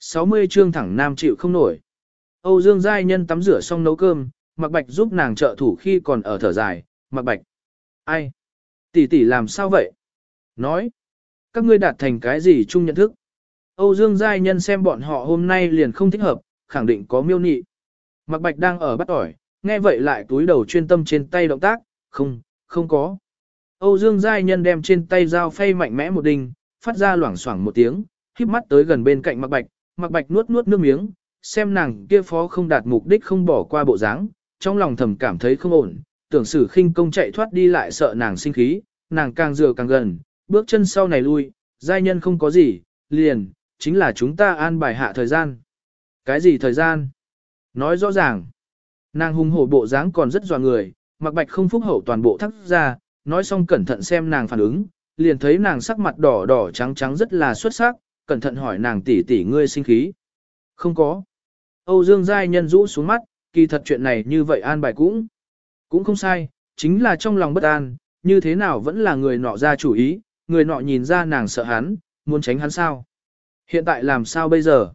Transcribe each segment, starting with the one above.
60 chương thẳng nam chịu không nổi. Âu Dương Giai Nhân tắm rửa xong nấu cơm, Mạc Bạch giúp nàng trợ thủ khi còn ở thở dài, Mạc Bạch. Ai? Tỷ tỷ làm sao vậy? Nói. Các ngươi đạt thành cái gì chung nhận thức? Âu Dương Giai Nhân xem bọn họ hôm nay liền không thích hợp, khẳng định có miêu nị. Mạc Bạch đang ở bắt ỏi, nghe vậy lại túi đầu chuyên tâm trên tay động tác, không, không có. Âu Dương Giai Nhân đem trên tay dao phay mạnh mẽ một đinh, phát ra loảng xoảng một tiếng, khiếp mắt tới gần bên cạnh Mạc Bạch, Mạc Bạch nuốt nuốt nước miếng, xem nàng kia phó không đạt mục đích không bỏ qua bộ dáng, trong lòng thầm cảm thấy không ổn, tưởng sử khinh công chạy thoát đi lại sợ nàng sinh khí, nàng càng dựa càng gần, bước chân sau này lui, giai nhân không có gì, liền, chính là chúng ta an bài hạ thời gian. Cái gì thời gian? Nói rõ ràng. Nàng hung hổ bộ dáng còn rất dọa người, Mạc bạch không phúc hậu toàn bộ thắt ra, nói xong cẩn thận xem nàng phản ứng, liền thấy nàng sắc mặt đỏ đỏ trắng trắng rất là xuất sắc, cẩn thận hỏi nàng tỷ tỷ ngươi sinh khí. Không có. Âu Dương Giai nhân rũ xuống mắt, kỳ thật chuyện này như vậy an bài cũng. Cũng không sai, chính là trong lòng bất an, như thế nào vẫn là người nọ ra chủ ý, người nọ nhìn ra nàng sợ hắn, muốn tránh hắn sao. Hiện tại làm sao bây giờ?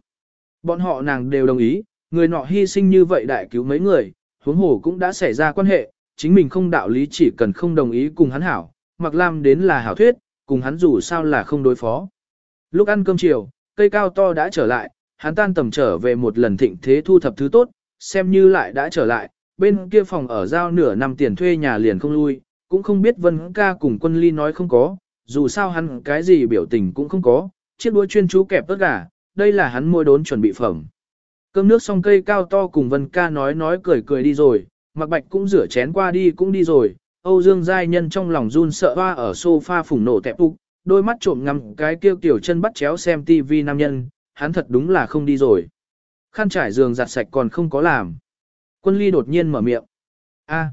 Bọn họ nàng đều đồng ý, người nọ hy sinh như vậy đại cứu mấy người, huống hồ cũng đã xảy ra quan hệ, chính mình không đạo lý chỉ cần không đồng ý cùng hắn hảo, mặc lam đến là hảo thuyết, cùng hắn dù sao là không đối phó. Lúc ăn cơm chiều, cây cao to đã trở lại, hắn tan tầm trở về một lần thịnh thế thu thập thứ tốt, xem như lại đã trở lại, bên kia phòng ở giao nửa năm tiền thuê nhà liền không lui, cũng không biết Vân ca cùng quân ly nói không có, dù sao hắn cái gì biểu tình cũng không có, chiếc đũa chuyên chú kẹp tất cả, đây là hắn mua đốn chuẩn bị phẩm. Cơm nước xong cây cao to cùng Vân ca nói nói cười cười đi rồi, Mạc Bạch cũng rửa chén qua đi cũng đi rồi, Âu Dương Giai Nhân trong lòng run sợ hoa ở sofa phủng nổ tẹp úc, đôi mắt trộm ngắm cái kêu tiểu chân bắt chéo xem tivi nam nhân, hắn thật đúng là không đi rồi. Khăn trải giường giặt sạch còn không có làm. Quân ly đột nhiên mở miệng. a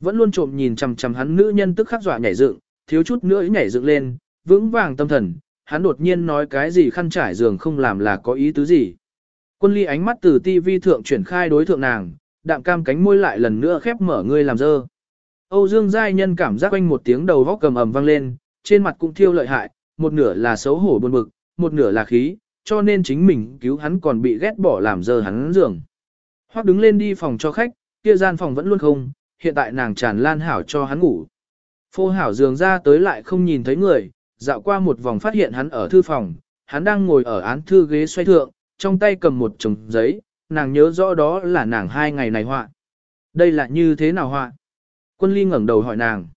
vẫn luôn trộm nhìn chằm chằm hắn nữ nhân tức khắc dọa nhảy dựng, thiếu chút nữa nhảy dựng lên, vững vàng tâm thần, hắn đột nhiên nói cái gì khăn trải giường không làm là có ý tứ gì. Quân ly ánh mắt từ tivi thượng chuyển khai đối thượng nàng, đạm cam cánh môi lại lần nữa khép mở ngươi làm dơ. Âu Dương Giai Nhân cảm giác quanh một tiếng đầu góc cầm ầm vang lên, trên mặt cũng thiêu lợi hại, một nửa là xấu hổ buồn bực, một nửa là khí, cho nên chính mình cứu hắn còn bị ghét bỏ làm dơ hắn giường. Hoắc đứng lên đi phòng cho khách, kia gian phòng vẫn luôn không, hiện tại nàng tràn lan hảo cho hắn ngủ. Phô hảo giường ra tới lại không nhìn thấy người, dạo qua một vòng phát hiện hắn ở thư phòng, hắn đang ngồi ở án thư ghế xoay thượng, trong tay cầm một chồng giấy, nàng nhớ rõ đó là nàng hai ngày này họa. Đây là như thế nào họa? Quân ly ngẩng đầu hỏi nàng.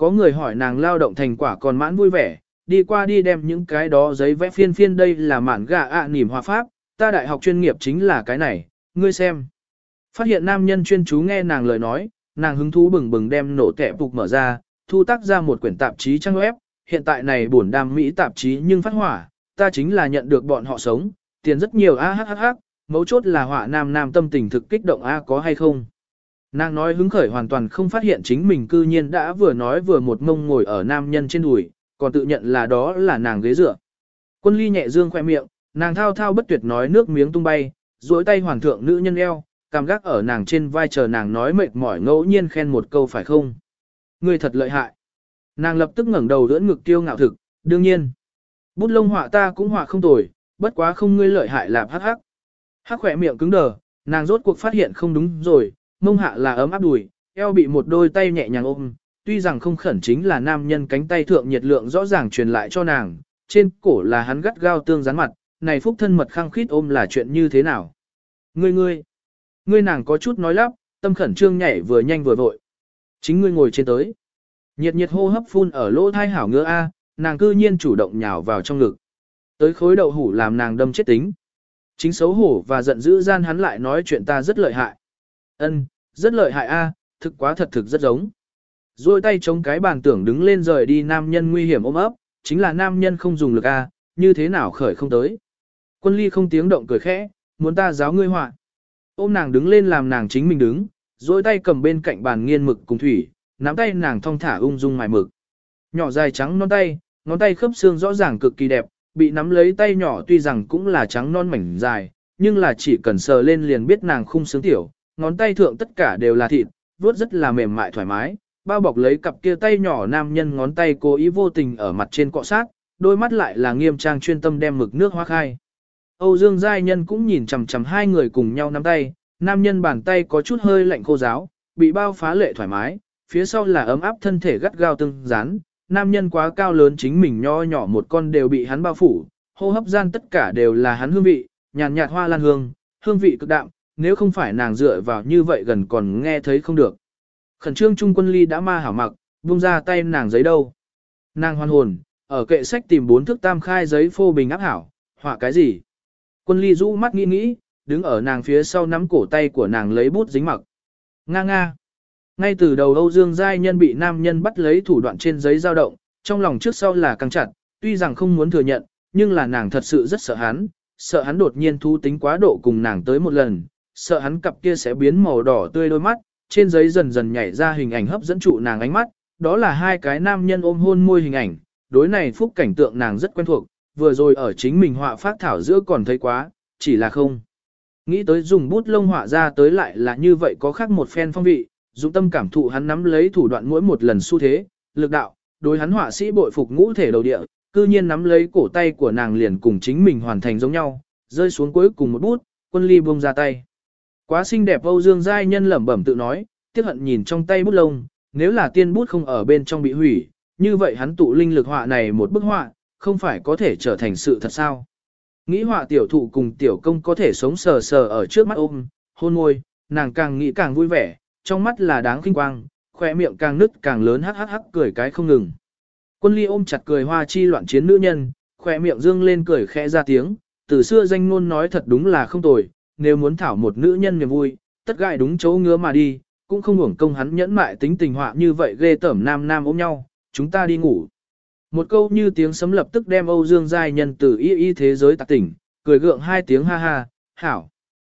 Có người hỏi nàng lao động thành quả còn mãn vui vẻ, đi qua đi đem những cái đó giấy vẽ phiên phiên đây là mản gà ạ à, nỉm hòa pháp, ta đại học chuyên nghiệp chính là cái này, ngươi xem. Phát hiện nam nhân chuyên chú nghe nàng lời nói, nàng hứng thú bừng bừng đem nổ tẻ phục mở ra, thu tác ra một quyển tạp chí trang web, hiện tại này buồn đam mỹ tạp chí nhưng phát hỏa, ta chính là nhận được bọn họ sống, tiền rất nhiều a ah, ah, ah. mấu chốt là họa nam nam tâm tình thực kích động a có hay không. Nàng nói hứng khởi hoàn toàn không phát hiện chính mình cư nhiên đã vừa nói vừa một mông ngồi ở nam nhân trên đùi, còn tự nhận là đó là nàng ghế dựa. Quân ly nhẹ dương khoe miệng, nàng thao thao bất tuyệt nói nước miếng tung bay, duỗi tay hoàn thượng nữ nhân eo, cảm gác ở nàng trên vai chờ nàng nói mệt mỏi ngẫu nhiên khen một câu phải không. Ngươi thật lợi hại. Nàng lập tức ngẩng đầu đỡ ngực tiêu ngạo thực, đương nhiên. Bút lông họa ta cũng họa không tồi, bất quá không ngươi lợi hại làm hắc hắc. Hắc khỏe miệng cứng đờ, nàng rốt cuộc phát hiện không đúng rồi, mông hạ là ấm áp đùi, eo bị một đôi tay nhẹ nhàng ôm, tuy rằng không khẩn chính là nam nhân cánh tay thượng nhiệt lượng rõ ràng truyền lại cho nàng, trên cổ là hắn gắt gao tương rắn mặt, này phúc thân mật khăng khít ôm là chuyện như thế nào. Ngươi ngươi, ngươi nàng có chút nói lắp, tâm khẩn trương nhảy vừa nhanh vừa vội. Chính ngươi ngồi trên tới. Nhiệt nhiệt hô hấp phun ở lỗ thai hảo ngứa A, nàng cư nhiên chủ động nhào vào trong ngực. Tới khối đậu hủ làm nàng đâm chết tính. Chính xấu hổ và giận dữ gian hắn lại nói chuyện ta rất lợi hại. Ân, rất lợi hại A, à, thực quá thật thực rất giống. Rồi tay chống cái bàn tưởng đứng lên rời đi nam nhân nguy hiểm ôm ấp, chính là nam nhân không dùng lực A, à, như thế nào khởi không tới. Quân ly không tiếng động cười khẽ, muốn ta giáo ngươi họa. Ôm nàng đứng lên làm nàng chính mình đứng, rồi tay cầm bên cạnh bàn nghiên mực cùng thủy, nắm tay nàng thong thả ung dung mài mực. Nhỏ dài trắng non tay, ngón tay khớp xương rõ ràng cực kỳ đẹp, bị nắm lấy tay nhỏ tuy rằng cũng là trắng non mảnh dài, nhưng là chỉ cần sờ lên liền biết nàng khung sướng tiểu, ngón tay thượng tất cả đều là thịt, vuốt rất là mềm mại thoải mái, bao bọc lấy cặp kia tay nhỏ nam nhân ngón tay cố ý vô tình ở mặt trên cọ sát, đôi mắt lại là nghiêm trang chuyên tâm đem mực nước hoa khai. Âu Dương Giai Nhân cũng nhìn chằm chằm hai người cùng nhau nắm tay, nam nhân bàn tay có chút hơi lạnh khô giáo, bị bao phá lệ thoải mái, phía sau là ấm áp thân thể gắt gao tương dán, nam nhân quá cao lớn chính mình nho nhỏ một con đều bị hắn bao phủ, hô hấp gian tất cả đều là hắn hương vị, nhàn nhạt hoa lan hương, hương vị cực đạm, nếu không phải nàng dựa vào như vậy gần còn nghe thấy không được. Khẩn trương trung quân ly đã ma hảo mặc, buông ra tay nàng giấy đâu. Nàng hoan hồn, ở kệ sách tìm bốn thước tam khai giấy phô bình áp hảo, họa cái gì. Quân ly rũ mắt nghĩ nghĩ, đứng ở nàng phía sau nắm cổ tay của nàng lấy bút dính mặc. Nga nga. Ngay từ đầu Âu Dương Giai Nhân bị nam nhân bắt lấy thủ đoạn trên giấy dao động, trong lòng trước sau là căng chặt, tuy rằng không muốn thừa nhận, nhưng là nàng thật sự rất sợ hắn, sợ hắn đột nhiên thu tính quá độ cùng nàng tới một lần, sợ hắn cặp kia sẽ biến màu đỏ tươi đôi mắt, trên giấy dần dần nhảy ra hình ảnh hấp dẫn trụ nàng ánh mắt, đó là hai cái nam nhân ôm hôn môi hình ảnh, đối này phúc cảnh tượng nàng rất quen thuộc, vừa rồi ở chính mình họa phát thảo giữa còn thấy quá, chỉ là không. Nghĩ tới dùng bút lông họa ra tới lại là như vậy có khác một phen phong vị, dụng tâm cảm thụ hắn nắm lấy thủ đoạn mỗi một lần xu thế, lực đạo, đối hắn họa sĩ bội phục ngũ thể đầu địa, cư nhiên nắm lấy cổ tay của nàng liền cùng chính mình hoàn thành giống nhau, rơi xuống cuối cùng một bút, quân ly buông ra tay. Quá xinh đẹp Âu Dương Giai Nhân lẩm bẩm tự nói, tiếc hận nhìn trong tay bút lông, nếu là tiên bút không ở bên trong bị hủy, như vậy hắn tụ linh lực họa này một bức họa, không phải có thể trở thành sự thật sao. Nghĩ họa tiểu thụ cùng tiểu công có thể sống sờ sờ ở trước mắt ôm, hôn môi, nàng càng nghĩ càng vui vẻ, trong mắt là đáng kinh quang, khoe miệng càng nứt càng lớn hắc hắc hắc cười cái không ngừng. Quân ly ôm chặt cười hoa chi loạn chiến nữ nhân, khoe miệng dương lên cười khẽ ra tiếng, từ xưa danh ngôn nói thật đúng là không tồi, nếu muốn thảo một nữ nhân niềm vui, tất gại đúng chỗ ngứa mà đi, cũng không hưởng công hắn nhẫn mại tính tình họa như vậy ghê tởm nam nam ôm nhau, chúng ta đi ngủ. Một câu như tiếng sấm lập tức đem Âu Dương Giai Nhân từ y y thế giới tạc tỉnh, cười gượng hai tiếng ha ha, hảo.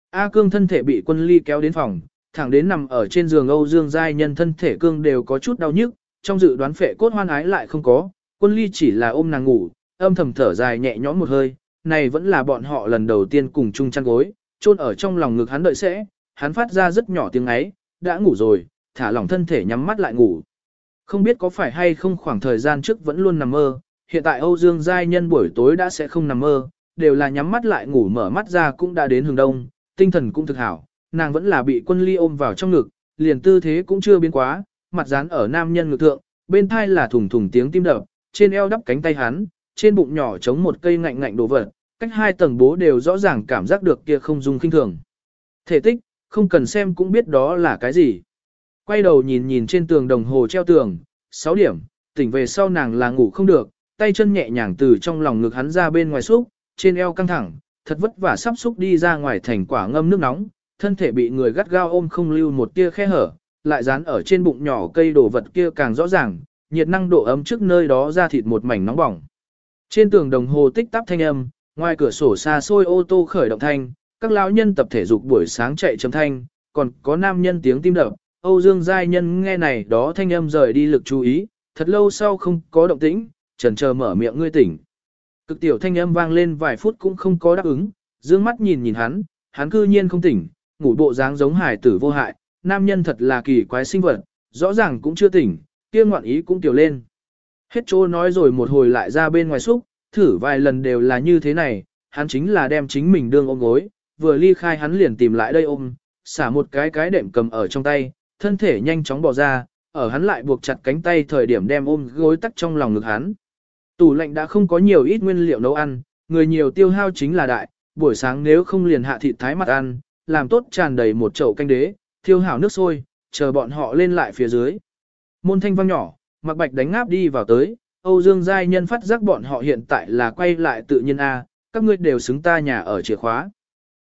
A cương thân thể bị quân ly kéo đến phòng, thẳng đến nằm ở trên giường Âu Dương Giai Nhân thân thể cương đều có chút đau nhức, trong dự đoán phệ cốt hoan ái lại không có, quân ly chỉ là ôm nàng ngủ, âm thầm thở dài nhẹ nhõm một hơi, này vẫn là bọn họ lần đầu tiên cùng chung chăn gối, chôn ở trong lòng ngực hắn đợi sẽ, hắn phát ra rất nhỏ tiếng ấy, đã ngủ rồi, thả lỏng thân thể nhắm mắt lại ngủ. Không biết có phải hay không khoảng thời gian trước vẫn luôn nằm mơ, hiện tại Âu Dương Giai Nhân buổi tối đã sẽ không nằm mơ, đều là nhắm mắt lại ngủ mở mắt ra cũng đã đến hướng đông, tinh thần cũng thực hảo, nàng vẫn là bị quân ly ôm vào trong ngực, liền tư thế cũng chưa biến quá, mặt dán ở nam nhân ngực thượng, bên thai là thùng thùng tiếng tim đập, trên eo đắp cánh tay hắn, trên bụng nhỏ chống một cây ngạnh ngạnh đồ vật, cách hai tầng bố đều rõ ràng cảm giác được kia không dung kinh thường. Thể tích, không cần xem cũng biết đó là cái gì. Quay đầu nhìn nhìn trên tường đồng hồ treo tường, 6 điểm, tỉnh về sau nàng là ngủ không được, tay chân nhẹ nhàng từ trong lòng ngực hắn ra bên ngoài xúc, trên eo căng thẳng, thật vất vả sắp xúc đi ra ngoài thành quả ngâm nước nóng, thân thể bị người gắt gao ôm không lưu một tia khe hở, lại dán ở trên bụng nhỏ cây đồ vật kia càng rõ ràng, nhiệt năng độ ấm trước nơi đó ra thịt một mảnh nóng bỏng. Trên tường đồng hồ tích tắp thanh âm, ngoài cửa sổ xa xôi ô tô khởi động thanh, các lão nhân tập thể dục buổi sáng chạy chấm thanh, còn có nam nhân tiếng tim đập, Âu Dương Giai Nhân nghe này đó thanh âm rời đi lực chú ý, thật lâu sau không có động tĩnh, trần chờ mở miệng ngươi tỉnh. Cực tiểu thanh âm vang lên vài phút cũng không có đáp ứng, dương mắt nhìn nhìn hắn, hắn cư nhiên không tỉnh, ngủ bộ dáng giống hải tử vô hại, nam nhân thật là kỳ quái sinh vật, rõ ràng cũng chưa tỉnh, kia ngoạn ý cũng tiểu lên. Hết chỗ nói rồi một hồi lại ra bên ngoài xúc, thử vài lần đều là như thế này, hắn chính là đem chính mình đương ôm gối, vừa ly khai hắn liền tìm lại đây ôm, xả một cái cái đệm cầm ở trong tay, thân thể nhanh chóng bỏ ra, ở hắn lại buộc chặt cánh tay thời điểm đem ôm gối tắt trong lòng ngực hắn. Tủ lạnh đã không có nhiều ít nguyên liệu nấu ăn, người nhiều tiêu hao chính là đại, buổi sáng nếu không liền hạ thịt thái mặt ăn, làm tốt tràn đầy một chậu canh đế, thiêu hảo nước sôi, chờ bọn họ lên lại phía dưới. Môn thanh vang nhỏ, mặc bạch đánh ngáp đi vào tới, Âu Dương Giai Nhân phát giác bọn họ hiện tại là quay lại tự nhiên A, các ngươi đều xứng ta nhà ở chìa khóa.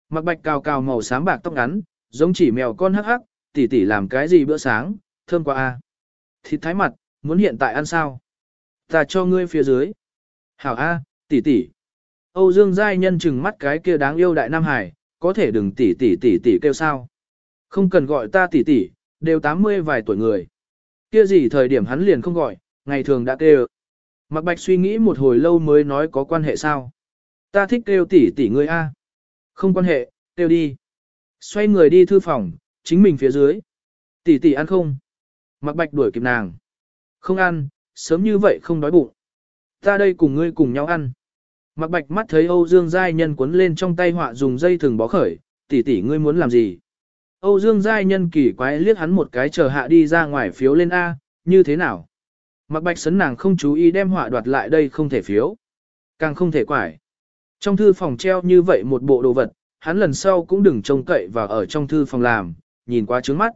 Mặc bạch cào cào màu xám bạc tóc ngắn, giống chỉ mèo con hắc hắc, tỷ tỷ làm cái gì bữa sáng, thơm quá A. Thịt thái mặt, muốn hiện tại ăn sao? Ta cho ngươi phía dưới. Hảo A, tỷ tỷ. Âu Dương Giai Nhân chừng mắt cái kia đáng yêu đại Nam Hải, có thể đừng tỷ tỷ tỷ tỷ kêu sao. Không cần gọi ta tỷ tỷ, đều 80 vài tuổi người. Kia gì thời điểm hắn liền không gọi, ngày thường đã kêu. Mạc Bạch suy nghĩ một hồi lâu mới nói có quan hệ sao. Ta thích kêu tỷ tỷ ngươi A. Không quan hệ, kêu đi. Xoay người đi thư phòng, chính mình phía dưới. Tỷ tỷ ăn không? Mạc Bạch đuổi kịp nàng. Không ăn, sớm như vậy không đói bụng. Ta đây cùng ngươi cùng nhau ăn. Mạc bạch mắt thấy Âu Dương Giai Nhân cuốn lên trong tay họa dùng dây thừng bó khởi, tỷ tỷ ngươi muốn làm gì? Âu Dương Giai Nhân kỳ quái liếc hắn một cái chờ hạ đi ra ngoài phiếu lên A, như thế nào? Mặc bạch sấn nàng không chú ý đem họa đoạt lại đây không thể phiếu. Càng không thể quải. Trong thư phòng treo như vậy một bộ đồ vật, hắn lần sau cũng đừng trông cậy và ở trong thư phòng làm, nhìn qua trướng mắt.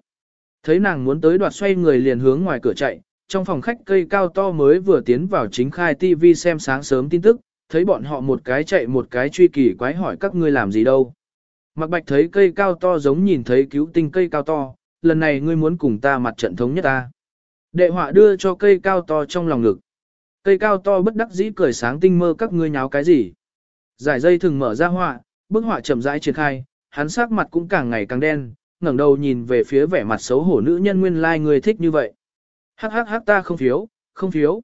Thấy nàng muốn tới đoạt xoay người liền hướng ngoài cửa chạy, trong phòng khách cây cao to mới vừa tiến vào chính khai TV xem sáng sớm tin tức, thấy bọn họ một cái chạy một cái truy kỳ quái hỏi các ngươi làm gì đâu. Mặc bạch thấy cây cao to giống nhìn thấy cứu tinh cây cao to, lần này ngươi muốn cùng ta mặt trận thống nhất ta. Đệ họa đưa cho cây cao to trong lòng ngực. Cây cao to bất đắc dĩ cười sáng tinh mơ các ngươi nháo cái gì. Giải dây thường mở ra họa, bức họa chậm rãi triển khai, hắn sắc mặt cũng càng ngày càng đen, ngẩng đầu nhìn về phía vẻ mặt xấu hổ nữ nhân nguyên lai like người thích như vậy. Hắc hắc hắc ta không phiếu, không phiếu.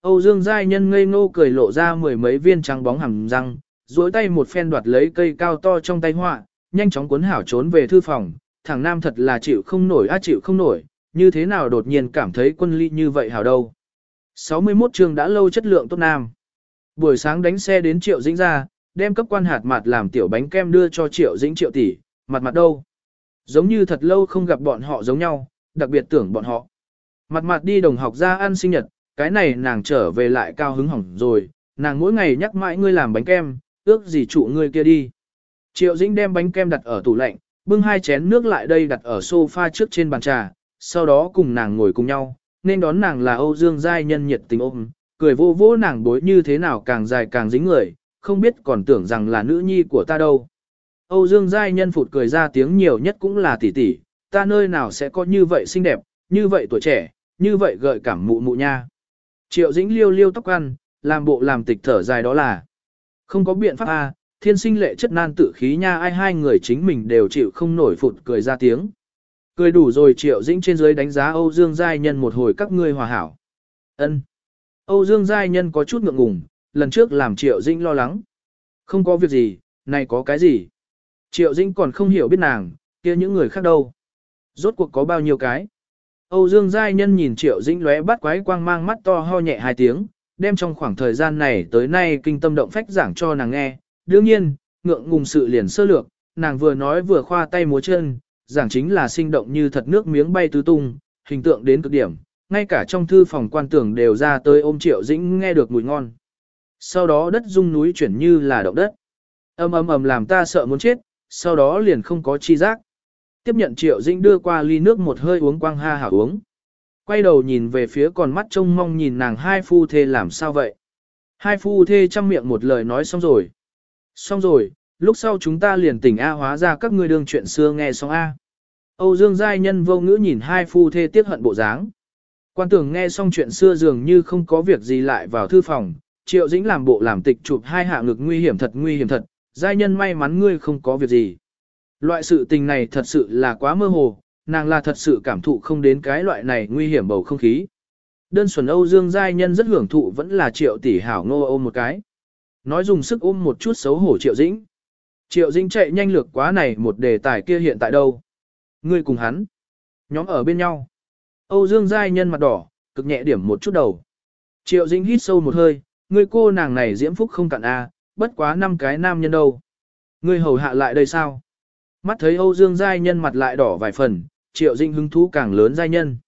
Âu Dương Giai Nhân ngây ngô cười lộ ra mười mấy viên trắng bóng hẳn răng, duỗi tay một phen đoạt lấy cây cao to trong tay họa, nhanh chóng cuốn hảo trốn về thư phòng, thằng nam thật là chịu không nổi á chịu không nổi, như thế nào đột nhiên cảm thấy quân ly như vậy hảo đâu. 61 trường đã lâu chất lượng tốt nam. Buổi sáng đánh xe đến Triệu Dĩnh ra, đem cấp quan hạt mặt làm tiểu bánh kem đưa cho Triệu Dĩnh Triệu tỷ, mặt mặt đâu. Giống như thật lâu không gặp bọn họ giống nhau, đặc biệt tưởng bọn họ. Mặt mặt đi đồng học ra ăn sinh nhật, cái này nàng trở về lại cao hứng hỏng rồi, nàng mỗi ngày nhắc mãi ngươi làm bánh kem, ước gì trụ ngươi kia đi. Triệu Dĩnh đem bánh kem đặt ở tủ lạnh, bưng hai chén nước lại đây đặt ở sofa trước trên bàn trà, sau đó cùng nàng ngồi cùng nhau, nên đón nàng là Âu Dương Giai nhân nhiệt tình ôm, cười vô vô nàng bối như thế nào càng dài càng dính người, không biết còn tưởng rằng là nữ nhi của ta đâu. Âu Dương Giai nhân phụt cười ra tiếng nhiều nhất cũng là tỷ tỷ, ta nơi nào sẽ có như vậy xinh đẹp, như vậy tuổi trẻ, như vậy gợi cảm mụ mụ nha. Triệu Dĩnh liêu liêu tóc ăn, làm bộ làm tịch thở dài đó là. Không có biện pháp a, thiên sinh lệ chất nan tự khí nha ai hai người chính mình đều chịu không nổi phụt cười ra tiếng. Cười đủ rồi Triệu Dĩnh trên dưới đánh giá Âu Dương Giai Nhân một hồi các ngươi hòa hảo. ân Âu Dương Giai Nhân có chút ngượng ngùng, lần trước làm Triệu Dĩnh lo lắng. Không có việc gì, này có cái gì? Triệu Dĩnh còn không hiểu biết nàng, kia những người khác đâu. Rốt cuộc có bao nhiêu cái? Âu Dương Giai Nhân nhìn Triệu Dĩnh lóe bắt quái quang mang mắt to ho nhẹ hai tiếng, đem trong khoảng thời gian này tới nay kinh tâm động phách giảng cho nàng nghe. Đương nhiên, ngượng ngùng sự liền sơ lược, nàng vừa nói vừa khoa tay múa chân, giảng chính là sinh động như thật nước miếng bay tứ tung, hình tượng đến cực điểm, ngay cả trong thư phòng quan tưởng đều ra tới ôm Triệu Dĩnh nghe được mùi ngon. Sau đó đất rung núi chuyển như là động đất. Âm ầm ầm làm ta sợ muốn chết, sau đó liền không có chi giác. Tiếp nhận Triệu Dĩnh đưa qua ly nước một hơi uống quang ha hảo uống. Quay đầu nhìn về phía còn mắt trông mong nhìn nàng hai phu thê làm sao vậy. Hai phu thê chăm miệng một lời nói xong rồi. Xong rồi, lúc sau chúng ta liền tỉnh A hóa ra các ngươi đương chuyện xưa nghe xong A. Âu Dương Giai Nhân vô ngữ nhìn hai phu thê tiếc hận bộ dáng. Quan tưởng nghe xong chuyện xưa dường như không có việc gì lại vào thư phòng, Triệu Dĩnh làm bộ làm tịch chụp hai hạ ngực nguy hiểm thật nguy hiểm thật, Giai Nhân may mắn ngươi không có việc gì. Loại sự tình này thật sự là quá mơ hồ, nàng là thật sự cảm thụ không đến cái loại này nguy hiểm bầu không khí. Đơn thuần Âu Dương Giai Nhân rất hưởng thụ vẫn là triệu tỷ hảo ngô ôm một cái. Nói dùng sức ôm một chút xấu hổ triệu dĩnh. Triệu dĩnh chạy nhanh lược quá này một đề tài kia hiện tại đâu. Ngươi cùng hắn. Nhóm ở bên nhau. Âu Dương Giai Nhân mặt đỏ, cực nhẹ điểm một chút đầu. Triệu dĩnh hít sâu một hơi, ngươi cô nàng này diễm phúc không cạn a, bất quá năm cái nam nhân đâu. Ngươi hầu hạ lại đây sao? Mắt thấy Âu Dương Giai Nhân mặt lại đỏ vài phần, Triệu Dĩnh hứng thú càng lớn Giai Nhân.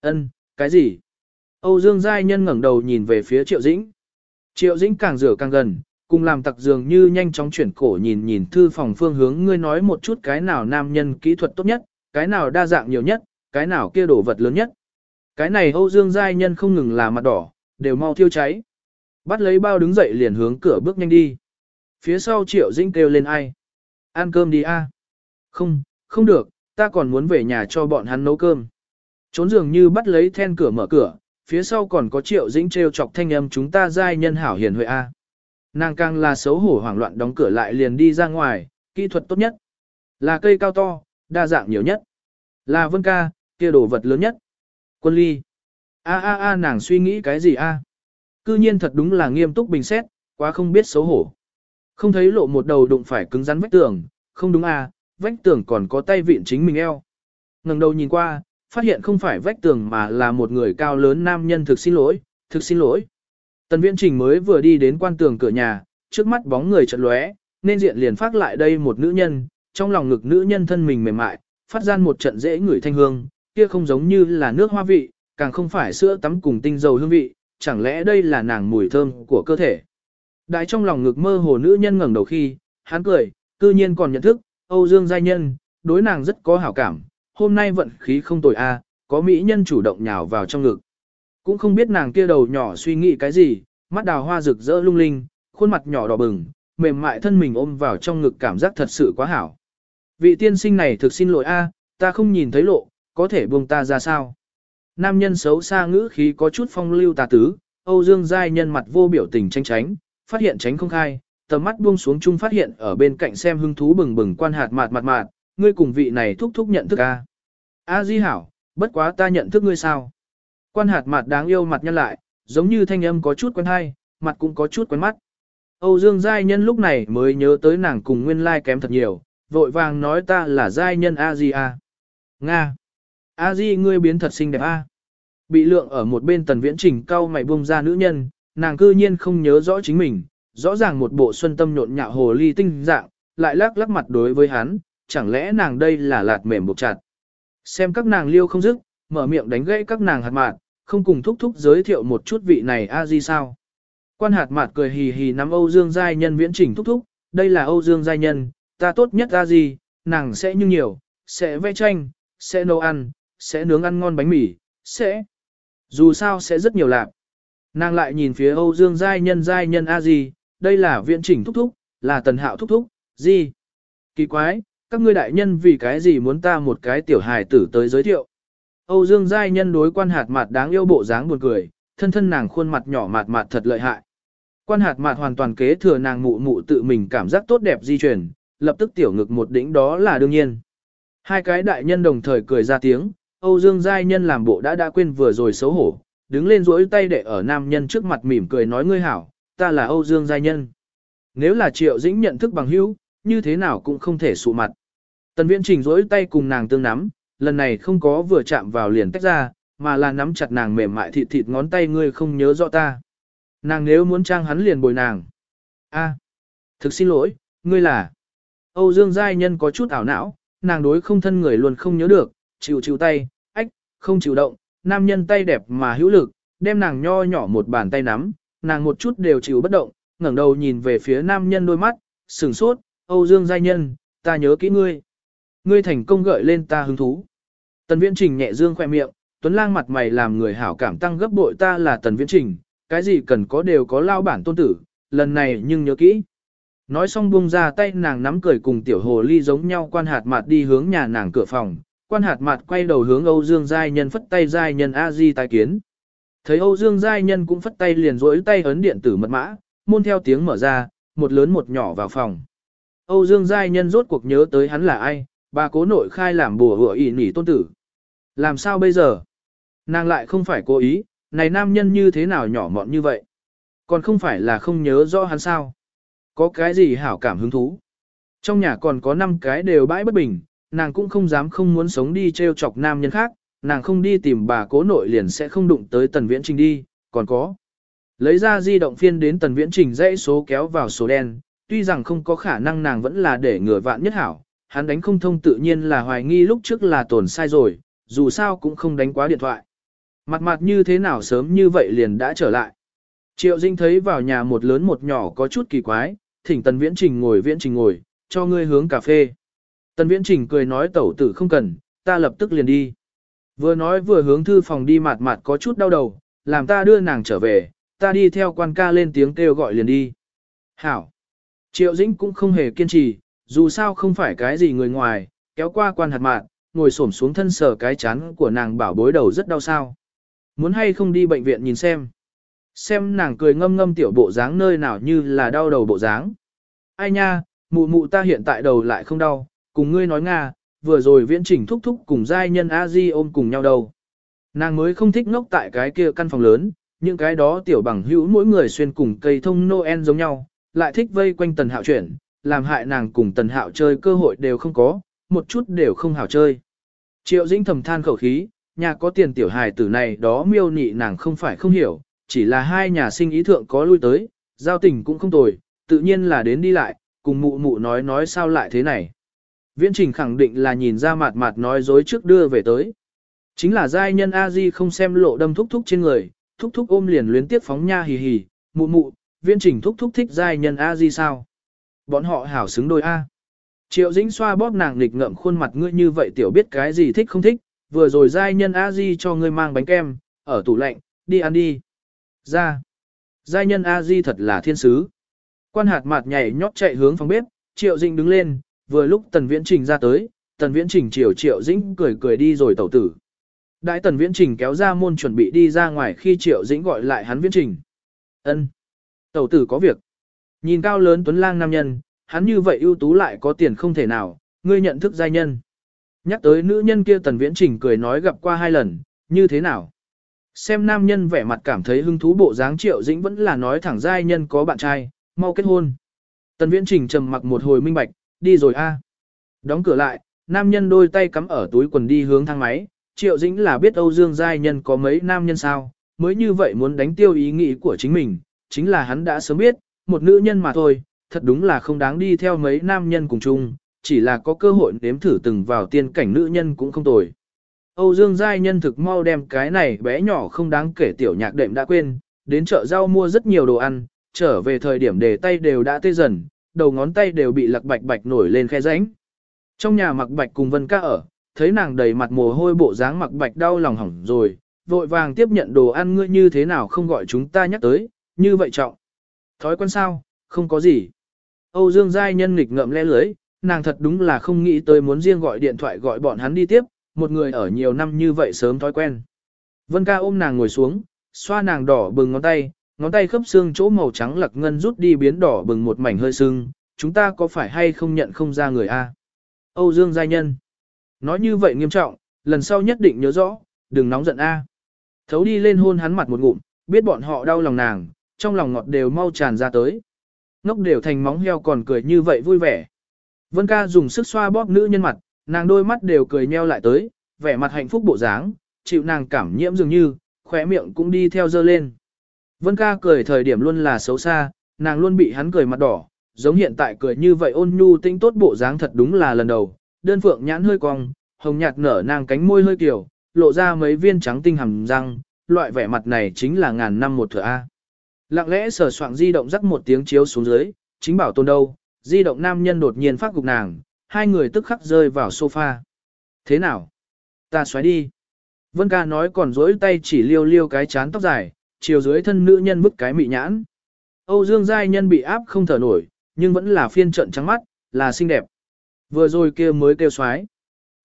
Ân, cái gì? Âu Dương Giai Nhân ngẩng đầu nhìn về phía Triệu Dĩnh. Triệu Dĩnh càng rửa càng gần, cùng làm tặc dường như nhanh chóng chuyển cổ nhìn nhìn thư phòng phương hướng ngươi nói một chút cái nào nam nhân kỹ thuật tốt nhất, cái nào đa dạng nhiều nhất, cái nào kia đổ vật lớn nhất. Cái này Âu Dương Giai Nhân không ngừng là mặt đỏ, đều mau thiêu cháy. Bắt lấy bao đứng dậy liền hướng cửa bước nhanh đi. Phía sau Triệu Dĩnh kêu lên ai? Ăn cơm đi a. Không, không được, ta còn muốn về nhà cho bọn hắn nấu cơm. Trốn dường như bắt lấy then cửa mở cửa, phía sau còn có triệu dĩnh treo chọc thanh âm chúng ta giai nhân hảo hiền huệ A. Nàng càng là xấu hổ hoảng loạn đóng cửa lại liền đi ra ngoài, kỹ thuật tốt nhất. Là cây cao to, đa dạng nhiều nhất. Là vân ca, kia đồ vật lớn nhất. Quân ly. A a a nàng suy nghĩ cái gì a? Cư nhiên thật đúng là nghiêm túc bình xét, quá không biết xấu hổ. Không thấy lộ một đầu đụng phải cứng rắn vách tường, không đúng a, vách tường còn có tay vịn chính mình eo. ngẩng đầu nhìn qua, phát hiện không phải vách tường mà là một người cao lớn nam nhân thực xin lỗi, thực xin lỗi. Tần viễn trình mới vừa đi đến quan tường cửa nhà, trước mắt bóng người chợt lóe, nên diện liền phát lại đây một nữ nhân, trong lòng ngực nữ nhân thân mình mềm mại, phát gian một trận dễ ngửi thanh hương, kia không giống như là nước hoa vị, càng không phải sữa tắm cùng tinh dầu hương vị, chẳng lẽ đây là nàng mùi thơm của cơ thể. Đại trong lòng ngực mơ hồ nữ nhân ngẩng đầu khi, hắn cười, cư nhiên còn nhận thức, Âu Dương giai nhân, đối nàng rất có hảo cảm, hôm nay vận khí không tồi a, có mỹ nhân chủ động nhào vào trong ngực. Cũng không biết nàng kia đầu nhỏ suy nghĩ cái gì, mắt đào hoa rực rỡ lung linh, khuôn mặt nhỏ đỏ bừng, mềm mại thân mình ôm vào trong ngực cảm giác thật sự quá hảo. Vị tiên sinh này thực xin lỗi a, ta không nhìn thấy lộ, có thể buông ta ra sao? Nam nhân xấu xa ngữ khí có chút phong lưu tà tứ, Âu Dương giai nhân mặt vô biểu tình tranh tránh, phát hiện tránh không khai, tầm mắt buông xuống chung phát hiện ở bên cạnh xem hưng thú bừng bừng quan hạt mạt mạt mạt, ngươi cùng vị này thúc thúc nhận thức a. A Di hảo, bất quá ta nhận thức ngươi sao? Quan hạt mạt đáng yêu mặt nhân lại, giống như thanh âm có chút quen hay, mặt cũng có chút quen mắt. Âu Dương Giai Nhân lúc này mới nhớ tới nàng cùng nguyên lai like kém thật nhiều, vội vàng nói ta là Giai Nhân A Di A. Nga. A Di ngươi biến thật xinh đẹp A. Bị lượng ở một bên tần viễn trình cau mày bông ra nữ nhân, nàng cư nhiên không nhớ rõ chính mình, rõ ràng một bộ xuân tâm nhộn nhạo hồ ly tinh dạng, lại lắc lắc mặt đối với hắn, chẳng lẽ nàng đây là lạt mềm buộc chặt. Xem các nàng liêu không dứt, mở miệng đánh gãy các nàng hạt mạn, không cùng thúc thúc giới thiệu một chút vị này a di sao. Quan hạt mạt cười hì hì nắm Âu Dương Giai Nhân viễn trình thúc thúc, đây là Âu Dương Giai Nhân, ta tốt nhất ta gì nàng sẽ như nhiều, sẽ vẽ tranh, sẽ nấu ăn, sẽ nướng ăn ngon bánh mì, sẽ... Dù sao sẽ rất nhiều lạc. Nàng lại nhìn phía Âu Dương Giai Nhân Giai Nhân a gì, đây là viện chỉnh thúc thúc, là tần hạo thúc thúc, gì? Kỳ quái, các ngươi đại nhân vì cái gì muốn ta một cái tiểu hài tử tới giới thiệu? Âu Dương Giai Nhân đối quan hạt mặt đáng yêu bộ dáng buồn cười, thân thân nàng khuôn mặt nhỏ mạt mạt thật lợi hại. Quan hạt mạt hoàn toàn kế thừa nàng mụ mụ tự mình cảm giác tốt đẹp di chuyển, lập tức tiểu ngực một đỉnh đó là đương nhiên. Hai cái đại nhân đồng thời cười ra tiếng, Âu Dương Giai Nhân làm bộ đã đã quên vừa rồi xấu hổ, đứng lên rỗi tay để ở nam nhân trước mặt mỉm cười nói ngươi hảo, ta là Âu Dương Giai Nhân. Nếu là Triệu Dĩnh nhận thức bằng hữu, như thế nào cũng không thể sụ mặt. Tần Viễn Trình rỗi tay cùng nàng tương nắm, lần này không có vừa chạm vào liền tách ra, mà là nắm chặt nàng mềm mại thịt thịt ngón tay ngươi không nhớ rõ ta. Nàng nếu muốn trang hắn liền bồi nàng. A, thực xin lỗi, ngươi là. Âu Dương Giai Nhân có chút ảo não, nàng đối không thân người luôn không nhớ được, chịu chịu tay, ách, không chịu động, nam nhân tay đẹp mà hữu lực, đem nàng nho nhỏ một bàn tay nắm, nàng một chút đều chịu bất động, ngẩng đầu nhìn về phía nam nhân đôi mắt, sừng sốt, Âu Dương Giai Nhân, ta nhớ kỹ ngươi. Ngươi thành công gợi lên ta hứng thú. Tần Viễn Trình nhẹ dương khoe miệng, Tuấn Lang mặt mày làm người hảo cảm tăng gấp bội ta là Tần Viễn Trình, cái gì cần có đều có lao bản tôn tử, lần này nhưng nhớ kỹ. Nói xong buông ra tay nàng nắm cười cùng tiểu hồ ly giống nhau quan hạt mặt đi hướng nhà nàng cửa phòng, quan hạt mặt quay đầu hướng Âu Dương Giai Nhân phất tay Giai Nhân A Di tài kiến. Thấy Âu Dương Giai Nhân cũng phất tay liền rỗi tay ấn điện tử mật mã, môn theo tiếng mở ra, một lớn một nhỏ vào phòng. Âu Dương Giai Nhân rốt cuộc nhớ tới hắn là ai, bà cố nội khai làm bùa hựa ỉ nỉ tôn tử. Làm sao bây giờ? Nàng lại không phải cố ý, này nam nhân như thế nào nhỏ mọn như vậy? Còn không phải là không nhớ rõ hắn sao? Có cái gì hảo cảm hứng thú? Trong nhà còn có 5 cái đều bãi bất bình, nàng cũng không dám không muốn sống đi treo chọc nam nhân khác, nàng không đi tìm bà cố nội liền sẽ không đụng tới tần viễn trình đi, còn có. Lấy ra di động phiên đến tần viễn trình dãy số kéo vào số đen, tuy rằng không có khả năng nàng vẫn là để ngừa vạn nhất hảo, hắn đánh không thông tự nhiên là hoài nghi lúc trước là tổn sai rồi, dù sao cũng không đánh quá điện thoại. Mặt mặt như thế nào sớm như vậy liền đã trở lại. Triệu Dinh thấy vào nhà một lớn một nhỏ có chút kỳ quái, thỉnh Tần Viễn Trình ngồi Viễn Trình ngồi, cho ngươi hướng cà phê. Tần Viễn Trình cười nói tẩu tử không cần, ta lập tức liền đi. Vừa nói vừa hướng thư phòng đi mạt mạt có chút đau đầu, làm ta đưa nàng trở về, ta đi theo quan ca lên tiếng kêu gọi liền đi. Hảo. Triệu Dĩnh cũng không hề kiên trì, dù sao không phải cái gì người ngoài, kéo qua quan hạt mạn, ngồi xổm xuống thân sờ cái chán của nàng bảo bối đầu rất đau sao. Muốn hay không đi bệnh viện nhìn xem. Xem nàng cười ngâm ngâm tiểu bộ dáng nơi nào như là đau đầu bộ dáng. Ai nha, mụ mụ ta hiện tại đầu lại không đau, cùng ngươi nói Nga, vừa rồi viễn chỉnh thúc thúc cùng giai nhân a di ôm cùng nhau đâu. Nàng mới không thích ngốc tại cái kia căn phòng lớn, những cái đó tiểu bằng hữu mỗi người xuyên cùng cây thông Noel giống nhau, lại thích vây quanh tần hạo chuyển, làm hại nàng cùng tần hạo chơi cơ hội đều không có, một chút đều không hảo chơi. Triệu Dĩnh thầm than khẩu khí, nhà có tiền tiểu hài tử này đó miêu nị nàng không phải không hiểu, chỉ là hai nhà sinh ý thượng có lui tới, giao tình cũng không tồi, tự nhiên là đến đi lại, cùng mụ mụ nói nói sao lại thế này. Viễn trình khẳng định là nhìn ra mặt mặt nói dối trước đưa về tới. Chính là giai nhân A-di không xem lộ đâm thúc thúc trên người, thúc thúc ôm liền luyến tiếp phóng nha hì hì, mụ mụ, viễn trình thúc thúc thích giai nhân A-di sao. Bọn họ hảo xứng đôi A. Triệu dĩnh xoa bóp nàng nghịch ngậm khuôn mặt ngươi như vậy tiểu biết cái gì thích không thích, vừa rồi giai nhân A-di cho ngươi mang bánh kem, ở tủ lạnh, đi ăn đi. Ra. Giai nhân A-di thật là thiên sứ. Quan hạt mặt nhảy nhót chạy hướng phòng bếp, triệu dĩnh đứng lên, vừa lúc tần viễn trình ra tới, tần viễn trình chiều triệu dĩnh cười cười đi rồi tẩu tử. Đại tần viễn trình kéo ra môn chuẩn bị đi ra ngoài khi triệu dĩnh gọi lại hắn viễn trình. ân Tẩu tử có việc. Nhìn cao lớn tuấn lang nam nhân, hắn như vậy ưu tú lại có tiền không thể nào, ngươi nhận thức giai nhân. Nhắc tới nữ nhân kia tần viễn trình cười nói gặp qua hai lần, như thế nào? Xem nam nhân vẻ mặt cảm thấy hứng thú bộ dáng triệu dĩnh vẫn là nói thẳng giai nhân có bạn trai, mau kết hôn. Tần viễn trình trầm mặc một hồi minh bạch, đi rồi a. Đóng cửa lại, nam nhân đôi tay cắm ở túi quần đi hướng thang máy, triệu dĩnh là biết Âu Dương giai nhân có mấy nam nhân sao, mới như vậy muốn đánh tiêu ý nghĩ của chính mình, chính là hắn đã sớm biết, một nữ nhân mà thôi, thật đúng là không đáng đi theo mấy nam nhân cùng chung, chỉ là có cơ hội nếm thử từng vào tiên cảnh nữ nhân cũng không tồi. Âu Dương Giai nhân thực mau đem cái này bé nhỏ không đáng kể tiểu nhạc đệm đã quên, đến chợ rau mua rất nhiều đồ ăn, trở về thời điểm đề tay đều đã tê dần, đầu ngón tay đều bị lặc bạch bạch nổi lên khe rãnh. Trong nhà mặc bạch cùng Vân ca ở, thấy nàng đầy mặt mồ hôi bộ dáng mặc bạch đau lòng hỏng rồi, vội vàng tiếp nhận đồ ăn ngươi như thế nào không gọi chúng ta nhắc tới, như vậy trọng. Thói quen sao, không có gì. Âu Dương Giai nhân nghịch ngậm le lưới, nàng thật đúng là không nghĩ tới muốn riêng gọi điện thoại gọi bọn hắn đi tiếp, một người ở nhiều năm như vậy sớm thói quen. Vân ca ôm nàng ngồi xuống, xoa nàng đỏ bừng ngón tay, ngón tay khớp xương chỗ màu trắng lặc ngân rút đi biến đỏ bừng một mảnh hơi sưng, chúng ta có phải hay không nhận không ra người a? Âu Dương Giai Nhân. Nói như vậy nghiêm trọng, lần sau nhất định nhớ rõ, đừng nóng giận a. Thấu đi lên hôn hắn mặt một ngụm, biết bọn họ đau lòng nàng, trong lòng ngọt đều mau tràn ra tới. Ngốc đều thành móng heo còn cười như vậy vui vẻ. Vân ca dùng sức xoa bóp nữ nhân mặt, nàng đôi mắt đều cười nheo lại tới, vẻ mặt hạnh phúc bộ dáng, chịu nàng cảm nhiễm dường như, khóe miệng cũng đi theo dơ lên. Vân ca cười thời điểm luôn là xấu xa, nàng luôn bị hắn cười mặt đỏ, giống hiện tại cười như vậy ôn nhu tinh tốt bộ dáng thật đúng là lần đầu, đơn phượng nhãn hơi cong, hồng nhạt nở nàng cánh môi hơi kiểu, lộ ra mấy viên trắng tinh hầm răng, loại vẻ mặt này chính là ngàn năm một thừa A. Lặng lẽ sờ soạng di động rắc một tiếng chiếu xuống dưới, chính bảo tôn đâu, di động nam nhân đột nhiên phát gục nàng, hai người tức khắc rơi vào sofa. Thế nào? Ta xoáy đi. Vân ca nói còn dối tay chỉ liêu liêu cái chán tóc dài, chiều dưới thân nữ nhân bức cái mị nhãn. Âu Dương Giai Nhân bị áp không thở nổi, nhưng vẫn là phiên trận trắng mắt, là xinh đẹp. Vừa rồi kia mới kêu xoái.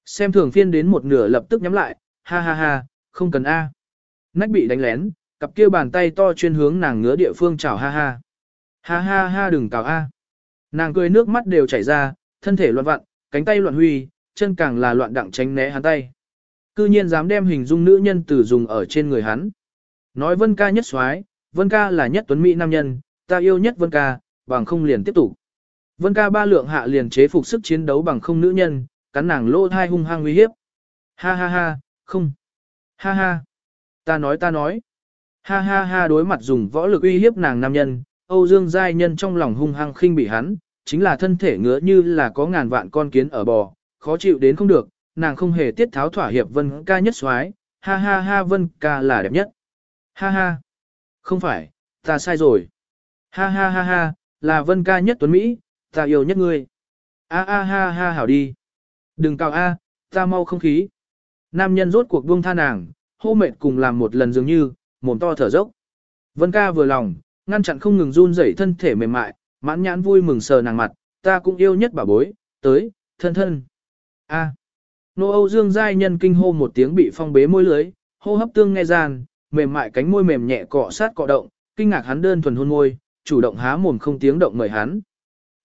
Xem thường phiên đến một nửa lập tức nhắm lại, ha ha ha, không cần A. Nách bị đánh lén, cặp kia bàn tay to chuyên hướng nàng ngứa địa phương chào ha ha. Ha ha ha đừng cào A. Nàng cười nước mắt đều chảy ra, thân thể loạn vặn, cánh tay loạn huy, chân càng là loạn đặng tránh né hắn tay. Cư nhiên dám đem hình dung nữ nhân tử dùng ở trên người hắn. Nói Vân ca nhất soái, Vân ca là nhất tuấn mỹ nam nhân, ta yêu nhất Vân ca, bằng không liền tiếp tục. Vân ca ba lượng hạ liền chế phục sức chiến đấu bằng không nữ nhân, cắn nàng lô thai hung hăng uy hiếp. Ha ha ha, không. Ha ha. Ta nói ta nói. Ha ha ha đối mặt dùng võ lực uy hiếp nàng nam nhân, Âu Dương Giai Nhân trong lòng hung hăng khinh bị hắn, chính là thân thể ngứa như là có ngàn vạn con kiến ở bò, khó chịu đến không được, nàng không hề tiết tháo thỏa hiệp Vân ca nhất xoái, ha ha ha Vân ca là đẹp nhất. Ha ha, không phải, ta sai rồi. Ha ha ha ha, là Vân ca nhất tuấn Mỹ, ta yêu nhất ngươi. A a ha ha hảo đi. Đừng cào a, ta mau không khí. Nam nhân rốt cuộc buông tha nàng, hô mệt cùng làm một lần dường như, mồm to thở dốc. Vân ca vừa lòng, ngăn chặn không ngừng run rẩy thân thể mềm mại, mãn nhãn vui mừng sờ nàng mặt, ta cũng yêu nhất bà bối, tới, thân thân. A. Nô Âu Dương giai nhân kinh hô một tiếng bị phong bế môi lưới, hô hấp tương nghe gian, mềm mại cánh môi mềm nhẹ cọ sát cọ động, kinh ngạc hắn đơn thuần hôn môi, chủ động há mồm không tiếng động mời hắn.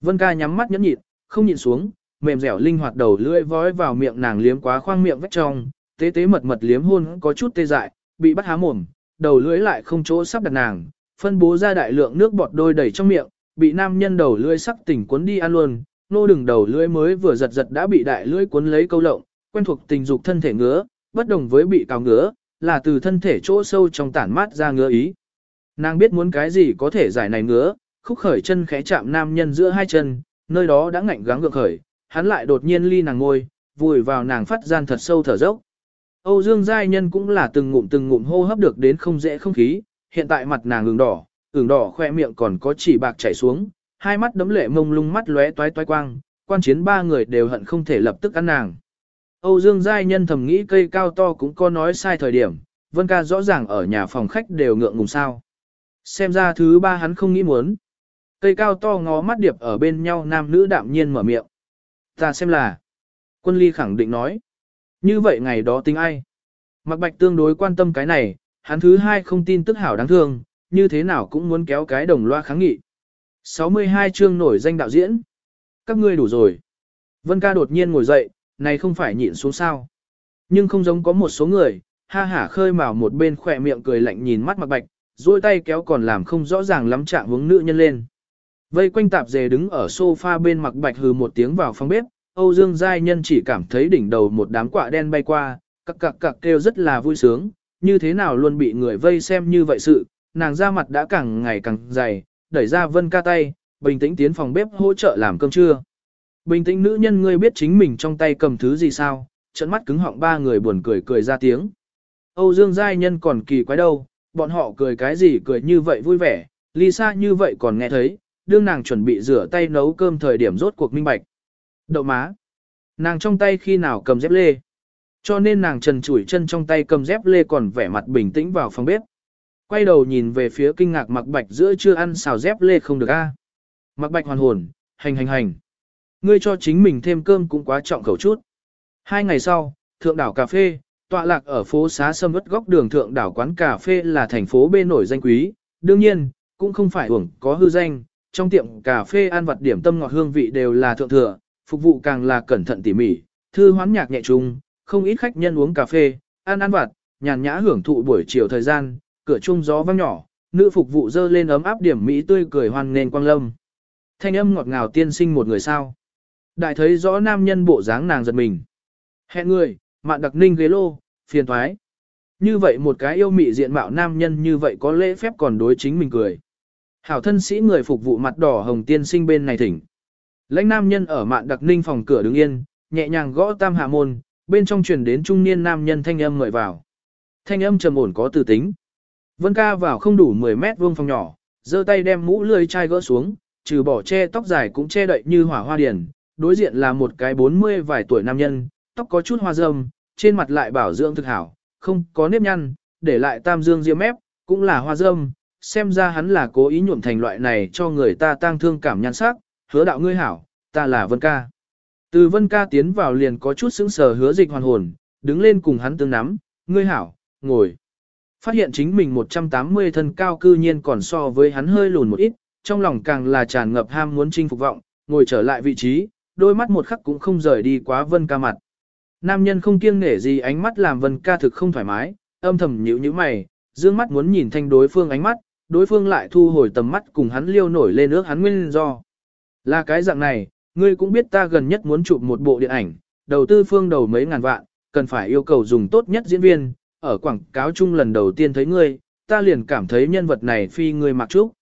Vân ca nhắm mắt nhẫn nhịn, không nhịn xuống, mềm dẻo linh hoạt đầu lưỡi vói vào miệng nàng liếm quá khoang miệng vách trong, tế tế mật mật liếm hôn có chút tê dại, bị bắt há mồm, đầu lưỡi lại không chỗ sắp đặt nàng, phân bố ra đại lượng nước bọt đôi đầy trong miệng, bị nam nhân đầu lưỡi sắc tỉnh cuốn đi ăn luôn, nô đừng đầu lưỡi mới vừa giật giật đã bị đại lưỡi cuốn lấy câu lộng, quen thuộc tình dục thân thể ngứa, bất đồng với bị cào ngứa, là từ thân thể chỗ sâu trong tản mát ra ngứa ý. Nàng biết muốn cái gì có thể giải này ngứa, khúc khởi chân khẽ chạm nam nhân giữa hai chân, nơi đó đã ngạnh gắng gượng khởi, hắn lại đột nhiên ly nàng ngôi, vùi vào nàng phát gian thật sâu thở dốc. Âu Dương Giai Nhân cũng là từng ngụm từng ngụm hô hấp được đến không dễ không khí, hiện tại mặt nàng ửng đỏ, ửng đỏ khoe miệng còn có chỉ bạc chảy xuống, hai mắt đấm lệ mông lung mắt lóe toái toái quang, quan chiến ba người đều hận không thể lập tức ăn nàng. Âu Dương Giai Nhân thầm nghĩ cây cao to cũng có nói sai thời điểm, Vân ca rõ ràng ở nhà phòng khách đều ngượng ngùng sao. Xem ra thứ ba hắn không nghĩ muốn. Cây cao to ngó mắt điệp ở bên nhau nam nữ đạm nhiên mở miệng. Ta xem là. Quân ly khẳng định nói. Như vậy ngày đó tính ai? Mạc Bạch tương đối quan tâm cái này, hắn thứ hai không tin tức hảo đáng thương, như thế nào cũng muốn kéo cái đồng loa kháng nghị. 62 chương nổi danh đạo diễn. Các ngươi đủ rồi. Vân ca đột nhiên ngồi dậy, này không phải nhịn xuống sao. Nhưng không giống có một số người, ha hả khơi mào một bên khỏe miệng cười lạnh nhìn mắt mặc Bạch, duỗi tay kéo còn làm không rõ ràng lắm trạng hướng nữ nhân lên. Vây quanh tạp dề đứng ở sofa bên mặc Bạch hừ một tiếng vào phòng bếp, Âu Dương Giai Nhân chỉ cảm thấy đỉnh đầu một đám quạ đen bay qua, cặc cặc cặc kêu rất là vui sướng, như thế nào luôn bị người vây xem như vậy sự, nàng ra mặt đã càng ngày càng dày, đẩy ra Vân ca tay, bình tĩnh tiến phòng bếp hỗ trợ làm cơm trưa. Bình tĩnh nữ nhân ngươi biết chính mình trong tay cầm thứ gì sao, trận mắt cứng họng ba người buồn cười cười ra tiếng. Âu Dương Giai Nhân còn kỳ quái đâu, bọn họ cười cái gì cười như vậy vui vẻ, Lisa như vậy còn nghe thấy, đương nàng chuẩn bị rửa tay nấu cơm thời điểm rốt cuộc minh bạch. Đậu má. Nàng trong tay khi nào cầm dép lê. Cho nên nàng trần chủi chân trong tay cầm dép lê còn vẻ mặt bình tĩnh vào phòng bếp. Quay đầu nhìn về phía kinh ngạc mặc bạch giữa chưa ăn xào dép lê không được a. À. Mặc bạch hoàn hồn, hành hành hành. Ngươi cho chính mình thêm cơm cũng quá trọng khẩu chút. Hai ngày sau, thượng đảo cà phê, tọa lạc ở phố xá sâm ớt góc đường thượng đảo quán cà phê là thành phố bê nổi danh quý. Đương nhiên, cũng không phải uổng có hư danh, trong tiệm cà phê ăn vặt điểm tâm ngọt hương vị đều là thượng thừa, phục vụ càng là cẩn thận tỉ mỉ, thư hoán nhạc nhẹ trung, không ít khách nhân uống cà phê, ăn ăn vặt, nhàn nhã hưởng thụ buổi chiều thời gian, cửa chung gió vang nhỏ, nữ phục vụ dơ lên ấm áp điểm mỹ tươi cười hoan nghênh quang lâm. Thanh âm ngọt ngào tiên sinh một người sao. Đại thấy rõ nam nhân bộ dáng nàng giật mình. Hẹn người, mạn đặc ninh ghế lô, phiền thoái. Như vậy một cái yêu mị diện mạo nam nhân như vậy có lễ phép còn đối chính mình cười. Hảo thân sĩ người phục vụ mặt đỏ hồng tiên sinh bên này thỉnh. Lãnh nam nhân ở mạn đặc ninh phòng cửa đứng yên, nhẹ nhàng gõ tam hạ môn, bên trong truyền đến trung niên nam nhân thanh âm mời vào. Thanh âm trầm ổn có từ tính. Vân ca vào không đủ 10 mét vuông phòng nhỏ, giơ tay đem mũ lươi chai gỡ xuống, trừ bỏ che tóc dài cũng che đậy như hỏa hoa điển. Đối diện là một cái 40 vài tuổi nam nhân, tóc có chút hoa râm, trên mặt lại bảo dưỡng thực hảo, không có nếp nhăn, để lại tam dương diêm mép, cũng là hoa râm. Xem ra hắn là cố ý nhuộm thành loại này cho người ta tang thương cảm nhan sắc, hứa đạo ngươi hảo, ta là Vân ca. Từ Vân ca tiến vào liền có chút sững sờ hứa dịch hoàn hồn, đứng lên cùng hắn tương nắm, ngươi hảo, ngồi. Phát hiện chính mình 180 thân cao cư nhiên còn so với hắn hơi lùn một ít, trong lòng càng là tràn ngập ham muốn chinh phục vọng, ngồi trở lại vị trí, đôi mắt một khắc cũng không rời đi quá Vân ca mặt. Nam nhân không kiêng nể gì ánh mắt làm Vân ca thực không thoải mái, âm thầm nhíu nhíu mày, dương mắt muốn nhìn thanh đối phương ánh mắt, đối phương lại thu hồi tầm mắt cùng hắn liêu nổi lên nước hắn nguyên do. Là cái dạng này, ngươi cũng biết ta gần nhất muốn chụp một bộ điện ảnh, đầu tư phương đầu mấy ngàn vạn, cần phải yêu cầu dùng tốt nhất diễn viên, ở quảng cáo chung lần đầu tiên thấy ngươi, ta liền cảm thấy nhân vật này phi ngươi mặc trúc.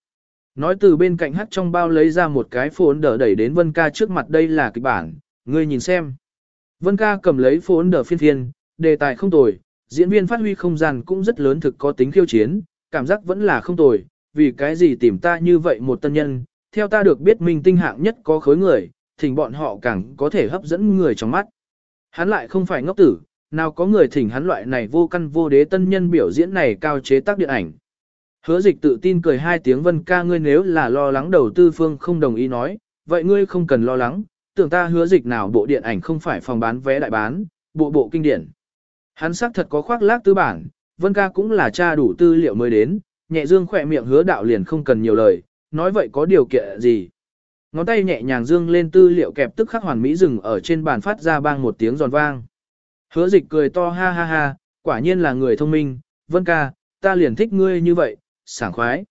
Nói từ bên cạnh hắt trong bao lấy ra một cái phốn đỡ đẩy đến Vân ca trước mặt đây là kịch bản, ngươi nhìn xem. Vân ca cầm lấy phốn đỡ phiên phiên, đề tài không tồi, diễn viên phát huy không gian cũng rất lớn thực có tính khiêu chiến, cảm giác vẫn là không tồi, vì cái gì tìm ta như vậy một tân nhân, theo ta được biết minh tinh hạng nhất có khối người, thỉnh bọn họ càng có thể hấp dẫn người trong mắt. Hắn lại không phải ngốc tử, nào có người thỉnh hắn loại này vô căn vô đế tân nhân biểu diễn này cao chế tác điện ảnh. Hứa dịch tự tin cười hai tiếng vân ca ngươi nếu là lo lắng đầu tư phương không đồng ý nói, vậy ngươi không cần lo lắng, tưởng ta hứa dịch nào bộ điện ảnh không phải phòng bán vé đại bán, bộ bộ kinh điển. Hắn xác thật có khoác lác tư bản, vân ca cũng là cha đủ tư liệu mới đến, nhẹ dương khỏe miệng hứa đạo liền không cần nhiều lời, nói vậy có điều kiện gì. Ngón tay nhẹ nhàng dương lên tư liệu kẹp tức khắc hoàn mỹ rừng ở trên bàn phát ra bang một tiếng giòn vang. Hứa dịch cười to ha ha ha, quả nhiên là người thông minh, Vân ca, ta liền thích ngươi như vậy, sảng khoái.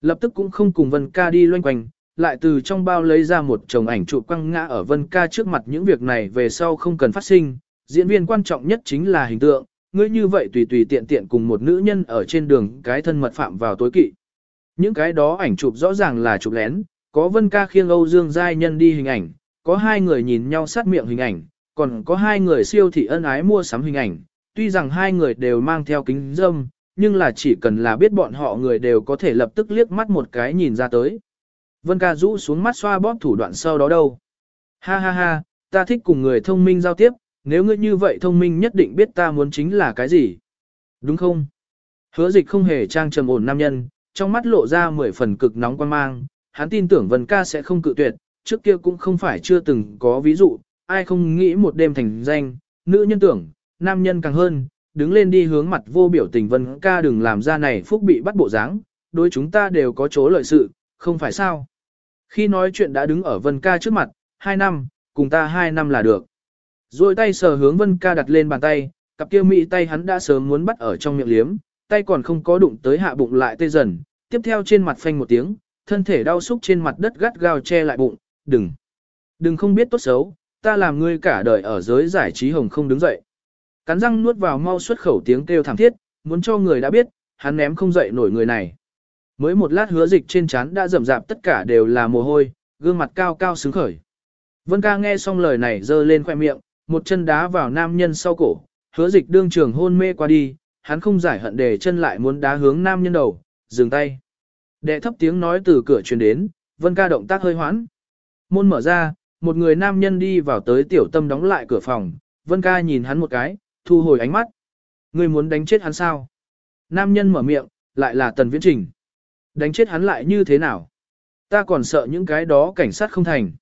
Lập tức cũng không cùng Vân ca đi loanh quanh, lại từ trong bao lấy ra một chồng ảnh chụp quăng ngã ở Vân ca trước mặt những việc này về sau không cần phát sinh, diễn viên quan trọng nhất chính là hình tượng, ngươi như vậy tùy tùy tiện tiện cùng một nữ nhân ở trên đường cái thân mật phạm vào tối kỵ. Những cái đó ảnh chụp rõ ràng là chụp lén, có Vân Ca khiêng Âu Dương Giai Nhân đi hình ảnh, có hai người nhìn nhau sát miệng hình ảnh, còn có hai người siêu thị ân ái mua sắm hình ảnh. Tuy rằng hai người đều mang theo kính dâm, nhưng là chỉ cần là biết bọn họ người đều có thể lập tức liếc mắt một cái nhìn ra tới. Vân ca rũ xuống mắt xoa bóp thủ đoạn sau đó đâu. Ha ha ha, ta thích cùng người thông minh giao tiếp, nếu ngươi như vậy thông minh nhất định biết ta muốn chính là cái gì. Đúng không? Hứa dịch không hề trang trầm ổn nam nhân, trong mắt lộ ra mười phần cực nóng quan mang, hắn tin tưởng Vân ca sẽ không cự tuyệt, trước kia cũng không phải chưa từng có ví dụ, ai không nghĩ một đêm thành danh, nữ nhân tưởng, nam nhân càng hơn, đứng lên đi hướng mặt vô biểu tình Vân ca đừng làm ra này phúc bị bắt bộ dáng, đối chúng ta đều có chỗ lợi sự, không phải sao. Khi nói chuyện đã đứng ở Vân ca trước mặt, hai năm, cùng ta hai năm là được. Rồi tay sờ hướng Vân ca đặt lên bàn tay, cặp kia mỹ tay hắn đã sớm muốn bắt ở trong miệng liếm, tay còn không có đụng tới hạ bụng lại tê dần, tiếp theo trên mặt phanh một tiếng, thân thể đau xúc trên mặt đất gắt gao che lại bụng, đừng, đừng không biết tốt xấu, ta làm ngươi cả đời ở giới giải trí hồng không đứng dậy. Cắn răng nuốt vào mau xuất khẩu tiếng kêu thảm thiết, muốn cho người đã biết, hắn ném không dậy nổi người này. Mới một lát hứa dịch trên trán đã rầm rạp tất cả đều là mồ hôi, gương mặt cao cao sướng khởi. Vân ca nghe xong lời này dơ lên khoe miệng, một chân đá vào nam nhân sau cổ, hứa dịch đương trường hôn mê qua đi, hắn không giải hận để chân lại muốn đá hướng nam nhân đầu, dừng tay. Đệ thấp tiếng nói từ cửa truyền đến, Vân ca động tác hơi hoãn. Môn mở ra, một người nam nhân đi vào tới tiểu tâm đóng lại cửa phòng, Vân ca nhìn hắn một cái, thu hồi ánh mắt. Người muốn đánh chết hắn sao? Nam nhân mở miệng, lại là tần viễn trình. Đánh chết hắn lại như thế nào? Ta còn sợ những cái đó cảnh sát không thành.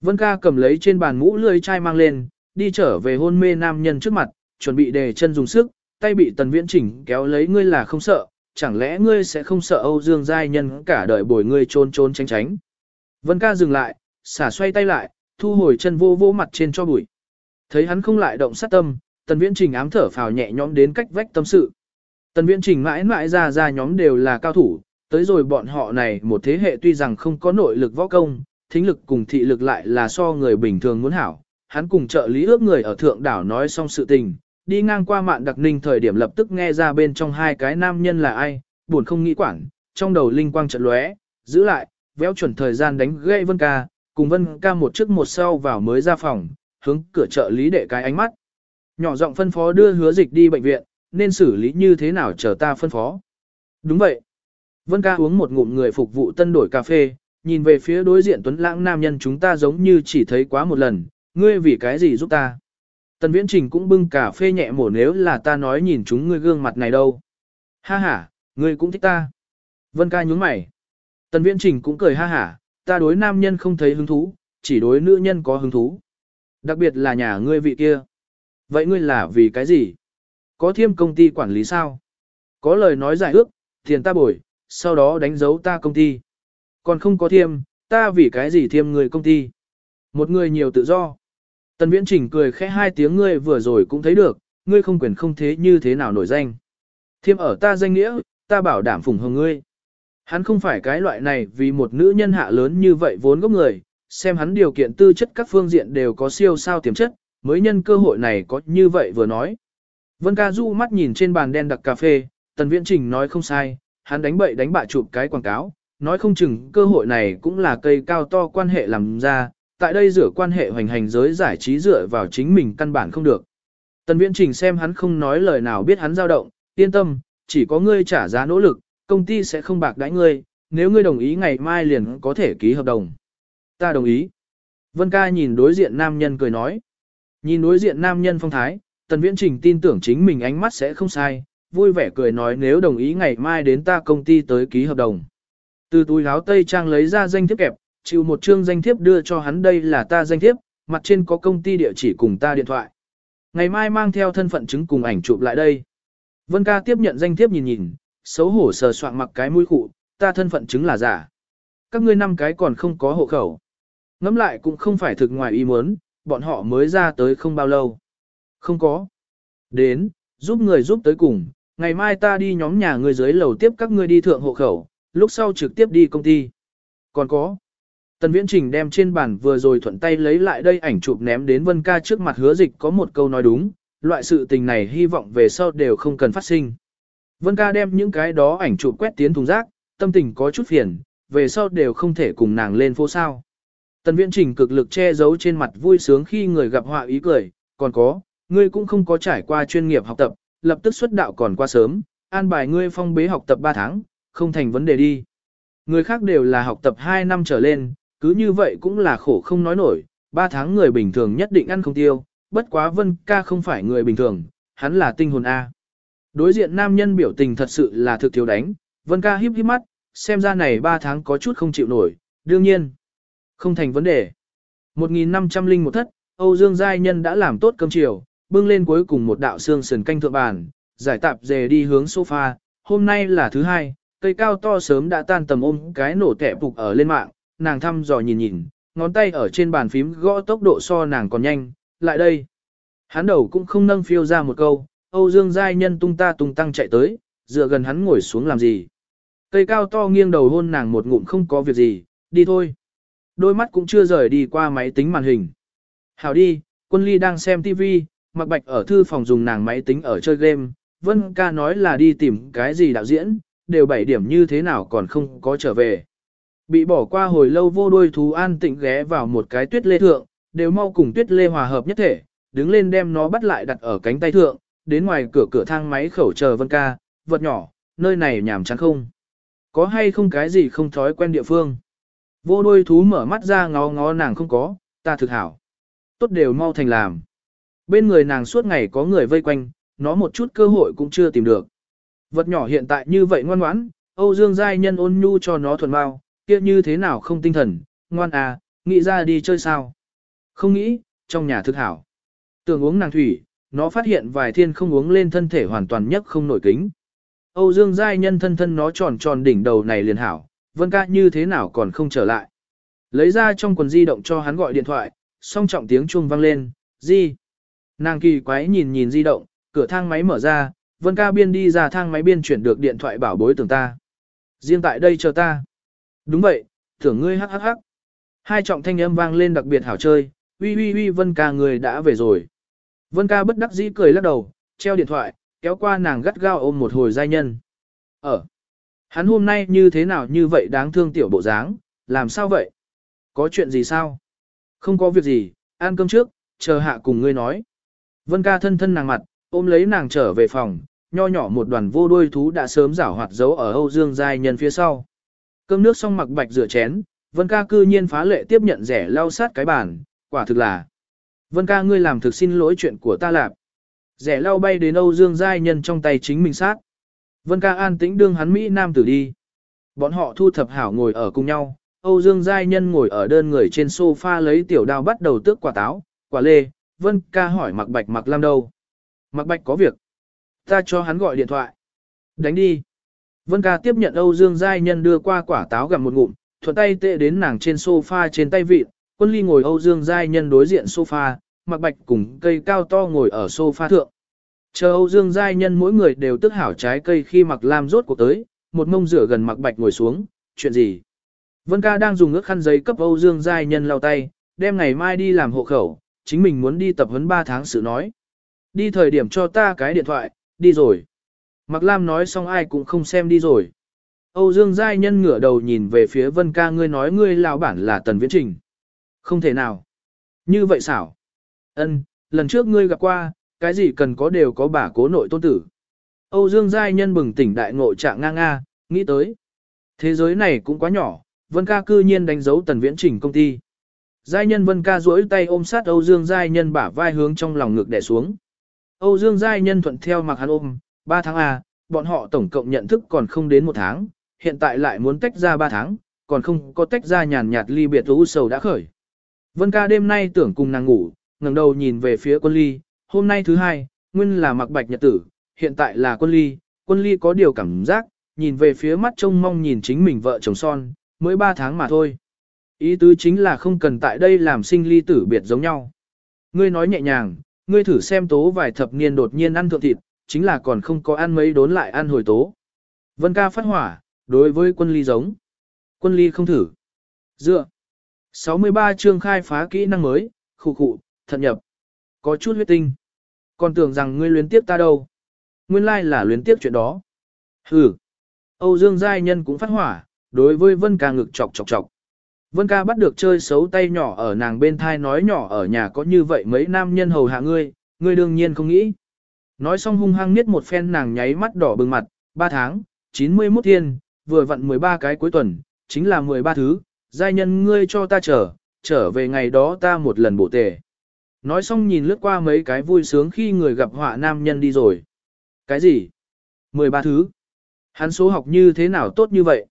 Vân ca cầm lấy trên bàn mũ lưới chai mang lên, đi trở về hôn mê nam nhân trước mặt, chuẩn bị đề chân dùng sức, tay bị tần viễn chỉnh kéo lấy ngươi là không sợ, chẳng lẽ ngươi sẽ không sợ Âu Dương Giai Nhân cả đời bồi ngươi trôn trôn tránh tránh. Vân ca dừng lại, xả xoay tay lại, thu hồi chân vô vô mặt trên cho bụi. Thấy hắn không lại động sát tâm, tần viễn trình ám thở phào nhẹ nhõm đến cách vách tâm sự. Tần viễn trình mãi mãi ra ra nhóm đều là cao thủ, tới rồi bọn họ này một thế hệ tuy rằng không có nội lực võ công, thính lực cùng thị lực lại là so người bình thường muốn hảo. Hắn cùng trợ lý ước người ở thượng đảo nói xong sự tình, đi ngang qua mạn đặc ninh thời điểm lập tức nghe ra bên trong hai cái nam nhân là ai, buồn không nghĩ quản, trong đầu linh quang trận lóe, giữ lại, véo chuẩn thời gian đánh gãy Vân ca, cùng Vân ca một trước một sau vào mới ra phòng, hướng cửa trợ lý để cái ánh mắt. Nhỏ giọng phân phó đưa hứa dịch đi bệnh viện, nên xử lý như thế nào chờ ta phân phó. Đúng vậy. Vân ca uống một ngụm người phục vụ tân đổi cà phê, nhìn về phía đối diện tuấn lãng nam nhân chúng ta giống như chỉ thấy quá một lần, ngươi vì cái gì giúp ta. Tần Viễn Trình cũng bưng cà phê nhẹ mổ nếu là ta nói nhìn chúng ngươi gương mặt này đâu. Ha ha, ngươi cũng thích ta. Vân ca nhún mày. Tần Viễn Trình cũng cười ha ha, ta đối nam nhân không thấy hứng thú, chỉ đối nữ nhân có hứng thú. Đặc biệt là nhà ngươi vị kia. Vậy ngươi là vì cái gì? Có thêm công ty quản lý sao? Có lời nói giải ước, tiền ta bồi, sau đó đánh dấu ta công ty. Còn không có thiêm, ta vì cái gì thiêm người công ty. Một người nhiều tự do. Tần Viễn Trình cười khẽ hai tiếng ngươi vừa rồi cũng thấy được, ngươi không quyền không thế như thế nào nổi danh. Thiêm ở ta danh nghĩa, ta bảo đảm phụng hồng ngươi. Hắn không phải cái loại này vì một nữ nhân hạ lớn như vậy vốn gốc người, xem hắn điều kiện tư chất các phương diện đều có siêu sao tiềm chất, mới nhân cơ hội này có như vậy vừa nói. Vân ca du mắt nhìn trên bàn đen đặc cà phê, tần viễn trình nói không sai, hắn đánh bậy đánh bạ chụp cái quảng cáo, nói không chừng cơ hội này cũng là cây cao to quan hệ làm ra, tại đây rửa quan hệ hoành hành giới giải trí dựa vào chính mình căn bản không được. Tần Viễn Trình xem hắn không nói lời nào biết hắn dao động, yên tâm, chỉ có ngươi trả giá nỗ lực, công ty sẽ không bạc đãi ngươi, nếu ngươi đồng ý ngày mai liền có thể ký hợp đồng. Ta đồng ý. Vân ca nhìn đối diện nam nhân cười nói. Nhìn đối diện nam nhân phong thái, Tần Viễn Trình tin tưởng chính mình ánh mắt sẽ không sai, vui vẻ cười nói nếu đồng ý ngày mai đến ta công ty tới ký hợp đồng. Từ túi áo tây trang lấy ra danh thiếp kẹp, chịu một chương danh thiếp đưa cho hắn đây là ta danh thiếp, mặt trên có công ty địa chỉ cùng ta điện thoại. Ngày mai mang theo thân phận chứng cùng ảnh chụp lại đây. Vân ca tiếp nhận danh thiếp nhìn nhìn, xấu hổ sờ soạn mặc cái mũi cụ, ta thân phận chứng là giả. Các ngươi năm cái còn không có hộ khẩu. Ngắm lại cũng không phải thực ngoài ý muốn, bọn họ mới ra tới không bao lâu. Không có. Đến, giúp người giúp tới cùng, ngày mai ta đi nhóm nhà người dưới lầu tiếp các ngươi đi thượng hộ khẩu, lúc sau trực tiếp đi công ty. Còn có. Tần Viễn Trình đem trên bàn vừa rồi thuận tay lấy lại đây ảnh chụp ném đến Vân Ca trước mặt hứa dịch có một câu nói đúng, loại sự tình này hy vọng về sau đều không cần phát sinh. Vân Ca đem những cái đó ảnh chụp quét tiến thùng rác, tâm tình có chút phiền, về sau đều không thể cùng nàng lên phố sao. Tần viễn trình cực lực che giấu trên mặt vui sướng khi người gặp họa ý cười, còn có, ngươi cũng không có trải qua chuyên nghiệp học tập, lập tức xuất đạo còn qua sớm, an bài ngươi phong bế học tập 3 tháng, không thành vấn đề đi. Người khác đều là học tập 2 năm trở lên, cứ như vậy cũng là khổ không nói nổi, 3 tháng người bình thường nhất định ăn không tiêu, bất quá Vân ca không phải người bình thường, hắn là tinh hồn A. Đối diện nam nhân biểu tình thật sự là thực thiếu đánh, Vân ca híp híp mắt, xem ra này 3 tháng có chút không chịu nổi, đương nhiên, không thành vấn đề. 1.500 linh một thất, Âu Dương Giai Nhân đã làm tốt cơm chiều, bưng lên cuối cùng một đạo xương sườn canh thượng bàn, giải tạp dề đi hướng sofa, hôm nay là thứ hai, cây cao to sớm đã tan tầm ôm cái nổ tẻ phục ở lên mạng, nàng thăm dò nhìn nhìn, ngón tay ở trên bàn phím gõ tốc độ so nàng còn nhanh, lại đây. Hắn đầu cũng không nâng phiêu ra một câu, Âu Dương Giai Nhân tung ta tung tăng chạy tới, dựa gần hắn ngồi xuống làm gì. Cây cao to nghiêng đầu hôn nàng một ngụm không có việc gì, đi thôi. Đôi mắt cũng chưa rời đi qua máy tính màn hình. Hảo đi, quân ly đang xem TV, mặc bạch ở thư phòng dùng nàng máy tính ở chơi game, Vân ca nói là đi tìm cái gì đạo diễn, đều bảy điểm như thế nào còn không có trở về. Bị bỏ qua hồi lâu vô đôi thú an tịnh ghé vào một cái tuyết lê thượng, đều mau cùng tuyết lê hòa hợp nhất thể, đứng lên đem nó bắt lại đặt ở cánh tay thượng, đến ngoài cửa cửa thang máy khẩu chờ Vân ca, vật nhỏ, nơi này nhàm chán không. Có hay không cái gì không thói quen địa phương. Vô đôi thú mở mắt ra ngó ngó nàng không có, ta thực hảo. Tốt đều mau thành làm. Bên người nàng suốt ngày có người vây quanh, nó một chút cơ hội cũng chưa tìm được. Vật nhỏ hiện tại như vậy ngoan ngoãn, Âu Dương Giai Nhân ôn nhu cho nó thuần bao, kia như thế nào không tinh thần, ngoan à, nghĩ ra đi chơi sao. Không nghĩ, trong nhà thực hảo. Tưởng uống nàng thủy, nó phát hiện vài thiên không uống lên thân thể hoàn toàn nhất không nổi kính. Âu Dương Giai Nhân thân thân nó tròn tròn đỉnh đầu này liền hảo, Vân ca như thế nào còn không trở lại. Lấy ra trong quần di động cho hắn gọi điện thoại, song trọng tiếng chuông vang lên, di. Nàng kỳ quái nhìn nhìn di động, cửa thang máy mở ra, Vân ca biên đi ra thang máy biên chuyển được điện thoại bảo bối tưởng ta. Riêng tại đây chờ ta. Đúng vậy, tưởng ngươi hắc hắc hắc. Hai trọng thanh âm vang lên đặc biệt hảo chơi, uy uy uy Vân ca người đã về rồi. Vân ca bất đắc dĩ cười lắc đầu, treo điện thoại, kéo qua nàng gắt gao ôm một hồi giai nhân. Ở. Hắn hôm nay như thế nào như vậy đáng thương tiểu bộ dáng, làm sao vậy? Có chuyện gì sao? Không có việc gì, ăn cơm trước, chờ hạ cùng ngươi nói. Vân ca thân thân nàng mặt, ôm lấy nàng trở về phòng, nho nhỏ một đoàn vô đuôi thú đã sớm rảo hoạt giấu ở Âu Dương Giai Nhân phía sau. Cơm nước xong mặc bạch rửa chén, Vân ca cư nhiên phá lệ tiếp nhận rẻ lau sát cái bàn, quả thực là. Vân ca ngươi làm thực xin lỗi chuyện của ta lạp. Rẻ lao bay đến Âu Dương Giai Nhân trong tay chính mình sát. Vân ca an tĩnh đương hắn Mỹ Nam tử đi. Bọn họ thu thập hảo ngồi ở cùng nhau, Âu Dương Giai Nhân ngồi ở đơn người trên sofa lấy tiểu đao bắt đầu tước quả táo, quả lê, Vân ca hỏi Mặc Bạch Mặc Lam đâu. Mặc Bạch có việc. Ta cho hắn gọi điện thoại. Đánh đi. Vân ca tiếp nhận Âu Dương Giai Nhân đưa qua quả táo gặm một ngụm, thuận tay tệ đến nàng trên sofa trên tay vịt, quân ly ngồi Âu Dương Giai Nhân đối diện sofa, Mặc Bạch cùng cây cao to ngồi ở sofa thượng. Chờ Âu Dương Giai Nhân mỗi người đều tức hảo trái cây khi Mặc Lam rốt cuộc tới, một mông rửa gần Mặc Bạch ngồi xuống, chuyện gì? Vân ca đang dùng ước khăn giấy cấp Âu Dương Giai Nhân lau tay, đem ngày mai đi làm hộ khẩu, chính mình muốn đi tập huấn 3 tháng sự nói. Đi thời điểm cho ta cái điện thoại, đi rồi. Mặc Lam nói xong ai cũng không xem đi rồi. Âu Dương Giai Nhân ngửa đầu nhìn về phía Vân ca ngươi nói ngươi lão bản là Tần Viễn Trình. Không thể nào. Như vậy xảo. Ân, lần trước ngươi gặp qua, cái gì cần có đều có bà cố nội tôn tử. Âu Dương Giai Nhân bừng tỉnh đại ngộ trạng nga nga, nghĩ tới. Thế giới này cũng quá nhỏ, Vân ca cư nhiên đánh dấu Tần Viễn Trình công ty. Giai nhân Vân ca duỗi tay ôm sát Âu Dương Giai nhân bả vai hướng trong lòng ngực đè xuống. Âu Dương Giai nhân thuận theo mặc hắn ôm, 3 tháng à, bọn họ tổng cộng nhận thức còn không đến một tháng, hiện tại lại muốn tách ra 3 tháng, còn không có tách ra nhàn nhạt ly biệt u sầu đã khởi. Vân ca đêm nay tưởng cùng nàng ngủ, ngẩng đầu nhìn về phía quân ly, hôm nay thứ hai, nguyên là mặc bạch nhật tử, hiện tại là quân ly, quân ly có điều cảm giác, nhìn về phía mắt trông mong nhìn chính mình vợ chồng son, mới 3 tháng mà thôi. Ý tứ chính là không cần tại đây làm sinh ly tử biệt giống nhau. Ngươi nói nhẹ nhàng, ngươi thử xem tố vài thập niên đột nhiên ăn thượng thịt, chính là còn không có ăn mấy đốn lại ăn hồi tố. Vân ca phát hỏa, đối với quân ly giống. Quân ly không thử. Dựa. 63 chương khai phá kỹ năng mới, khụ khụ, thận nhập. Có chút huyết tinh. Còn tưởng rằng ngươi luyến tiếp ta đâu. Nguyên lai là luyến tiếp chuyện đó. Hừ. Âu Dương Giai Nhân cũng phát hỏa, đối với Vân ca ngực chọc chọc chọc. Vân ca bắt được chơi xấu tay nhỏ ở nàng bên thai nói nhỏ ở nhà có như vậy mấy nam nhân hầu hạ ngươi, ngươi đương nhiên không nghĩ. Nói xong hung hăng niết một phen nàng nháy mắt đỏ bừng mặt, 3 tháng, 91 thiên, vừa vặn 13 cái cuối tuần, chính là 13 thứ, giai nhân ngươi cho ta chờ, trở về ngày đó ta một lần bổ tề. Nói xong nhìn lướt qua mấy cái vui sướng khi người gặp họa nam nhân đi rồi. Cái gì? 13 thứ. Hắn số học như thế nào tốt như vậy?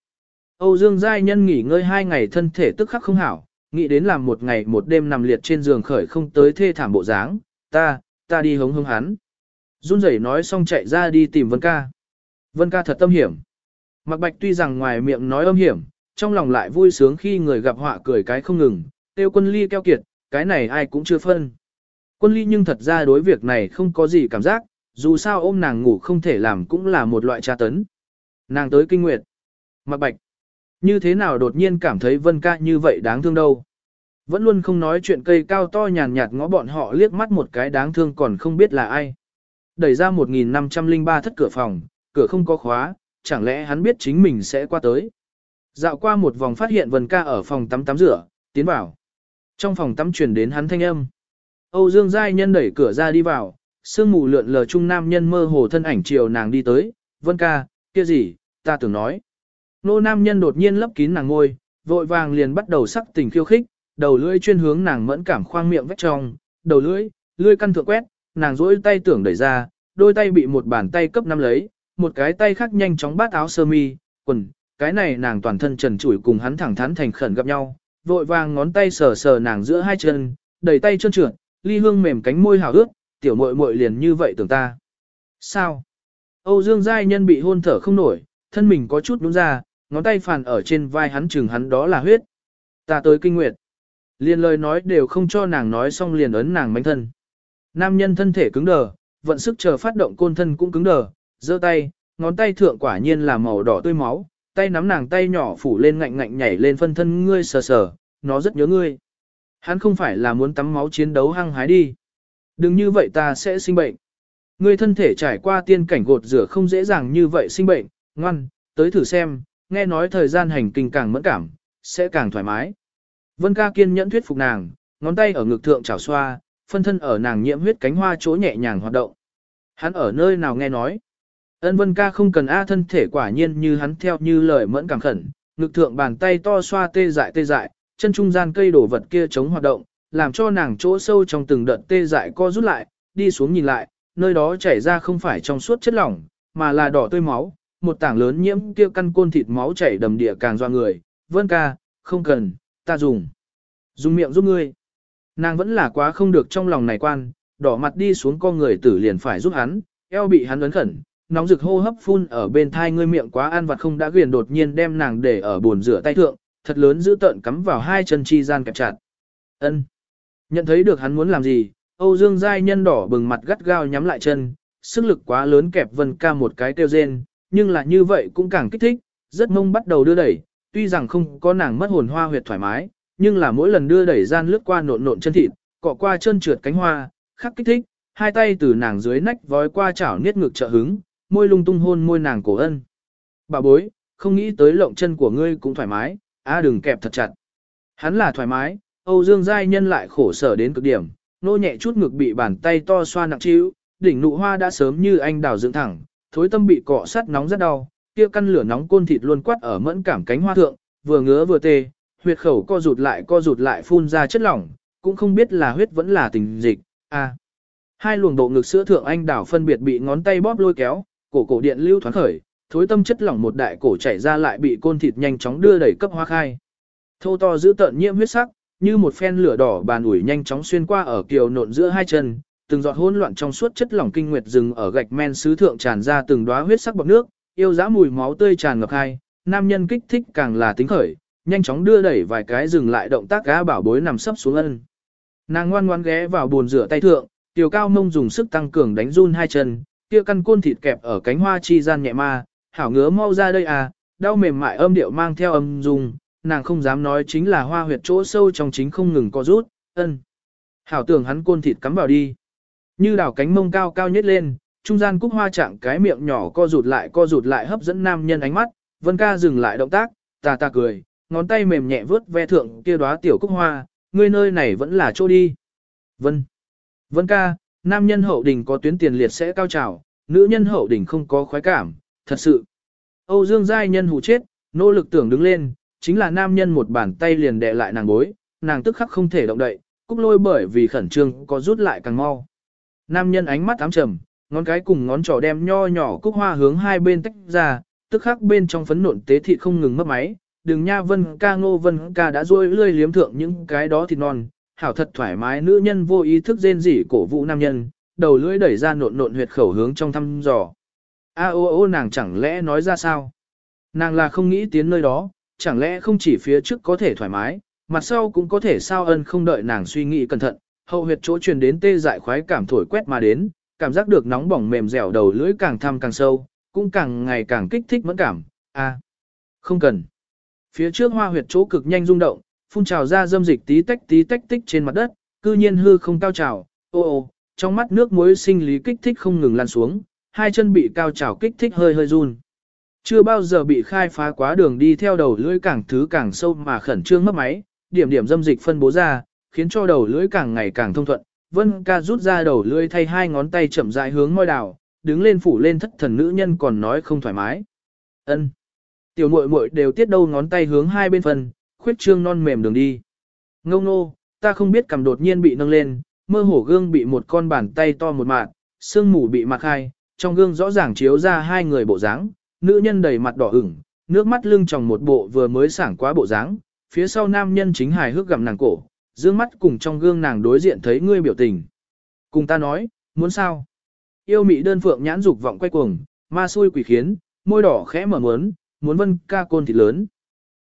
Âu Dương Giai Nhân nghỉ ngơi hai ngày thân thể tức khắc không hảo, nghĩ đến làm một ngày một đêm nằm liệt trên giường khởi không tới thê thảm bộ dáng, ta, ta đi hống hống hắn. Run rẩy nói xong chạy ra đi tìm Vân ca. Vân ca thật tâm hiểm. Mạc Bạch tuy rằng ngoài miệng nói âm hiểm, trong lòng lại vui sướng khi người gặp họa cười cái không ngừng, tiêu quân ly keo kiệt, cái này ai cũng chưa phân. Quân ly nhưng thật ra đối việc này không có gì cảm giác, dù sao ôm nàng ngủ không thể làm cũng là một loại tra tấn. Nàng tới kinh nguyệt. Mạc Bạch. Như thế nào đột nhiên cảm thấy Vân ca như vậy đáng thương đâu. Vẫn luôn không nói chuyện cây cao to nhàn nhạt ngó bọn họ liếc mắt một cái đáng thương còn không biết là ai. Đẩy ra 1503 thất cửa phòng, cửa không có khóa, chẳng lẽ hắn biết chính mình sẽ qua tới. Dạo qua một vòng phát hiện Vân ca ở phòng tắm tắm rửa, tiến vào. Trong phòng tắm truyền đến hắn thanh âm. Âu Dương Giai Nhân đẩy cửa ra đi vào, sương mù lượn lờ trung nam nhân mơ hồ thân ảnh chiều nàng đi tới, Vân ca, kia gì, ta tưởng nói. Nô nam nhân đột nhiên lấp kín nàng ngôi, vội vàng liền bắt đầu sắc tình khiêu khích, đầu lưỡi chuyên hướng nàng mẫn cảm khoang miệng vách trong, đầu lưỡi, lưỡi căn thượng quét, nàng rỗi tay tưởng đẩy ra, đôi tay bị một bàn tay cấp năm lấy, một cái tay khác nhanh chóng bát áo sơ mi, quần, cái này nàng toàn thân trần trụi cùng hắn thẳng thắn thành khẩn gặp nhau, vội vàng ngón tay sờ sờ nàng giữa hai chân, đẩy tay chân trượt, ly hương mềm cánh môi hào ước, tiểu muội muội liền như vậy tưởng ta. Sao? Âu Dương Giai Nhân bị hôn thở không nổi, thân mình có chút đúng ra, ngón tay phàn ở trên vai hắn chừng hắn đó là huyết. Ta tới kinh nguyệt. Liền lời nói đều không cho nàng nói xong liền ấn nàng bánh thân. Nam nhân thân thể cứng đờ, vận sức chờ phát động côn thân cũng cứng đờ, giơ tay, ngón tay thượng quả nhiên là màu đỏ tươi máu, tay nắm nàng tay nhỏ phủ lên ngạnh ngạnh nhảy lên phân thân ngươi sờ sờ, nó rất nhớ ngươi. Hắn không phải là muốn tắm máu chiến đấu hăng hái đi. Đừng như vậy ta sẽ sinh bệnh. Ngươi thân thể trải qua tiên cảnh gột rửa không dễ dàng như vậy sinh bệnh, ngoan, tới thử xem, nghe nói thời gian hành kinh càng mẫn cảm, sẽ càng thoải mái. Vân ca kiên nhẫn thuyết phục nàng, ngón tay ở ngực thượng chảo xoa, phân thân ở nàng nhiễm huyết cánh hoa chỗ nhẹ nhàng hoạt động. Hắn ở nơi nào nghe nói. Ân vân ca không cần A thân thể quả nhiên như hắn theo như lời mẫn cảm khẩn, ngực thượng bàn tay to xoa tê dại tê dại, chân trung gian cây đổ vật kia chống hoạt động, làm cho nàng chỗ sâu trong từng đợt tê dại co rút lại, đi xuống nhìn lại, nơi đó chảy ra không phải trong suốt chất lỏng, mà là đỏ tươi máu, một tảng lớn nhiễm kia căn côn thịt máu chảy đầm địa càng doa người, vân ca, không cần, ta dùng. Dùng miệng giúp ngươi. Nàng vẫn là quá không được trong lòng này quan, đỏ mặt đi xuống con người tử liền phải giúp hắn, eo bị hắn ấn khẩn, nóng rực hô hấp phun ở bên thai ngươi miệng quá ăn vặt không đã quyền đột nhiên đem nàng để ở bồn rửa tay thượng, thật lớn giữ tợn cắm vào hai chân chi gian kẹp chặt. Ân. Nhận thấy được hắn muốn làm gì, Âu Dương Giai nhân đỏ bừng mặt gắt gao nhắm lại chân, sức lực quá lớn kẹp Vân Ca một cái kêu rên, nhưng là như vậy cũng càng kích thích, rất mông bắt đầu đưa đẩy, tuy rằng không có nàng mất hồn hoa huyệt thoải mái, nhưng là mỗi lần đưa đẩy gian lướt qua nộn nộn chân thịt, cọ qua chân trượt cánh hoa, khắc kích thích, hai tay từ nàng dưới nách vói qua chảo niết ngực trợ hứng, môi lung tung hôn môi nàng cổ ân. Bà bối, không nghĩ tới lộng chân của ngươi cũng thoải mái, A đừng kẹp thật chặt. Hắn là thoải mái, Âu Dương Giai Nhân lại khổ sở đến cực điểm, nô nhẹ chút ngực bị bàn tay to xoa nặng chiếu, đỉnh nụ hoa đã sớm như anh đào dựng thẳng, thối tâm bị cọ sắt nóng rất đau, kia căn lửa nóng côn thịt luôn quát ở mẫn cảm cánh hoa thượng, vừa ngứa vừa tê, huyệt khẩu co rụt lại co rụt lại phun ra chất lỏng, cũng không biết là huyết vẫn là tình dịch, a. Hai luồng độ ngực sữa thượng anh đảo phân biệt bị ngón tay bóp lôi kéo, cổ cổ điện lưu thoáng khởi, thối tâm chất lỏng một đại cổ chảy ra lại bị côn thịt nhanh chóng đưa đẩy cấp hoa khai. Thô to giữ tợn nhiễm huyết sắc, như một phen lửa đỏ bàn ủi nhanh chóng xuyên qua ở kiều nộn giữa hai chân, từng giọt hỗn loạn trong suốt chất lỏng kinh nguyệt rừng ở gạch men sứ thượng tràn ra từng đóa huyết sắc bọt nước, yêu dã mùi máu tươi tràn ngập hai, nam nhân kích thích càng là tính khởi, nhanh chóng đưa đẩy vài cái dừng lại động tác gã bảo bối nằm sấp xuống ân. Nàng ngoan ngoan ghé vào bồn rửa tay thượng, tiểu cao mông dùng sức tăng cường đánh run hai chân, kia căn côn thịt kẹp ở cánh hoa chi gian nhẹ ma, hảo ngứa mau ra đây à, đau mềm mại âm điệu mang theo âm dung, nàng không dám nói chính là hoa huyệt chỗ sâu trong chính không ngừng co rút, ân. Hảo tưởng hắn côn thịt cắm vào đi. Như đảo cánh mông cao cao nhất lên, trung gian cúc hoa chạm cái miệng nhỏ co rụt lại co rụt lại hấp dẫn nam nhân ánh mắt, Vân ca dừng lại động tác, ta ta cười, ngón tay mềm nhẹ vướt ve thượng kia đóa tiểu cúc hoa, ngươi nơi này vẫn là chỗ đi. Vân. Vân ca, nam nhân hậu đình có tuyến tiền liệt sẽ cao trào, nữ nhân hậu đình không có khoái cảm, thật sự. Âu Dương giai nhân hù chết, nỗ lực tưởng đứng lên, chính là nam nhân một bàn tay liền đè lại nàng bối, nàng tức khắc không thể động đậy, cúc lôi bởi vì khẩn trương có rút lại càng mau. Nam nhân ánh mắt ám trầm, ngón cái cùng ngón trỏ đem nho nhỏ cúc hoa hướng hai bên tách ra, tức khắc bên trong phấn nộn tế thịt không ngừng mất máy, đừng nha vân ca ngô vân ca đã rôi lươi liếm thượng những cái đó thịt non, hảo thật thoải mái nữ nhân vô ý thức rên rỉ cổ vũ nam nhân, đầu lưỡi đẩy ra nộn nộn huyệt khẩu hướng trong thăm dò. A ô ô nàng chẳng lẽ nói ra sao? Nàng là không nghĩ tiến nơi đó, chẳng lẽ không chỉ phía trước có thể thoải mái, mặt sau cũng có thể sao ân không đợi nàng suy nghĩ cẩn thận, hậu huyệt chỗ truyền đến tê dại khoái cảm thổi quét mà đến, cảm giác được nóng bỏng mềm dẻo đầu lưỡi càng thăm càng sâu, cũng càng ngày càng kích thích mẫn cảm. A, không cần. Phía trước hoa huyệt chỗ cực nhanh rung động, phun trào ra dâm dịch tí tách tí tách tích trên mặt đất, cư nhiên hư không cao trào, ô ô, trong mắt nước muối sinh lý kích thích không ngừng lan xuống, hai chân bị cao trào kích thích hơi hơi run. Chưa bao giờ bị khai phá quá đường đi theo đầu lưỡi càng thứ càng sâu mà khẩn trương mất máy, điểm điểm dâm dịch phân bố ra, khiến cho đầu lưỡi càng ngày càng thông thuận. Vân ca rút ra đầu lưỡi thay hai ngón tay chậm rãi hướng môi đào, đứng lên phủ lên thất thần nữ nhân còn nói không thoải mái. Ân. Tiểu muội muội đều tiết đâu ngón tay hướng hai bên phần, khuyết trương non mềm đường đi. Ngông nô, ta không biết cầm đột nhiên bị nâng lên, mơ hổ gương bị một con bàn tay to một mạng, sương mù bị mặc hai, trong gương rõ ràng chiếu ra hai người bộ dáng, nữ nhân đầy mặt đỏ ửng, nước mắt lưng tròng một bộ vừa mới sảng quá bộ dáng, phía sau nam nhân chính hài hước gặm nàng cổ, dương mắt cùng trong gương nàng đối diện thấy ngươi biểu tình. Cùng ta nói, muốn sao? Yêu mị đơn phượng nhãn dục vọng quay cuồng, ma xui quỷ khiến, môi đỏ khẽ mở muốn, muốn vân ca côn thịt lớn.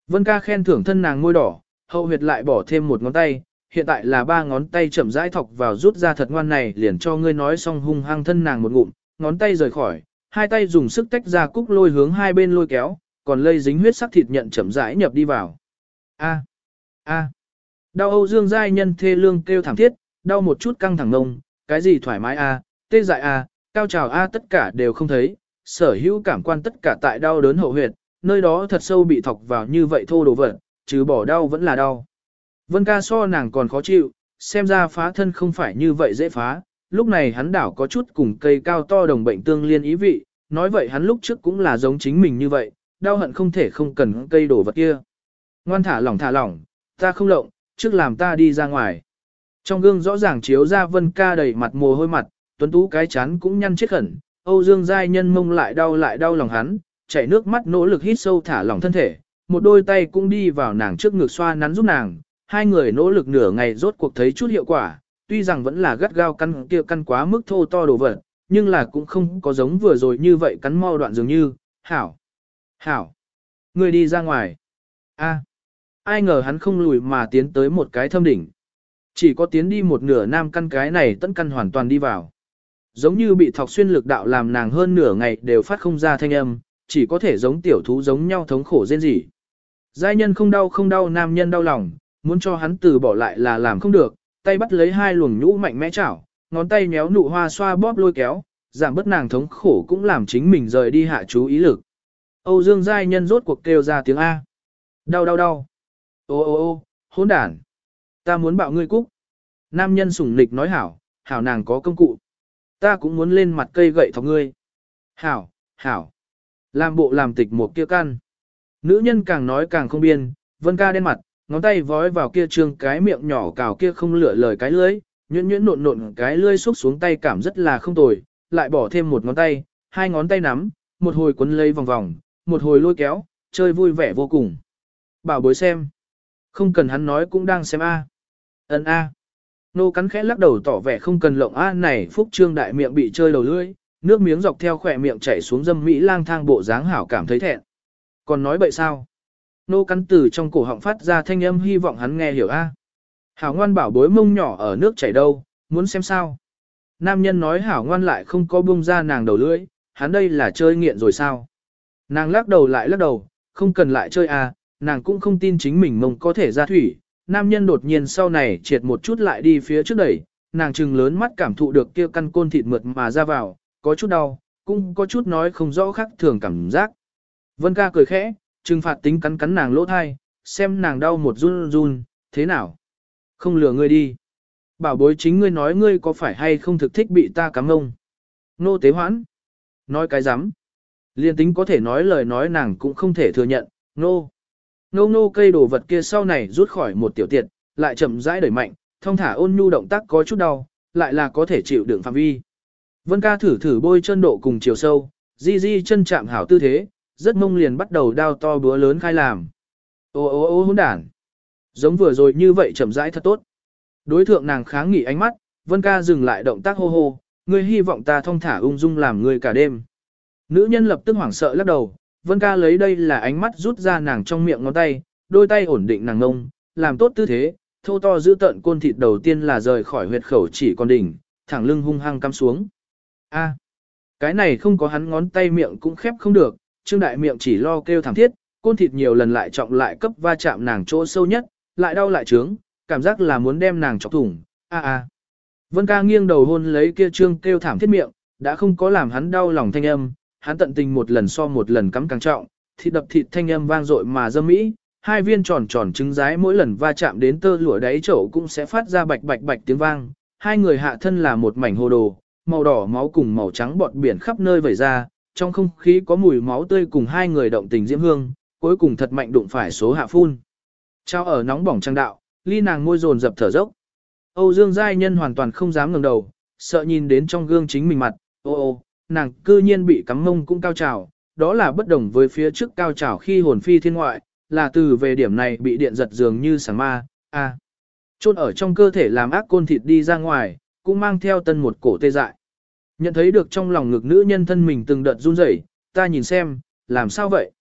Vân ca khen thưởng thân nàng môi đỏ, hậu huyệt lại bỏ thêm một ngón tay, hiện tại là ba ngón tay chậm rãi thọc vào rút ra thật ngoan này liền cho ngươi nói xong hung hăng thân nàng một ngụm, ngón tay rời khỏi, hai tay dùng sức tách ra cúc lôi hướng hai bên lôi kéo, còn lây dính huyết sắc thịt nhận chậm rãi nhập đi vào. A. A. Đau Âu Dương giai nhân thê lương kêu thảm thiết, đau một chút căng thẳng ngông, cái gì thoải mái a, tê dại a, cao trào a tất cả đều không thấy, sở hữu cảm quan tất cả tại đau đớn hậu huyệt, nơi đó thật sâu bị thọc vào như vậy thô đồ vật, trừ bỏ đau vẫn là đau. Vân ca so nàng còn khó chịu, xem ra phá thân không phải như vậy dễ phá, lúc này hắn đảo có chút cùng cây cao to đồng bệnh tương liên ý vị, nói vậy hắn lúc trước cũng là giống chính mình như vậy, đau hận không thể không cần cây đổ vật kia. Ngoan thả lỏng thả lỏng, ta không lộng, trước làm ta đi ra ngoài. Trong gương rõ ràng chiếu ra vân ca đầy mặt mồ hôi mặt, tuấn tú cái chán cũng nhăn chết khẩn, Âu Dương giai nhân mông lại đau lại đau lòng hắn, chảy nước mắt nỗ lực hít sâu thả lỏng thân thể, một đôi tay cũng đi vào nàng trước ngực xoa nắn giúp nàng, hai người nỗ lực nửa ngày rốt cuộc thấy chút hiệu quả, tuy rằng vẫn là gắt gao căn kia căn quá mức thô to đồ vật, nhưng là cũng không có giống vừa rồi như vậy cắn mau đoạn dường như, hảo, hảo, người đi ra ngoài, a, ai ngờ hắn không lùi mà tiến tới một cái thâm đỉnh, chỉ có tiến đi một nửa nam căn cái này tận căn hoàn toàn đi vào. Giống như bị thọc xuyên lực đạo làm nàng hơn nửa ngày đều phát không ra thanh âm, chỉ có thể giống tiểu thú giống nhau thống khổ rên rỉ. Giai nhân không đau không đau nam nhân đau lòng, muốn cho hắn từ bỏ lại là làm không được, tay bắt lấy hai luồng nhũ mạnh mẽ chảo, ngón tay méo nụ hoa xoa bóp lôi kéo, giảm bớt nàng thống khổ cũng làm chính mình rời đi hạ chú ý lực. Âu Dương giai nhân rốt cuộc kêu ra tiếng A. Đau đau đau. Ô ô ô, hỗn đản. Ta muốn bạo ngươi cúc. Nam nhân sủng nịch nói hảo, hảo nàng có công cụ. Ta cũng muốn lên mặt cây gậy thọc ngươi. Hảo, hảo. Làm bộ làm tịch một kia căn. Nữ nhân càng nói càng không biên, vân ca đen mặt, ngón tay vói vào kia trương cái miệng nhỏ cào kia không lựa lời cái lưới, nhuyễn nhuyễn nộn nộn cái lưới xúc xuống tay cảm rất là không tồi, lại bỏ thêm một ngón tay, hai ngón tay nắm, một hồi quấn lấy vòng vòng, một hồi lôi kéo, chơi vui vẻ vô cùng. Bảo bối xem. Không cần hắn nói cũng đang xem A. Ấn A. Nô cắn khẽ lắc đầu tỏ vẻ không cần lộng A này phúc trương đại miệng bị chơi đầu lưỡi, nước miếng dọc theo khỏe miệng chảy xuống dâm mỹ lang thang bộ dáng hảo cảm thấy thẹn. Còn nói bậy sao? Nô cắn từ trong cổ họng phát ra thanh âm hy vọng hắn nghe hiểu a. Hảo ngoan bảo bối mông nhỏ ở nước chảy đâu, muốn xem sao? Nam nhân nói hảo ngoan lại không có buông ra nàng đầu lưỡi, hắn đây là chơi nghiện rồi sao? Nàng lắc đầu lại lắc đầu, không cần lại chơi a, nàng cũng không tin chính mình mông có thể ra thủy. Nam nhân đột nhiên sau này triệt một chút lại đi phía trước đẩy, nàng trừng lớn mắt cảm thụ được kia căn côn thịt mượt mà ra vào, có chút đau, cũng có chút nói không rõ khác thường cảm giác. Vân ca cười khẽ, trừng phạt tính cắn cắn nàng lỗ thai, xem nàng đau một run run, thế nào? Không lừa ngươi đi. Bảo bối chính ngươi nói ngươi có phải hay không thực thích bị ta cắm ông. Nô tế hoãn. Nói cái rắm Liên tính có thể nói lời nói nàng cũng không thể thừa nhận, nô. Nô nô cây đồ vật kia sau này rút khỏi một tiểu tiệt, lại chậm rãi đẩy mạnh, thông thả ôn nhu động tác có chút đau, lại là có thể chịu đựng phạm vi. Vân ca thử thử bôi chân độ cùng chiều sâu, di di chân chạm hảo tư thế, rất mông liền bắt đầu đao to búa lớn khai làm. Ô ô ô hỗn đản. Giống vừa rồi như vậy chậm rãi thật tốt. Đối thượng nàng kháng nghị ánh mắt, Vân ca dừng lại động tác hô hô, ngươi hy vọng ta thông thả ung dung làm ngươi cả đêm. Nữ nhân lập tức hoảng sợ lắc đầu, Vân ca lấy đây là ánh mắt rút ra nàng trong miệng ngón tay, đôi tay ổn định nàng ngông, làm tốt tư thế, thô to giữ tận côn thịt đầu tiên là rời khỏi huyệt khẩu chỉ còn đỉnh, thẳng lưng hung hăng cắm xuống. A, cái này không có hắn ngón tay miệng cũng khép không được, trương đại miệng chỉ lo kêu thảm thiết, côn thịt nhiều lần lại trọng lại cấp va chạm nàng chỗ sâu nhất, lại đau lại trướng, cảm giác là muốn đem nàng chọc thủng, a a. Vân ca nghiêng đầu hôn lấy kia trương kêu thảm thiết miệng, đã không có làm hắn đau lòng thanh âm, hắn tận tình một lần so một lần cắm càng trọng, thịt đập thịt thanh âm vang dội mà dâm mỹ, hai viên tròn tròn trứng rái mỗi lần va chạm đến tơ lụa đáy chậu cũng sẽ phát ra bạch bạch bạch tiếng vang, hai người hạ thân là một mảnh hồ đồ, màu đỏ máu cùng màu trắng bọt biển khắp nơi vẩy ra, trong không khí có mùi máu tươi cùng hai người động tình diễm hương, cuối cùng thật mạnh đụng phải số hạ phun. Trao ở nóng bỏng trang đạo, ly nàng môi dồn dập thở dốc. Âu Dương Giai Nhân hoàn toàn không dám ngẩng đầu, sợ nhìn đến trong gương chính mình mặt, ô ô, nàng cư nhiên bị cắm mông cũng cao trào, đó là bất đồng với phía trước cao trào khi hồn phi thiên ngoại, là từ về điểm này bị điện giật dường như sáng ma, a. À. Chôn ở trong cơ thể làm ác côn thịt đi ra ngoài, cũng mang theo tân một cổ tê dại. Nhận thấy được trong lòng ngực nữ nhân thân mình từng đợt run rẩy, ta nhìn xem, làm sao vậy?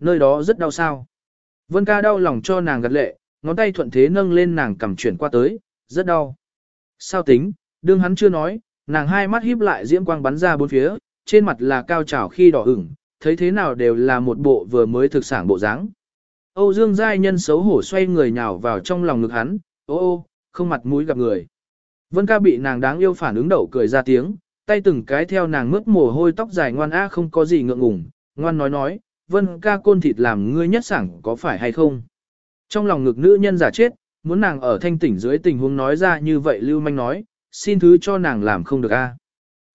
Nơi đó rất đau sao? Vân ca đau lòng cho nàng gật lệ, ngón tay thuận thế nâng lên nàng cầm chuyển qua tới, rất đau. Sao tính, đương hắn chưa nói, nàng hai mắt híp lại diễm quang bắn ra bốn phía, trên mặt là cao trào khi đỏ ửng, thấy thế nào đều là một bộ vừa mới thực sản bộ dáng. Âu Dương Giai Nhân xấu hổ xoay người nhào vào trong lòng ngực hắn, ô ô, không mặt mũi gặp người. Vân ca bị nàng đáng yêu phản ứng đậu cười ra tiếng, tay từng cái theo nàng mướt mồ hôi tóc dài ngoan a không có gì ngượng ngùng, ngoan nói nói, Vân ca côn thịt làm ngươi nhất sảng có phải hay không. Trong lòng ngực nữ nhân giả chết, muốn nàng ở thanh tỉnh dưới tình huống nói ra như vậy lưu manh nói, xin thứ cho nàng làm không được a.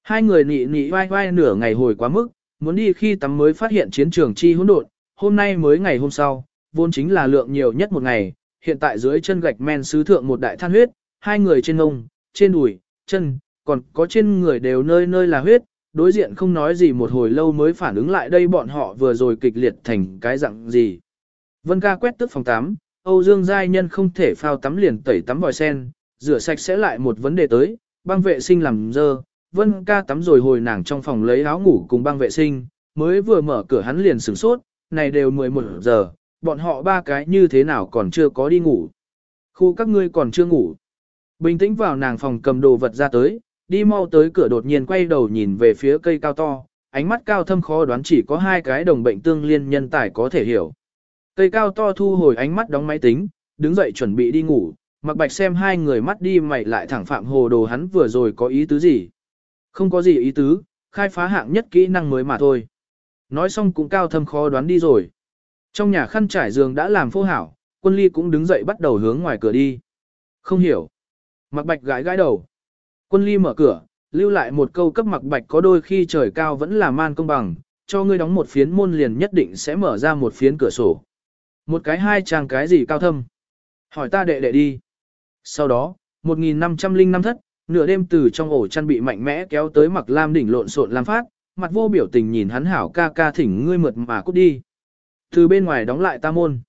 Hai người nị nị vai vai nửa ngày hồi quá mức, muốn đi khi tắm mới phát hiện chiến trường chi hỗn độn, hôm nay mới ngày hôm sau, vốn chính là lượng nhiều nhất một ngày, hiện tại dưới chân gạch men sứ thượng một đại than huyết, hai người trên ngông, trên đùi, chân, còn có trên người đều nơi nơi là huyết, đối diện không nói gì một hồi lâu mới phản ứng lại đây bọn họ vừa rồi kịch liệt thành cái dạng gì. Vân ca quét tức phòng tắm, Âu Dương Giai Nhân không thể phao tắm liền tẩy tắm vòi sen, rửa sạch sẽ lại một vấn đề tới, băng vệ sinh làm dơ, Vân ca tắm rồi hồi nàng trong phòng lấy áo ngủ cùng băng vệ sinh, mới vừa mở cửa hắn liền sửng sốt, này đều 11 giờ, bọn họ ba cái như thế nào còn chưa có đi ngủ. Khu các ngươi còn chưa ngủ. Bình tĩnh vào nàng phòng cầm đồ vật ra tới, đi mau tới cửa đột nhiên quay đầu nhìn về phía cây cao to, ánh mắt cao thâm khó đoán chỉ có hai cái đồng bệnh tương liên nhân tài có thể hiểu. Cây cao to thu hồi ánh mắt đóng máy tính, đứng dậy chuẩn bị đi ngủ, mặc bạch xem hai người mắt đi mày lại thẳng phạm hồ đồ hắn vừa rồi có ý tứ gì. Không có gì ý tứ, khai phá hạng nhất kỹ năng mới mà thôi. Nói xong cũng cao thâm khó đoán đi rồi. Trong nhà khăn trải giường đã làm phô hảo, quân ly cũng đứng dậy bắt đầu hướng ngoài cửa đi. Không hiểu. Mặc bạch gãi gãi đầu. Quân ly mở cửa, lưu lại một câu cấp mặc bạch có đôi khi trời cao vẫn là man công bằng, cho ngươi đóng một phiến môn liền nhất định sẽ mở ra một phiến cửa sổ. Một cái hai chàng cái gì cao thâm? Hỏi ta đệ đệ đi. Sau đó, 1505 thất, nửa đêm từ trong ổ chăn bị mạnh mẽ kéo tới mặc lam đỉnh lộn xộn Lam phát, mặt vô biểu tình nhìn hắn hảo ca ca thỉnh ngươi mượt mà cút đi. Từ bên ngoài đóng lại ta môn.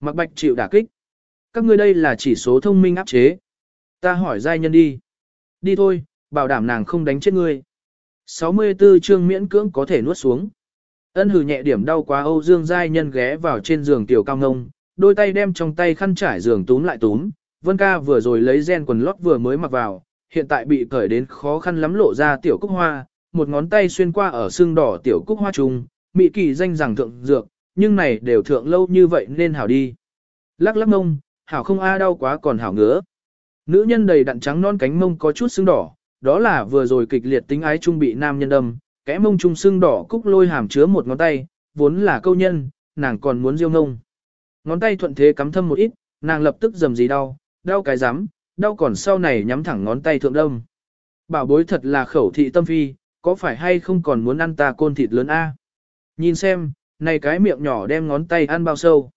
Mặc bạch chịu đả kích. Các ngươi đây là chỉ số thông minh áp chế. Ta hỏi giai nhân đi. Đi thôi, bảo đảm nàng không đánh chết ngươi. 64 chương miễn cưỡng có thể nuốt xuống. Ân hừ nhẹ điểm đau quá Âu Dương Giai Nhân ghé vào trên giường tiểu cao ngông, đôi tay đem trong tay khăn trải giường túm lại túm. Vân ca vừa rồi lấy gen quần lót vừa mới mặc vào, hiện tại bị cởi đến khó khăn lắm lộ ra tiểu cúc hoa, một ngón tay xuyên qua ở xương đỏ tiểu cúc hoa trùng, mị kỳ danh rằng thượng dược, nhưng này đều thượng lâu như vậy nên hảo đi. Lắc lắc ngông, hảo không a đau quá còn hảo ngứa. Nữ nhân đầy đặn trắng non cánh mông có chút sưng đỏ, đó là vừa rồi kịch liệt tính ái trung bị nam nhân đâm, kẽ mông trung sưng đỏ cúc lôi hàm chứa một ngón tay, vốn là câu nhân, nàng còn muốn diêu ngông. Ngón tay thuận thế cắm thâm một ít, nàng lập tức dầm gì đau, đau cái rắm đau còn sau này nhắm thẳng ngón tay thượng đông. Bảo bối thật là khẩu thị tâm phi, có phải hay không còn muốn ăn ta côn thịt lớn a? Nhìn xem, này cái miệng nhỏ đem ngón tay ăn bao sâu.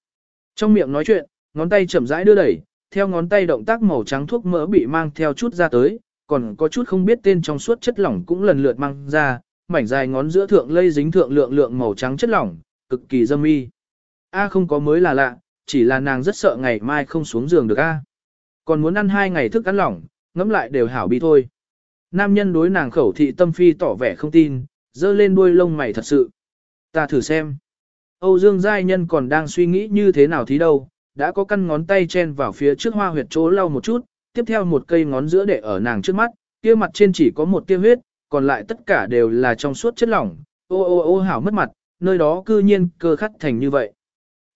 Trong miệng nói chuyện, ngón tay chậm rãi đưa đẩy, theo ngón tay động tác màu trắng thuốc mỡ bị mang theo chút ra tới, còn có chút không biết tên trong suốt chất lỏng cũng lần lượt mang ra, mảnh dài ngón giữa thượng lây dính thượng lượng lượng màu trắng chất lỏng, cực kỳ dâm y. A không có mới là lạ, chỉ là nàng rất sợ ngày mai không xuống giường được A. Còn muốn ăn hai ngày thức ăn lỏng, ngẫm lại đều hảo bi thôi. Nam nhân đối nàng khẩu thị tâm phi tỏ vẻ không tin, dơ lên đuôi lông mày thật sự. Ta thử xem. Âu Dương Giai Nhân còn đang suy nghĩ như thế nào thí đâu, đã có căn ngón tay chen vào phía trước hoa huyệt chỗ lau một chút, tiếp theo một cây ngón giữa để ở nàng trước mắt, kia mặt trên chỉ có một tia huyết, còn lại tất cả đều là trong suốt chất lỏng, ô ô ô hảo mất mặt, nơi đó cư nhiên cơ khắt thành như vậy.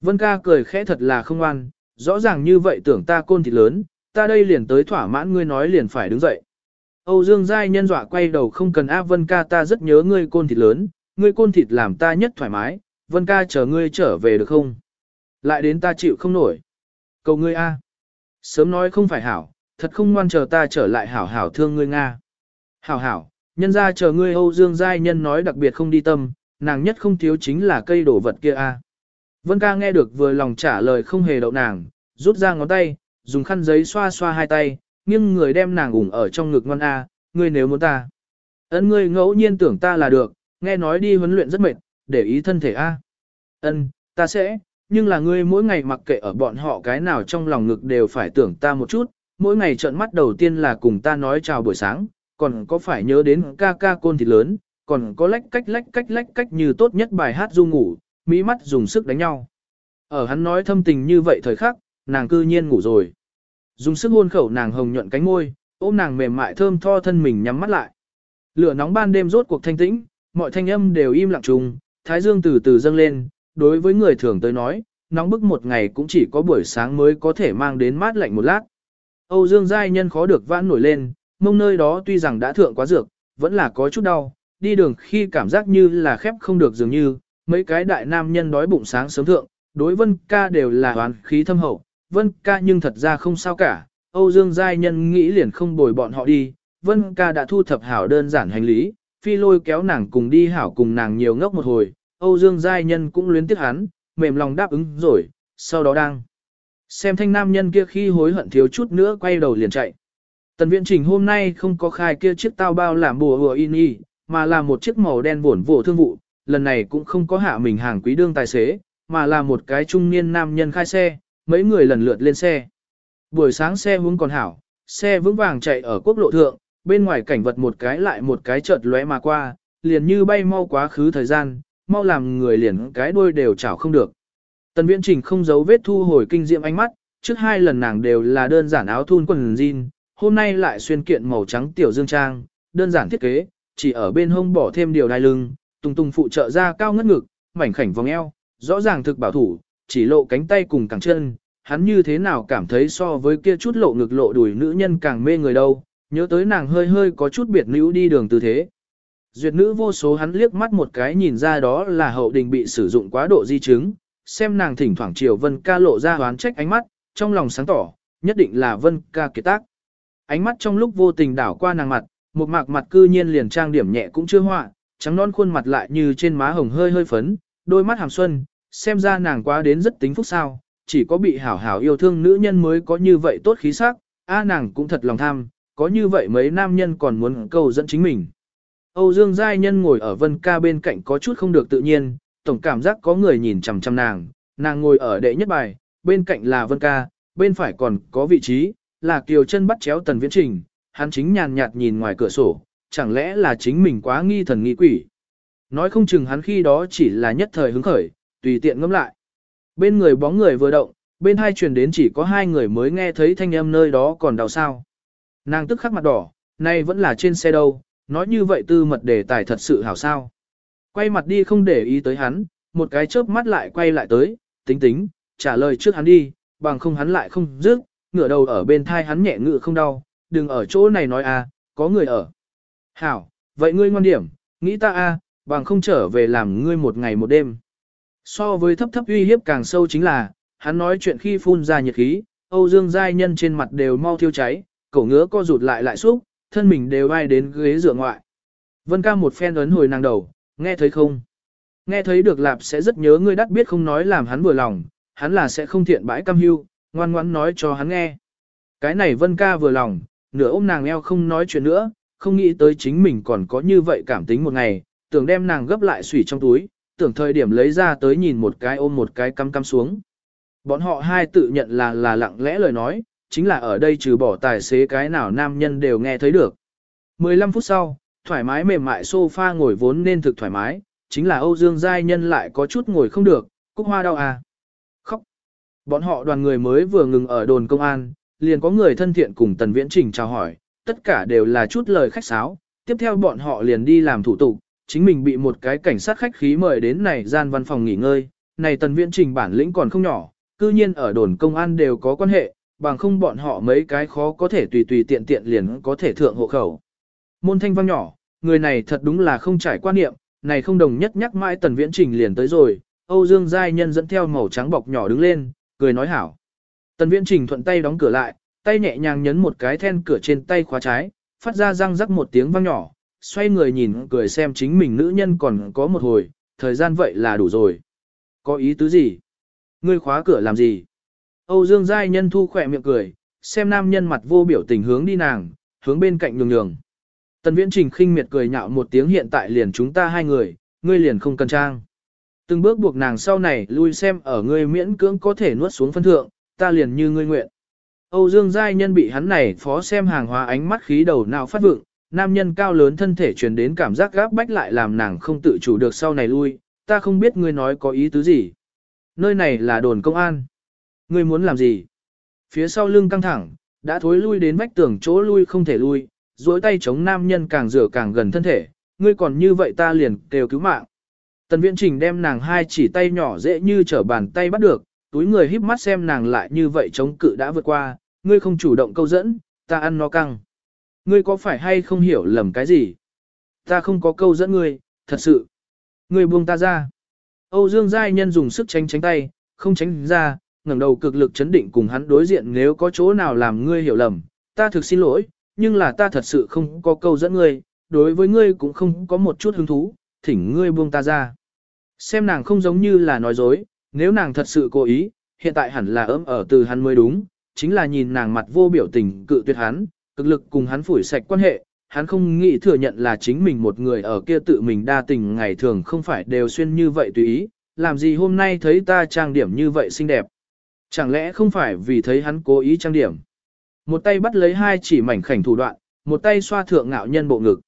Vân ca cười khẽ thật là không an, rõ ràng như vậy tưởng ta côn thịt lớn, ta đây liền tới thỏa mãn ngươi nói liền phải đứng dậy. Âu Dương Giai nhân dọa quay đầu không cần áp Vân ca ta rất nhớ ngươi côn thịt lớn, ngươi côn thịt làm ta nhất thoải mái, Vân ca chờ ngươi trở về được không? Lại đến ta chịu không nổi. Cầu ngươi a. Sớm nói không phải hảo, thật không ngoan chờ ta trở lại hảo hảo thương ngươi Nga. Hảo hảo, nhân ra chờ ngươi Âu Dương Giai nhân nói đặc biệt không đi tâm, nàng nhất không thiếu chính là cây đổ vật kia a. Vân ca nghe được vừa lòng trả lời không hề đậu nàng, rút ra ngón tay, dùng khăn giấy xoa xoa hai tay, nhưng người đem nàng ủng ở trong ngực ngon a, ngươi nếu muốn ta. Ấn ngươi ngẫu nhiên tưởng ta là được, nghe nói đi huấn luyện rất mệt, để ý thân thể a. Ân, ta sẽ, nhưng là ngươi mỗi ngày mặc kệ ở bọn họ cái nào trong lòng ngực đều phải tưởng ta một chút, mỗi ngày trợn mắt đầu tiên là cùng ta nói chào buổi sáng, còn có phải nhớ đến ca ca côn thịt lớn, còn có lách cách lách cách lách cách như tốt nhất bài hát du ngủ, mỹ mắt dùng sức đánh nhau. Ở hắn nói thâm tình như vậy thời khắc, nàng cư nhiên ngủ rồi. Dùng sức hôn khẩu nàng hồng nhuận cánh môi, ôm nàng mềm mại thơm tho thân mình nhắm mắt lại. Lửa nóng ban đêm rốt cuộc thanh tĩnh, mọi thanh âm đều im lặng trùng, thái dương từ từ dâng lên, đối với người thường tới nói, nóng bức một ngày cũng chỉ có buổi sáng mới có thể mang đến mát lạnh một lát. Âu Dương Giai Nhân khó được vãn nổi lên, mông nơi đó tuy rằng đã thượng quá dược, vẫn là có chút đau, đi đường khi cảm giác như là khép không được dường như, mấy cái đại nam nhân đói bụng sáng sớm thượng, đối Vân ca đều là hoàn khí thâm hậu, Vân ca nhưng thật ra không sao cả, Âu Dương Giai Nhân nghĩ liền không bồi bọn họ đi, Vân ca đã thu thập hảo đơn giản hành lý, phi lôi kéo nàng cùng đi hảo cùng nàng nhiều ngốc một hồi, Âu Dương Giai Nhân cũng luyến tiếc hắn, mềm lòng đáp ứng rồi, sau đó đang xem thanh nam nhân kia khi hối hận thiếu chút nữa quay đầu liền chạy. Tần viện trình hôm nay không có khai kia chiếc tao bao làm bùa hùa in y, mà là một chiếc màu đen buồn vổ thương vụ, lần này cũng không có hạ mình hàng quý đương tài xế, mà là một cái trung niên nam nhân khai xe, mấy người lần lượt lên xe. Buổi sáng xe hướng còn hảo, xe vững vàng chạy ở quốc lộ thượng, bên ngoài cảnh vật một cái lại một cái chợt lóe mà qua, liền như bay mau quá khứ thời gian, mau làm người liền cái đuôi đều chảo không được. Tần Viễn Trình không giấu vết thu hồi kinh diệm ánh mắt, trước hai lần nàng đều là đơn giản áo thun quần jean, hôm nay lại xuyên kiện màu trắng tiểu dương trang, đơn giản thiết kế, chỉ ở bên hông bỏ thêm điều đai lưng, tung tung phụ trợ ra cao ngất ngực, mảnh khảnh vòng eo, rõ ràng thực bảo thủ, chỉ lộ cánh tay cùng cẳng chân, hắn như thế nào cảm thấy so với kia chút lộ ngực lộ đùi nữ nhân càng mê người đâu, nhớ tới nàng hơi hơi có chút biệt nữ đi đường tư thế. Duyệt nữ vô số hắn liếc mắt một cái nhìn ra đó là hậu đình bị sử dụng quá độ di chứng, xem nàng thỉnh thoảng chiều vân ca lộ ra hoán trách ánh mắt, trong lòng sáng tỏ, nhất định là vân ca kiệt tác. Ánh mắt trong lúc vô tình đảo qua nàng mặt, một mạc mặt cư nhiên liền trang điểm nhẹ cũng chưa họa, trắng non khuôn mặt lại như trên má hồng hơi hơi phấn, đôi mắt hàm xuân, xem ra nàng quá đến rất tính phúc sao, chỉ có bị hảo hảo yêu thương nữ nhân mới có như vậy tốt khí sắc, a nàng cũng thật lòng tham, có như vậy mấy nam nhân còn muốn cầu dẫn chính mình. Âu Dương Giai Nhân ngồi ở Vân Ca bên cạnh có chút không được tự nhiên, tổng cảm giác có người nhìn chằm chằm nàng, nàng ngồi ở đệ nhất bài, bên cạnh là Vân Ca, bên phải còn có vị trí, là Kiều chân bắt chéo Tần Viễn Trình, hắn chính nhàn nhạt nhìn ngoài cửa sổ, chẳng lẽ là chính mình quá nghi thần nghi quỷ. Nói không chừng hắn khi đó chỉ là nhất thời hứng khởi, tùy tiện ngẫm lại. Bên người bóng người vừa động, bên hai truyền đến chỉ có hai người mới nghe thấy thanh âm nơi đó còn đau sao. Nàng tức khắc mặt đỏ, nay vẫn là trên xe đâu, nói như vậy tư mật đề tài thật sự hảo sao. Quay mặt đi không để ý tới hắn, một cái chớp mắt lại quay lại tới, tính tính, trả lời trước hắn đi, bằng không hắn lại không dứt, ngửa đầu ở bên thai hắn nhẹ ngựa không đau, đừng ở chỗ này nói à, có người ở. Hảo, vậy ngươi ngoan điểm, nghĩ ta a, bằng không trở về làm ngươi một ngày một đêm. So với thấp thấp uy hiếp càng sâu chính là, hắn nói chuyện khi phun ra nhiệt khí, Âu Dương Giai Nhân trên mặt đều mau thiêu cháy, cổ ngứa co rụt lại lại xúc, thân mình đều ai đến ghế dựa ngoại. Vân ca một phen ấn hồi nàng đầu, nghe thấy không? Nghe thấy được lạp sẽ rất nhớ ngươi đắt biết không nói làm hắn vừa lòng, hắn là sẽ không thiện bãi cam hưu, ngoan ngoãn nói cho hắn nghe. Cái này Vân ca vừa lòng, nửa ôm nàng eo không nói chuyện nữa, không nghĩ tới chính mình còn có như vậy cảm tính một ngày, tưởng đem nàng gấp lại sủy trong túi, tưởng thời điểm lấy ra tới nhìn một cái ôm một cái căm căm xuống. Bọn họ hai tự nhận là là lặng lẽ lời nói, chính là ở đây trừ bỏ tài xế cái nào nam nhân đều nghe thấy được. 15 phút sau, thoải mái mềm mại sofa ngồi vốn nên thực thoải mái, chính là Âu Dương Giai Nhân lại có chút ngồi không được, cúc hoa đau à. Khóc. Bọn họ đoàn người mới vừa ngừng ở đồn công an, liền có người thân thiện cùng Tần Viễn Trình chào hỏi, tất cả đều là chút lời khách sáo, tiếp theo bọn họ liền đi làm thủ tục, chính mình bị một cái cảnh sát khách khí mời đến này gian văn phòng nghỉ ngơi, này Tần Viễn Trình bản lĩnh còn không nhỏ, cư nhiên ở đồn công an đều có quan hệ, bằng không bọn họ mấy cái khó có thể tùy tùy tiện tiện liền có thể thượng hộ khẩu. Môn thanh vang nhỏ, người này thật đúng là không trải quan niệm, này không đồng nhất nhắc mãi tần viễn trình liền tới rồi, Âu Dương Giai Nhân dẫn theo màu trắng bọc nhỏ đứng lên, cười nói hảo. Tần viễn trình thuận tay đóng cửa lại, tay nhẹ nhàng nhấn một cái then cửa trên tay khóa trái, phát ra răng rắc một tiếng vang nhỏ, xoay người nhìn cười xem chính mình nữ nhân còn có một hồi, thời gian vậy là đủ rồi. Có ý tứ gì? Ngươi khóa cửa làm gì? Âu Dương Giai Nhân thu khỏe miệng cười, xem nam nhân mặt vô biểu tình hướng đi nàng, hướng bên cạnh nhường nhường. Tần Viễn Trình khinh miệt cười nhạo một tiếng hiện tại liền chúng ta hai người, ngươi liền không cần trang. Từng bước buộc nàng sau này lui xem ở ngươi miễn cưỡng có thể nuốt xuống phân thượng, ta liền như ngươi nguyện. Âu Dương Giai Nhân bị hắn này phó xem hàng hóa ánh mắt khí đầu nào phát vượng, nam nhân cao lớn thân thể truyền đến cảm giác gáp bách lại làm nàng không tự chủ được sau này lui, ta không biết ngươi nói có ý tứ gì. Nơi này là đồn công an. Ngươi muốn làm gì? Phía sau lưng căng thẳng, đã thối lui đến vách tường chỗ lui không thể lui, duỗi tay chống nam nhân càng rửa càng gần thân thể, ngươi còn như vậy ta liền kêu cứu mạng. Tần Viễn Trình đem nàng hai chỉ tay nhỏ dễ như trở bàn tay bắt được, túi người híp mắt xem nàng lại như vậy chống cự đã vượt qua, ngươi không chủ động câu dẫn, ta ăn nó căng. Ngươi có phải hay không hiểu lầm cái gì? Ta không có câu dẫn ngươi, thật sự. Ngươi buông ta ra. Âu Dương Giai Nhân dùng sức tránh tránh tay, không tránh ra, ngẩng đầu cực lực chấn định cùng hắn đối diện nếu có chỗ nào làm ngươi hiểu lầm, ta thực xin lỗi, nhưng là ta thật sự không có câu dẫn ngươi, đối với ngươi cũng không có một chút hứng thú, thỉnh ngươi buông ta ra. Xem nàng không giống như là nói dối, nếu nàng thật sự cố ý, hiện tại hẳn là ấm ở từ hắn mới đúng, chính là nhìn nàng mặt vô biểu tình cự tuyệt hắn, cực lực cùng hắn phủi sạch quan hệ, hắn không nghĩ thừa nhận là chính mình một người ở kia tự mình đa tình ngày thường không phải đều xuyên như vậy tùy ý, làm gì hôm nay thấy ta trang điểm như vậy xinh đẹp. Chẳng lẽ không phải vì thấy hắn cố ý trang điểm. Một tay bắt lấy hai chỉ mảnh khảnh thủ đoạn, một tay xoa thượng ngạo nhân bộ ngực.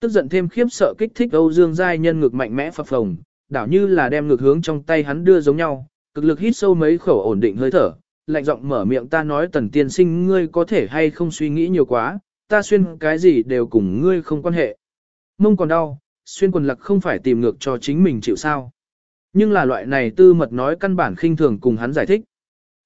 Tức giận thêm khiếp sợ kích thích Âu Dương Giai nhân ngực mạnh mẽ phập phồng, đảo như là đem ngực hướng trong tay hắn đưa giống nhau, cực lực hít sâu mấy khẩu ổn định hơi thở, lạnh giọng mở miệng ta nói tần tiên sinh ngươi có thể hay không suy nghĩ nhiều quá, ta xuyên cái gì đều cùng ngươi không quan hệ. Mông còn đau, xuyên quần lặc không phải tìm ngược cho chính mình chịu sao. Nhưng là loại này tư mật nói căn bản khinh thường cùng hắn giải thích.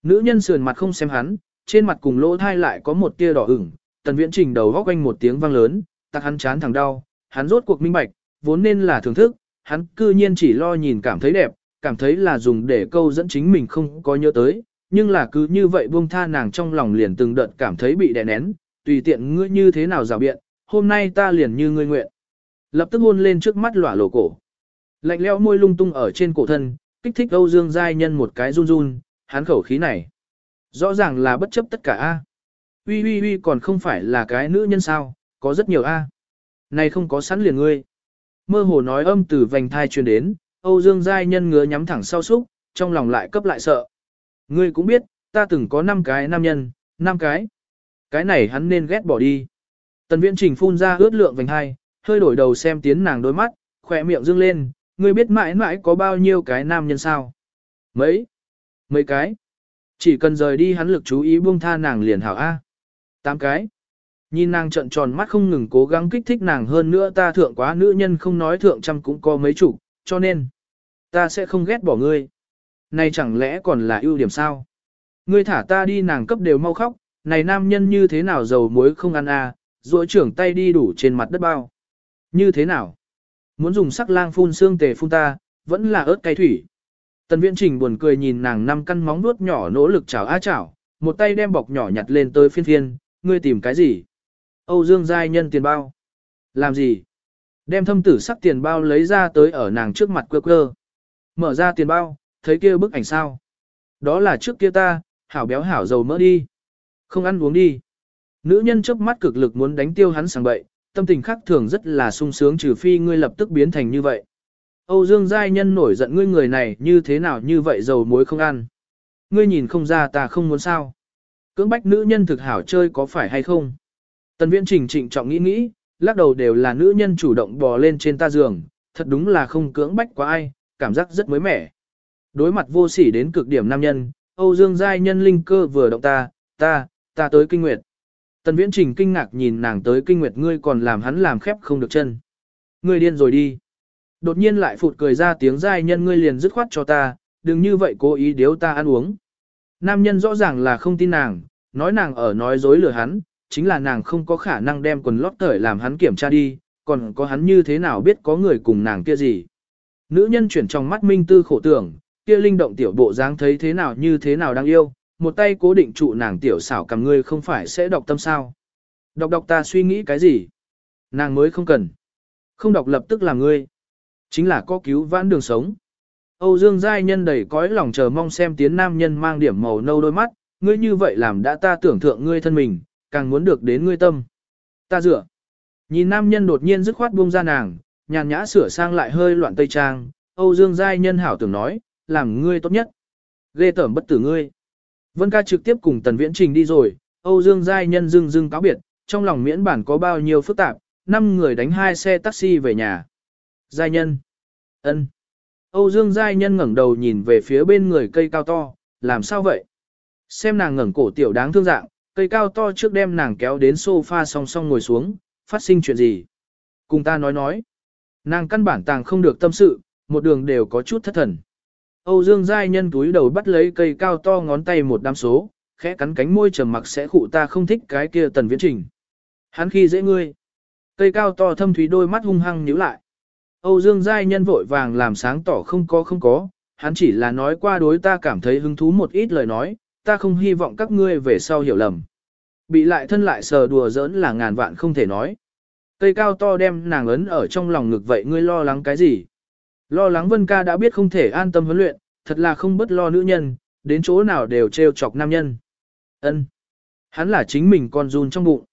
Nữ nhân sườn mặt không xem hắn, trên mặt cùng lỗ thai lại có một tia đỏ ửng, tần viễn trình đầu góc quanh một tiếng vang lớn, tặc hắn chán thằng đau, hắn rốt cuộc minh bạch, vốn nên là thưởng thức, hắn cư nhiên chỉ lo nhìn cảm thấy đẹp, cảm thấy là dùng để câu dẫn chính mình không có nhớ tới, nhưng là cứ như vậy buông tha nàng trong lòng liền từng đợt cảm thấy bị đè nén, tùy tiện ngươi như thế nào rào biện, hôm nay ta liền như ngươi nguyện. Lập tức hôn lên trước mắt lỏa lổ cổ. Lạnh leo môi lung tung ở trên cổ thân, kích thích Âu Dương Giai Nhân một cái run run, hắn khẩu khí này. Rõ ràng là bất chấp tất cả A. Uy uy uy còn không phải là cái nữ nhân sao, có rất nhiều A. Này không có sẵn liền ngươi. Mơ hồ nói âm từ vành thai truyền đến, Âu Dương Giai Nhân ngứa nhắm thẳng sau súc, trong lòng lại cấp lại sợ. Ngươi cũng biết, ta từng có 5 cái nam nhân, 5 cái. Cái này hắn nên ghét bỏ đi. Tần Viễn Trình phun ra ướt lượng vành hai, hơi đổi đầu xem tiến nàng đôi mắt, khỏe miệng dương lên, ngươi biết mãi mãi có bao nhiêu cái nam nhân sao? Mấy? Mấy cái? Chỉ cần rời đi hắn lực chú ý buông tha nàng liền hảo A. Tám cái. Nhìn nàng trận tròn mắt không ngừng cố gắng kích thích nàng hơn nữa ta thượng quá nữ nhân không nói thượng trăm cũng có mấy chủ cho nên ta sẽ không ghét bỏ ngươi. Này chẳng lẽ còn là ưu điểm sao? Ngươi thả ta đi nàng cấp đều mau khóc, này nam nhân như thế nào dầu muối không ăn a, à, duỗi trưởng tay đi đủ trên mặt đất bao. Như thế nào? Muốn dùng sắc lang phun xương tề phun ta, vẫn là ớt cay thủy. Tần Viễn Trình buồn cười nhìn nàng năm căn móng vuốt nhỏ nỗ lực chảo á chảo, một tay đem bọc nhỏ nhặt lên tới phiên phiên, ngươi tìm cái gì? Âu Dương Giai nhân tiền bao. Làm gì? Đem thâm tử sắc tiền bao lấy ra tới ở nàng trước mặt quơ quơ. Mở ra tiền bao, thấy kia bức ảnh sao? Đó là trước kia ta, hảo béo hảo dầu mỡ đi. Không ăn uống đi. Nữ nhân trước mắt cực lực muốn đánh tiêu hắn sang bậy, tâm tình khác thường rất là sung sướng trừ phi ngươi lập tức biến thành như vậy. Âu Dương Giai Nhân nổi giận ngươi người này như thế nào như vậy dầu muối không ăn. Ngươi nhìn không ra ta không muốn sao. Cưỡng bách nữ nhân thực hảo chơi có phải hay không? Tần viễn trình trịnh trọng nghĩ nghĩ, lắc đầu đều là nữ nhân chủ động bò lên trên ta giường, thật đúng là không cưỡng bách quá ai, cảm giác rất mới mẻ. Đối mặt vô sỉ đến cực điểm nam nhân, Âu Dương Giai Nhân linh cơ vừa động ta, ta, ta tới kinh nguyệt. Tần viễn trình kinh ngạc nhìn nàng tới kinh nguyệt ngươi còn làm hắn làm khép không được chân. Ngươi điên rồi đi. Đột nhiên lại phụt cười ra tiếng giai nhân ngươi liền dứt khoát cho ta, đừng như vậy cố ý điếu ta ăn uống. Nam nhân rõ ràng là không tin nàng, nói nàng ở nói dối lừa hắn, chính là nàng không có khả năng đem quần lót cởi làm hắn kiểm tra đi, còn có hắn như thế nào biết có người cùng nàng kia gì. Nữ nhân chuyển trong mắt minh tư khổ tưởng, kia linh động tiểu bộ dáng thấy thế nào như thế nào đang yêu, một tay cố định trụ nàng tiểu xảo cầm ngươi không phải sẽ đọc tâm sao. Đọc đọc ta suy nghĩ cái gì? Nàng mới không cần. Không đọc lập tức là ngươi. Chính là có cứu vãn đường sống. Âu Dương Giai Nhân đầy cõi lòng chờ mong xem tiến nam nhân mang điểm màu nâu đôi mắt, ngươi như vậy làm đã ta tưởng thượng ngươi thân mình, càng muốn được đến ngươi tâm. Ta dựa. Nhìn nam nhân đột nhiên dứt khoát buông ra nàng, nhàn nhã sửa sang lại hơi loạn tây trang, Âu Dương Giai Nhân hảo tưởng nói, làm ngươi tốt nhất. Ghê tởm bất tử ngươi. Vân ca trực tiếp cùng Tần Viễn Trình đi rồi, Âu Dương Giai Nhân dưng dưng cáo biệt, trong lòng miễn bản có bao nhiêu phức tạp, năm người đánh hai xe taxi về nhà. Giai Nhân. ân. Âu Dương Giai Nhân ngẩng đầu nhìn về phía bên người cây cao to, làm sao vậy? Xem nàng ngẩng cổ tiểu đáng thương dạng, cây cao to trước đem nàng kéo đến sofa song song ngồi xuống, phát sinh chuyện gì? Cùng ta nói nói. Nàng căn bản tàng không được tâm sự, một đường đều có chút thất thần. Âu Dương Giai Nhân túi đầu bắt lấy cây cao to ngón tay một đám số, khẽ cắn cánh môi trầm mặc sẽ khụ ta không thích cái kia tần viễn trình. Hắn khi dễ ngươi. Cây cao to thâm thúy đôi mắt hung hăng nhíu lại. Âu Dương Giai Nhân vội vàng làm sáng tỏ không có không có, hắn chỉ là nói qua đối ta cảm thấy hứng thú một ít lời nói, ta không hy vọng các ngươi về sau hiểu lầm. Bị lại thân lại sờ đùa giỡn là ngàn vạn không thể nói. Cây cao to đem nàng ấn ở trong lòng ngực vậy ngươi lo lắng cái gì? Lo lắng Vân ca đã biết không thể an tâm huấn luyện, thật là không bất lo nữ nhân, đến chỗ nào đều trêu chọc nam nhân. Ân, Hắn là chính mình con run trong bụng.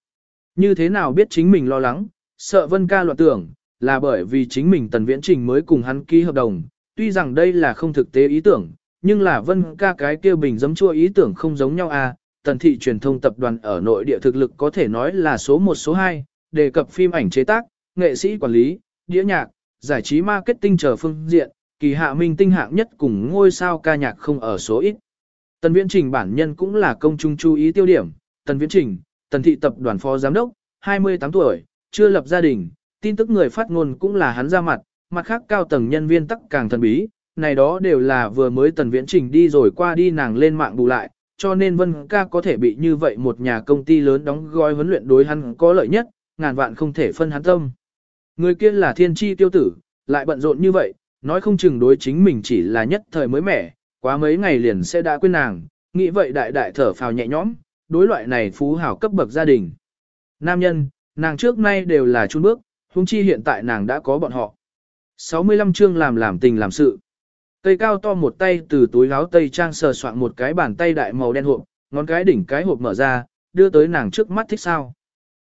Như thế nào biết chính mình lo lắng, sợ Vân ca loạn tưởng, là bởi vì chính mình tần viễn trình mới cùng hắn ký hợp đồng. Tuy rằng đây là không thực tế ý tưởng, nhưng là Vân ca cái kia bình giấm chua ý tưởng không giống nhau à. Tần thị truyền thông tập đoàn ở nội địa thực lực có thể nói là số 1 số 2, đề cập phim ảnh chế tác, nghệ sĩ quản lý, đĩa nhạc, giải trí marketing chờ phương diện, kỳ hạ minh tinh hạng nhất cùng ngôi sao ca nhạc không ở số ít. Tần Viễn Trình bản nhân cũng là công chúng chú ý tiêu điểm, Tần Viễn Trình, Tần thị tập đoàn phó giám đốc, 28 tuổi, chưa lập gia đình, tin tức người phát ngôn cũng là hắn ra mặt, mặt khác cao tầng nhân viên tắc càng thần bí, này đó đều là vừa mới Tần Viễn Trình đi rồi qua đi nàng lên mạng bù lại, cho nên Vân ca có thể bị như vậy một nhà công ty lớn đóng gói huấn luyện đối hắn có lợi nhất, ngàn vạn không thể phân hắn tâm. Người kia là thiên tri tiêu tử, lại bận rộn như vậy, nói không chừng đối chính mình chỉ là nhất thời mới mẻ, quá mấy ngày liền sẽ đã quên nàng, nghĩ vậy đại đại thở phào nhẹ nhõm, đối loại này phú hảo cấp bậc gia đình. Nam nhân, nàng trước nay đều là chun bước, huống chi hiện tại nàng đã có bọn họ. 65 chương làm làm tình làm sự. Cây cao to một tay từ túi áo tây trang sờ soạn một cái bàn tay đại màu đen hộp, ngón cái đỉnh cái hộp mở ra, đưa tới nàng trước mắt thích sao.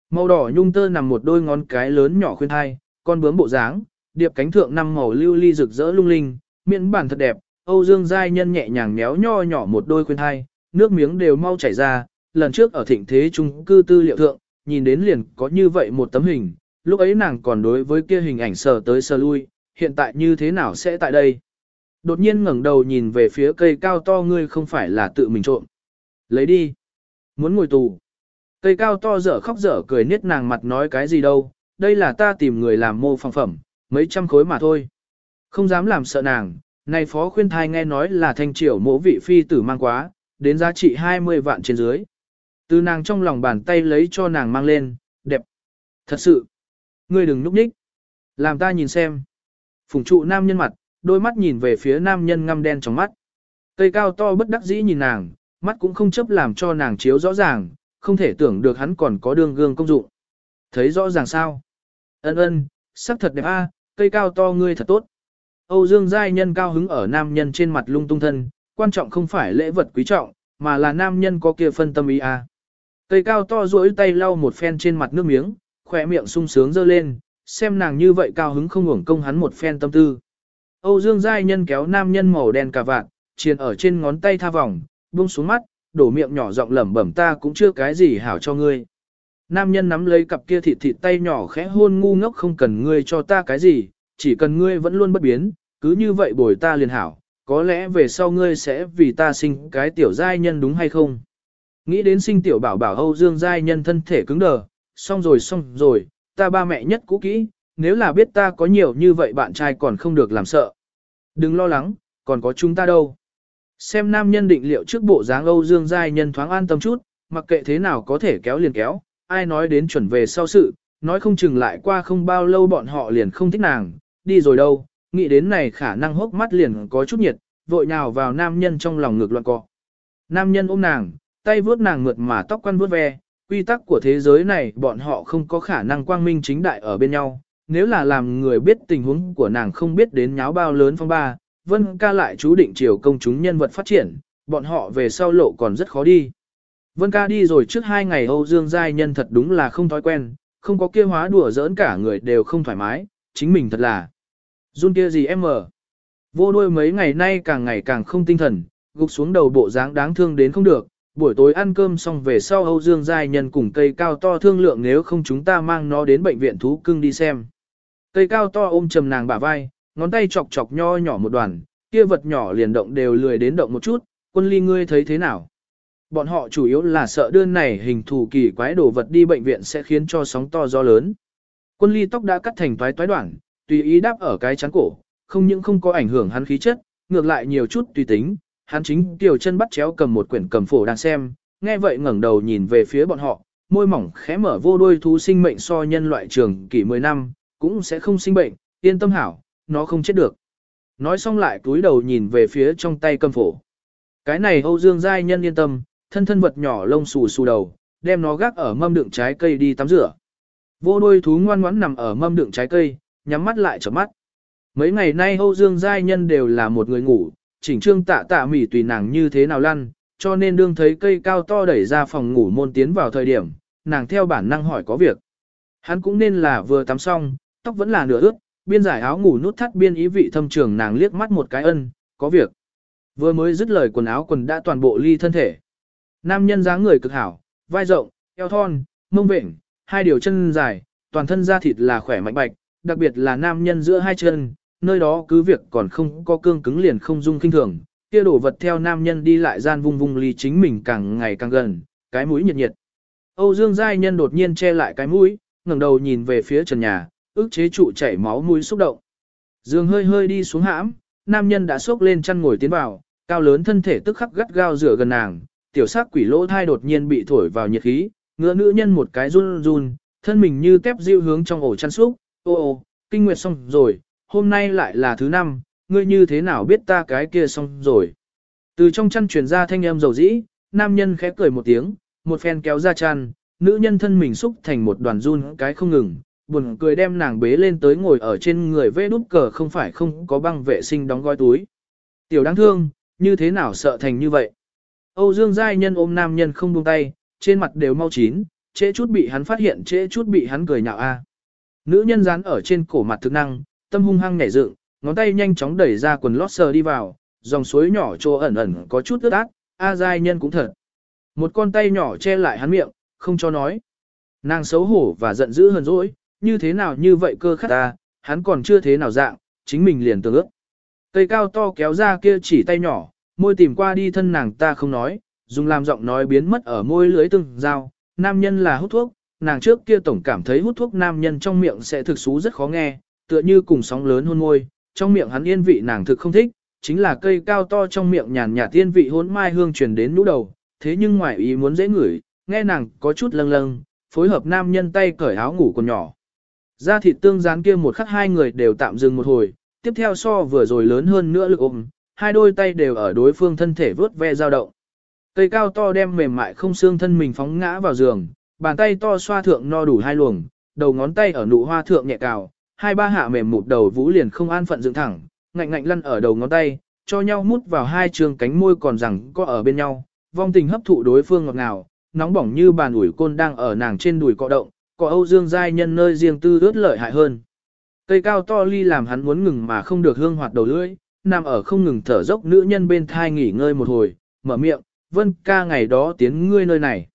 Màu đỏ nhung tơ nằm một đôi ngón cái lớn nhỏ khuyên thai, con bướm bộ dáng, điệp cánh thượng năm màu lưu ly rực rỡ lung linh, miệng bản thật đẹp, Âu Dương Giai Nhân nhẹ nhàng méo nho nhỏ một đôi khuyên thai, nước miếng đều mau chảy ra, lần trước ở thịnh thế trung cư tư liệu thượng, nhìn đến liền có như vậy một tấm hình, lúc ấy nàng còn đối với kia hình ảnh sờ tới sờ lui, hiện tại như thế nào sẽ tại đây? Đột nhiên ngẩng đầu nhìn về phía cây cao to ngươi không phải là tự mình trộm. Lấy đi. Muốn ngồi tù. Cây cao to dở khóc dở cười niết nàng mặt nói cái gì đâu, đây là ta tìm người làm mô phẳng phẩm, mấy trăm khối mà thôi. Không dám làm sợ nàng, này phó khuyên thai nghe nói là thanh triều mỗ vị phi tử mang quá, đến giá trị 20 vạn trên dưới. Từ nàng trong lòng bàn tay lấy cho nàng mang lên, đẹp. Thật sự, ngươi đừng núp nhích. Làm ta nhìn xem. Phùng trụ nam nhân mặt, đôi mắt nhìn về phía nam nhân ngăm đen trong mắt. Cây cao to bất đắc dĩ nhìn nàng, mắt cũng không chấp làm cho nàng chiếu rõ ràng, không thể tưởng được hắn còn có đường gương công dụng. Thấy rõ ràng sao? Ân ân, sắc thật đẹp a, cây cao to ngươi thật tốt. Âu Dương giai nhân cao hứng ở nam nhân trên mặt lung tung thân, quan trọng không phải lễ vật quý trọng, mà là nam nhân có kia phân tâm ý a. Cây cao to duỗi tay lau một phen trên mặt nước miếng, khỏe miệng sung sướng dơ lên, xem nàng như vậy cao hứng không hưởng công hắn một phen tâm tư. Âu Dương giai nhân kéo nam nhân màu đen cà vạt, triền ở trên ngón tay tha vòng, buông xuống mắt, đổ miệng nhỏ giọng lẩm bẩm ta cũng chưa cái gì hảo cho ngươi. Nam nhân nắm lấy cặp kia thịt thịt tay nhỏ khẽ hôn ngu ngốc không cần ngươi cho ta cái gì, chỉ cần ngươi vẫn luôn bất biến, cứ như vậy bồi ta liền hảo, có lẽ về sau ngươi sẽ vì ta sinh cái tiểu giai nhân đúng hay không? Nghĩ đến sinh tiểu bảo bảo Âu Dương giai nhân thân thể cứng đờ, xong rồi xong rồi, ta ba mẹ nhất cũ kỹ, nếu là biết ta có nhiều như vậy bạn trai còn không được làm sợ. Đừng lo lắng, còn có chúng ta đâu. Xem nam nhân định liệu trước bộ dáng Âu Dương giai nhân thoáng an tâm chút, mặc kệ thế nào có thể kéo liền kéo, ai nói đến chuẩn về sau sự, nói không chừng lại qua không bao lâu bọn họ liền không thích nàng, đi rồi đâu, nghĩ đến này khả năng hốc mắt liền có chút nhiệt, vội nhào vào nam nhân trong lòng ngược loạn cọ. Nam nhân ôm nàng, tay vuốt nàng mượt mà tóc quăn vuốt ve, quy tắc của thế giới này bọn họ không có khả năng quang minh chính đại ở bên nhau, nếu là làm người biết tình huống của nàng không biết đến nháo bao lớn phong ba, Vân ca lại chú định chiều công chúng nhân vật phát triển, bọn họ về sau lộ còn rất khó đi. Vân ca đi rồi trước hai ngày Âu Dương Giai Nhân thật đúng là không thói quen, không có kia hóa đùa giỡn cả người đều không thoải mái, chính mình thật là. Run kia gì em mở. Vô đuôi mấy ngày nay càng ngày càng không tinh thần, gục xuống đầu bộ dáng đáng thương đến không được. Buổi tối ăn cơm xong về sau Âu Dương Giai Nhân cùng cây cao to thương lượng nếu không chúng ta mang nó đến bệnh viện thú cưng đi xem. Cây cao to ôm chầm nàng bả vai, ngón tay chọc chọc nho nhỏ một đoàn, kia vật nhỏ liền động đều lười đến động một chút, quân ly ngươi thấy thế nào? Bọn họ chủ yếu là sợ đơn này hình thù kỳ quái đồ vật đi bệnh viện sẽ khiến cho sóng to gió lớn. Quân ly tóc đã cắt thành toái toái đoạn, tùy ý đáp ở cái chán cổ, không những không có ảnh hưởng hắn khí chất, ngược lại nhiều chút tùy tính, hắn chính tiểu chân bắt chéo cầm một quyển cầm phổ đang xem, nghe vậy ngẩng đầu nhìn về phía bọn họ, môi mỏng khẽ mở vô đuôi thú sinh mệnh so nhân loại trường kỷ 10 năm, cũng sẽ không sinh bệnh, yên tâm hảo, nó không chết được. Nói xong lại túi đầu nhìn về phía trong tay cầm phổ. Cái này Âu Dương Giai nhân yên tâm, thân thân vật nhỏ lông xù xù đầu, đem nó gác ở mâm đựng trái cây đi tắm rửa. Vô đuôi thú ngoan ngoãn nằm ở mâm đựng trái cây, nhắm mắt lại chớp mắt. Mấy ngày nay Âu Dương Giai Nhân đều là một người ngủ, chỉnh trương tạ tạ mỉ tùy nàng như thế nào lăn, cho nên đương thấy cây cao to đẩy ra phòng ngủ môn tiến vào thời điểm, nàng theo bản năng hỏi có việc. Hắn cũng nên là vừa tắm xong, tóc vẫn là nửa ướt, biên giải áo ngủ nút thắt biên ý vị thâm trường nàng liếc mắt một cái ân, có việc. Vừa mới dứt lời quần áo quần đã toàn bộ ly thân thể. Nam nhân dáng người cực hảo, vai rộng, eo thon, mông vện, hai điều chân dài, toàn thân da thịt là khỏe mạnh bạch, đặc biệt là nam nhân giữa hai chân, nơi đó cứ việc còn không có cương cứng liền không dung kinh thường, kia đổ vật theo nam nhân đi lại gian vung vung ly chính mình càng ngày càng gần, cái mũi nhiệt nhiệt. Âu Dương Giai Nhân đột nhiên che lại cái mũi, ngẩng đầu nhìn về phía trần nhà, ức chế trụ chảy máu mũi xúc động. Dương hơi hơi đi xuống hãm, nam nhân đã sốc lên chăn ngồi tiến vào, cao lớn thân thể tức khắc gắt gao rửa gần nàng, tiểu sắc quỷ lỗ thai đột nhiên bị thổi vào nhiệt khí, ngựa nữ nhân một cái run run, thân mình như tép diêu hướng trong ổ chăn xúc, ô ô, kinh nguyệt xong rồi, hôm nay lại là thứ năm, ngươi như thế nào biết ta cái kia xong rồi. Từ trong chăn truyền ra thanh âm dầu dĩ, nam nhân khẽ cười một tiếng, một phen kéo ra chăn, nữ nhân thân mình xúc thành một đoàn run cái không ngừng, buồn cười đem nàng bế lên tới ngồi ở trên người vê đút cờ không phải không có băng vệ sinh đóng gói túi. Tiểu đáng thương, như thế nào sợ thành như vậy. Âu Dương Giai Nhân ôm nam nhân không buông tay, trên mặt đều mau chín, trễ chút bị hắn phát hiện trễ chút bị hắn cười nhạo a. Nữ nhân dán ở trên cổ mặt thực năng, tâm hung hăng nhảy dựng, ngón tay nhanh chóng đẩy ra quần lót sờ đi vào, dòng suối nhỏ trô ẩn ẩn có chút ướt át, a giai nhân cũng thật. Một con tay nhỏ che lại hắn miệng, không cho nói. Nàng xấu hổ và giận dữ hơn dỗi, như thế nào như vậy cơ khắc ta, hắn còn chưa thế nào dạng, chính mình liền tưởng ước. Cây cao to kéo ra kia chỉ tay nhỏ, môi tìm qua đi thân nàng ta không nói, dùng làm giọng nói biến mất ở môi lưới từng dao, nam nhân là hút thuốc, nàng trước kia tổng cảm thấy hút thuốc nam nhân trong miệng sẽ thực xú rất khó nghe, tựa như cùng sóng lớn hôn môi, trong miệng hắn yên vị nàng thực không thích, chính là cây cao to trong miệng nhàn nhạt tiên vị hôn mai hương truyền đến nũ đầu, thế nhưng ngoài ý muốn dễ ngửi, nghe nàng có chút lâng lâng, phối hợp nam nhân tay cởi áo ngủ con nhỏ. Ra thịt tương gián kia một khắc hai người đều tạm dừng một hồi, tiếp theo so vừa rồi lớn hơn nữa lực ôm, hai đôi tay đều ở đối phương thân thể vớt ve dao động. Cây cao to đem mềm mại không xương thân mình phóng ngã vào giường, bàn tay to xoa thượng no đủ hai luồng, đầu ngón tay ở nụ hoa thượng nhẹ cào, hai ba hạ mềm một đầu vũ liền không an phận dựng thẳng, ngạnh ngạnh lăn ở đầu ngón tay, cho nhau mút vào hai trường cánh môi còn rằng có ở bên nhau, vong tình hấp thụ đối phương ngọt ngào, nóng bỏng như bàn ủi côn đang ở nàng trên đùi cọ động, có Âu Dương giai nhân nơi riêng tư ướt lợi hại hơn. Cây cao to ly làm hắn muốn ngừng mà không được hương hoạt đầu lưỡi, nằm ở không ngừng thở dốc nữ nhân bên thai nghỉ ngơi một hồi, mở miệng, vân ca ngày đó tiến ngươi nơi này.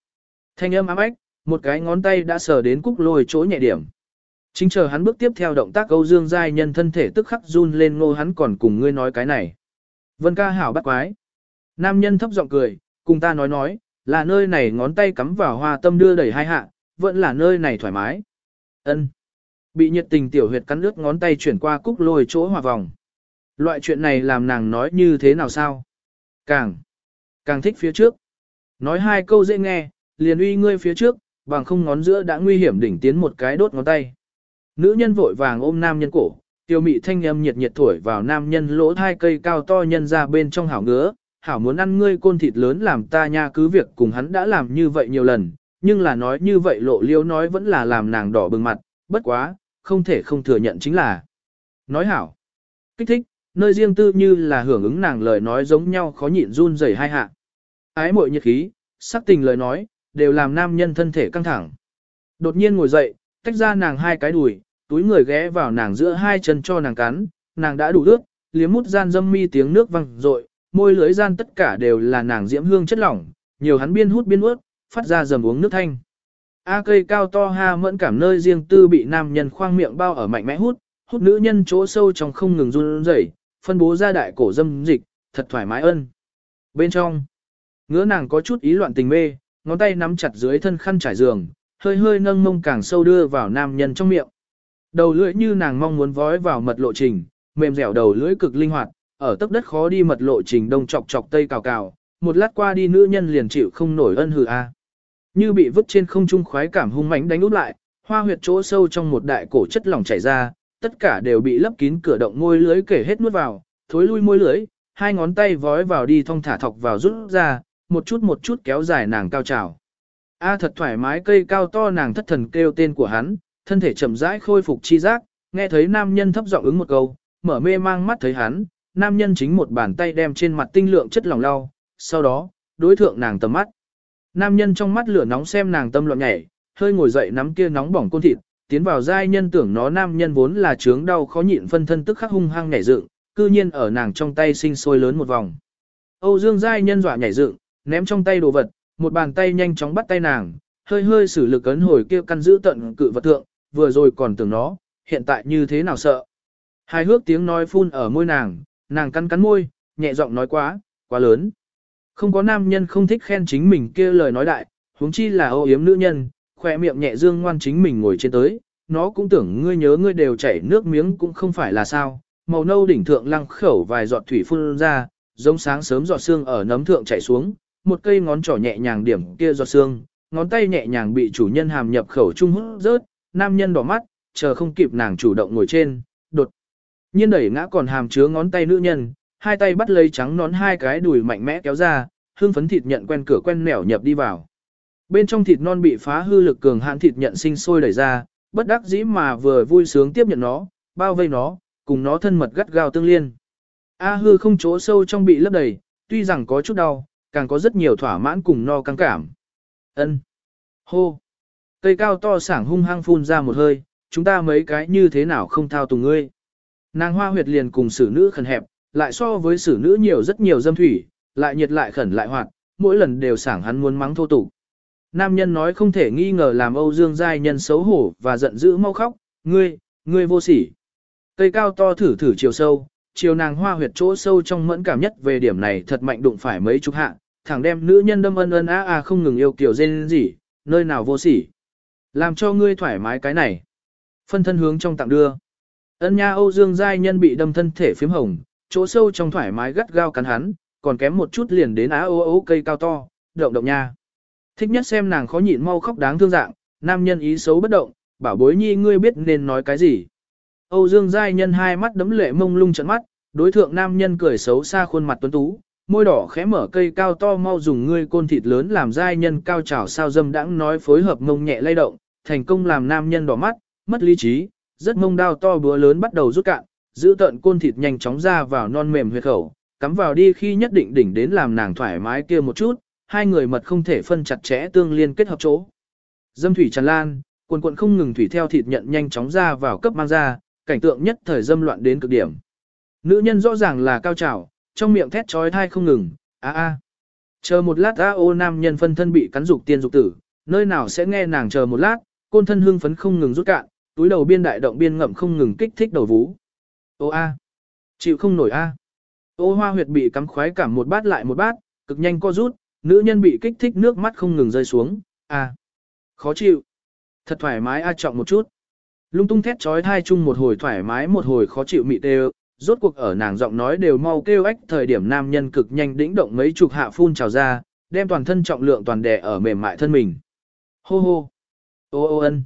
Thanh âm ám ách, một cái ngón tay đã sờ đến cúc lôi chỗ nhẹ điểm. Chính chờ hắn bước tiếp theo động tác Âu Dương giai nhân thân thể tức khắc run lên ngô hắn còn cùng ngươi nói cái này. Vân ca hảo bắt quái. Nam nhân thấp giọng cười, cùng ta nói nói, là nơi này ngón tay cắm vào hoa tâm đưa đẩy hai hạ, vẫn là nơi này thoải mái. Ân. Bị nhiệt tình tiểu huyệt cắn nước ngón tay chuyển qua cúc lôi chỗ hòa vòng. Loại chuyện này làm nàng nói như thế nào sao? Càng, càng thích phía trước. Nói hai câu dễ nghe, liền uy ngươi phía trước, bằng không ngón giữa đã nguy hiểm đỉnh tiến một cái đốt ngón tay. Nữ nhân vội vàng ôm nam nhân cổ, tiêu mị thanh âm nhiệt nhiệt thổi vào nam nhân lỗ hai cây cao to nhân ra bên trong hảo ngứa, hảo muốn ăn ngươi côn thịt lớn làm ta nha cứ việc cùng hắn đã làm như vậy nhiều lần, nhưng là nói như vậy lộ liêu nói vẫn là làm nàng đỏ bừng mặt, bất quá, không thể không thừa nhận chính là. Nói hảo, kích thích, nơi riêng tư như là hưởng ứng nàng lời nói giống nhau khó nhịn run rẩy hai hạ. Ái mội nhiệt khí, sắc tình lời nói, đều làm nam nhân thân thể căng thẳng. Đột nhiên ngồi dậy, tách ra nàng hai cái đùi, túi người ghé vào nàng giữa hai chân cho nàng cắn, nàng đã đủ ướt, liếm mút gian dâm mi tiếng nước văng rội, môi lưới gian tất cả đều là nàng diễm hương chất lỏng, nhiều hắn biên hút biên ướt, phát ra dầm uống nước thanh. A cây cao to ha mẫn cảm nơi riêng tư bị nam nhân khoang miệng bao ở mạnh mẽ hút, hút nữ nhân chỗ sâu trong không ngừng run rẩy, phân bố ra đại cổ dâm dịch, thật thoải mái ân. Bên trong, ngứa nàng có chút ý loạn tình mê, ngón tay nắm chặt dưới thân khăn trải giường, hơi hơi nâng mông càng sâu đưa vào nam nhân trong miệng. Đầu lưỡi như nàng mong muốn vói vào mật lộ trình, mềm dẻo đầu lưỡi cực linh hoạt, ở tấp đất khó đi mật lộ trình đông chọc chọc tây cào cào, một lát qua đi nữ nhân liền chịu không nổi ân hừ a. À. Như bị vứt trên không trung khoái cảm hung mãnh đánh úp lại, hoa huyệt chỗ sâu trong một đại cổ chất lỏng chảy ra, tất cả đều bị lấp kín cửa động môi lưới kể hết nuốt vào, thối lui môi lưới, hai ngón tay vói vào đi thong thả thọc vào rút ra, một chút một chút kéo dài nàng cao trào. A thật thoải mái cây cao to nàng thất thần kêu tên của hắn, thân thể chậm rãi khôi phục chi giác, nghe thấy nam nhân thấp giọng ứng một câu, mở mê mang mắt thấy hắn, nam nhân chính một bàn tay đem trên mặt tinh lượng chất lỏng lau, sau đó, đối thượng nàng tầm mắt. Nam nhân trong mắt lửa nóng xem nàng tâm loạn nhảy, hơi ngồi dậy nắm kia nóng bỏng côn thịt, tiến vào giai nhân tưởng nó nam nhân vốn là chướng đau khó nhịn phân thân tức khắc hung hăng nhảy dựng, cư nhiên ở nàng trong tay sinh sôi lớn một vòng. Âu Dương giai nhân dọa nhảy dựng, ném trong tay đồ vật, một bàn tay nhanh chóng bắt tay nàng, hơi hơi sử lực ấn hồi kia căn giữ tận cự vật thượng, vừa rồi còn tưởng nó, hiện tại như thế nào sợ. Hai hước tiếng nói phun ở môi nàng, nàng cắn cắn môi, nhẹ giọng nói quá, quá lớn. Không có nam nhân không thích khen chính mình kia lời nói đại, huống chi là ô yếm nữ nhân, khỏe miệng nhẹ dương ngoan chính mình ngồi trên tới, nó cũng tưởng ngươi nhớ ngươi đều chảy nước miếng cũng không phải là sao, màu nâu đỉnh thượng lăng khẩu vài giọt thủy phun ra, giống sáng sớm giọt xương ở nấm thượng chảy xuống, một cây ngón trỏ nhẹ nhàng điểm kia giọt xương, ngón tay nhẹ nhàng bị chủ nhân hàm nhập khẩu trung hút rớt, nam nhân đỏ mắt, chờ không kịp nàng chủ động ngồi trên, đột nhiên đẩy ngã còn hàm chứa ngón tay nữ nhân, hai tay bắt lấy trắng nón hai cái đùi mạnh mẽ kéo ra, hương phấn thịt nhận quen cửa quen nẻo nhập đi vào. Bên trong thịt non bị phá hư lực cường hạn thịt nhận sinh sôi đẩy ra, bất đắc dĩ mà vừa vui sướng tiếp nhận nó, bao vây nó, cùng nó thân mật gắt gao tương liên. A hư không chỗ sâu trong bị lấp đầy, tuy rằng có chút đau, càng có rất nhiều thỏa mãn cùng no căng cảm. Ân, Hô! Cây cao to sảng hung hăng phun ra một hơi, chúng ta mấy cái như thế nào không thao tùng ngươi. Nàng hoa huyệt liền cùng xử nữ khẩn hẹp, lại so với xử nữ nhiều rất nhiều dâm thủy, lại nhiệt lại khẩn lại hoạt, mỗi lần đều sảng hắn muốn mắng thô tục. Nam nhân nói không thể nghi ngờ làm Âu Dương giai nhân xấu hổ và giận dữ mau khóc, ngươi, ngươi vô sỉ. Cây cao to thử thử chiều sâu, chiều nàng hoa huyệt chỗ sâu trong mẫn cảm nhất về điểm này thật mạnh đụng phải mấy chục hạ, thẳng đem nữ nhân đâm ân ân a a không ngừng yêu kiểu dên gì, nơi nào vô sỉ. Làm cho ngươi thoải mái cái này. Phân thân hướng trong tặng đưa. Ân nha Âu Dương giai nhân bị đâm thân thể phím hồng, chỗ sâu trong thoải mái gắt gao cắn hắn, còn kém một chút liền đến á ô ô cây cao to, động động nha. Thích nhất xem nàng khó nhịn mau khóc đáng thương dạng, nam nhân ý xấu bất động, bảo bối nhi ngươi biết nên nói cái gì. Âu Dương Giai Nhân hai mắt đấm lệ mông lung trận mắt, đối thượng nam nhân cười xấu xa khuôn mặt tuấn tú, môi đỏ khẽ mở cây cao to mau dùng ngươi côn thịt lớn làm giai nhân cao trào sao dâm đãng nói phối hợp mông nhẹ lay động, thành công làm nam nhân đỏ mắt, mất lý trí, rất mông đao to búa lớn bắt đầu rút cạn, giữ tận côn thịt nhanh chóng ra vào non mềm huyệt khẩu, cắm vào đi khi nhất định đỉnh đến làm nàng thoải mái kia một chút, hai người mật không thể phân chặt chẽ tương liên kết hợp chỗ. Dâm thủy tràn lan, cuộn cuộn không ngừng thủy theo thịt nhận nhanh chóng ra vào cấp mang ra, cảnh tượng nhất thời dâm loạn đến cực điểm. Nữ nhân rõ ràng là cao trào, trong miệng thét trói thai không ngừng, a a. Chờ một lát a ô nam nhân phân thân bị cắn dục tiên dục tử, nơi nào sẽ nghe nàng chờ một lát, côn thân hương phấn không ngừng rút cạn, túi đầu biên đại động biên ngậm không ngừng kích thích đầu vú. Ô a, chịu không nổi a. Ô hoa huyệt bị cắm khoái cảm một bát lại một bát, cực nhanh co rút, nữ nhân bị kích thích nước mắt không ngừng rơi xuống, a. Khó chịu. Thật thoải mái a trọng một chút. Lung tung thét trói thai chung một hồi thoải mái một hồi khó chịu mị đều, rốt cuộc ở nàng giọng nói đều mau kêu ếch thời điểm nam nhân cực nhanh đĩnh động mấy chục hạ phun trào ra, đem toàn thân trọng lượng toàn đè ở mềm mại thân mình. Hô hô. Ô ô ân.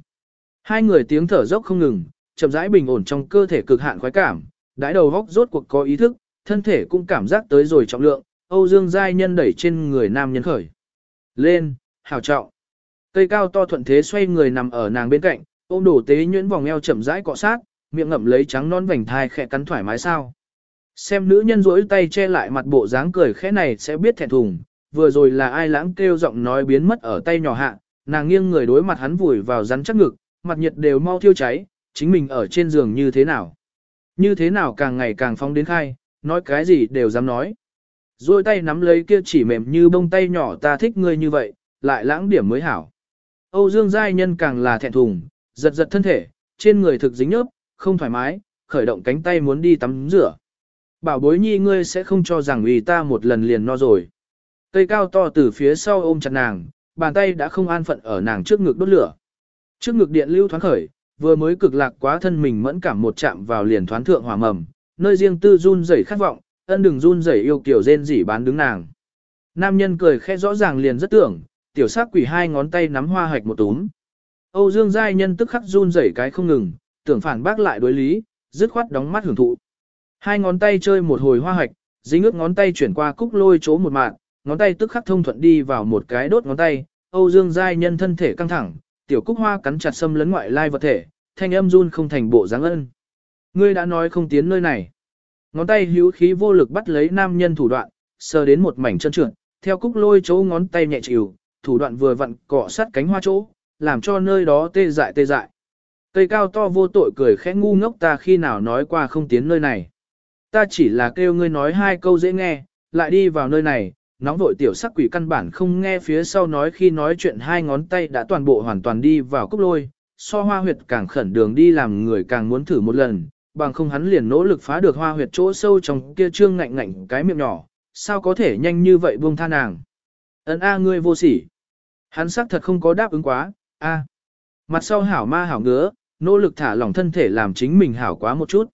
Hai người tiếng thở dốc không ngừng, chậm rãi bình ổn trong cơ thể cực hạn khoái cảm, đãi đầu góc rốt cuộc có ý thức, thân thể cũng cảm giác tới rồi trọng lượng, Âu Dương giai nhân đẩy trên người nam nhân khởi. Lên, hào trọng. Cây cao to thuận thế xoay người nằm ở nàng bên cạnh, ôm đổ tế nhuyễn vòng eo chậm rãi cọ sát, miệng ngậm lấy trắng non vành thai khẽ cắn thoải mái sao. Xem nữ nhân rỗi tay che lại mặt bộ dáng cười khẽ này sẽ biết thẹn thùng, vừa rồi là ai lãng kêu giọng nói biến mất ở tay nhỏ hạ, nàng nghiêng người đối mặt hắn vùi vào rắn chắc ngực, mặt nhiệt đều mau thiêu cháy, chính mình ở trên giường như thế nào. Như thế nào càng ngày càng phóng đến khai, nói cái gì đều dám nói. Rồi tay nắm lấy kia chỉ mềm như bông tay nhỏ ta thích ngươi như vậy, lại lãng điểm mới hảo. Âu Dương Giai Nhân càng là thẹn thùng, giật giật thân thể, trên người thực dính nhớp, không thoải mái, khởi động cánh tay muốn đi tắm rửa. Bảo bối nhi ngươi sẽ không cho rằng vì ta một lần liền no rồi. Cây cao to từ phía sau ôm chặt nàng, bàn tay đã không an phận ở nàng trước ngực đốt lửa. Trước ngực điện lưu thoáng khởi, vừa mới cực lạc quá thân mình mẫn cảm một chạm vào liền thoáng thượng hỏa mầm, nơi riêng tư run rẩy khát vọng, ân đừng run rẩy yêu kiểu rên rỉ bán đứng nàng. Nam nhân cười khẽ rõ ràng liền rất tưởng, tiểu sắc quỷ hai ngón tay nắm hoa hạch một túm. Âu Dương giai nhân tức khắc run rẩy cái không ngừng, tưởng phản bác lại đối lý, dứt khoát đóng mắt hưởng thụ. Hai ngón tay chơi một hồi hoa hạch, dính ướt ngón tay chuyển qua cúc lôi chỗ một mạng, ngón tay tức khắc thông thuận đi vào một cái đốt ngón tay, Âu Dương giai nhân thân thể căng thẳng, tiểu cúc hoa cắn chặt xâm lấn ngoại lai vật thể, thanh âm run không thành bộ dáng ân. Ngươi đã nói không tiến nơi này. Ngón tay hữu khí vô lực bắt lấy nam nhân thủ đoạn, sờ đến một mảnh chân trượt, theo cúc lôi chỗ ngón tay nhẹ chịu, thủ đoạn vừa vặn cọ sát cánh hoa chỗ, làm cho nơi đó tê dại tê dại. Cây cao to vô tội cười khẽ ngu ngốc ta khi nào nói qua không tiến nơi này. Ta chỉ là kêu ngươi nói hai câu dễ nghe, lại đi vào nơi này, nóng vội tiểu sắc quỷ căn bản không nghe phía sau nói khi nói chuyện hai ngón tay đã toàn bộ hoàn toàn đi vào cốc lôi, so hoa huyệt càng khẩn đường đi làm người càng muốn thử một lần, bằng không hắn liền nỗ lực phá được hoa huyệt chỗ sâu trong kia trương ngạnh ngạnh cái miệng nhỏ, sao có thể nhanh như vậy buông tha nàng. Ấn A ngươi vô sỉ. Hắn xác thật không có đáp ứng quá, A. Mặt sau hảo ma hảo ngứa, nỗ lực thả lỏng thân thể làm chính mình hảo quá một chút.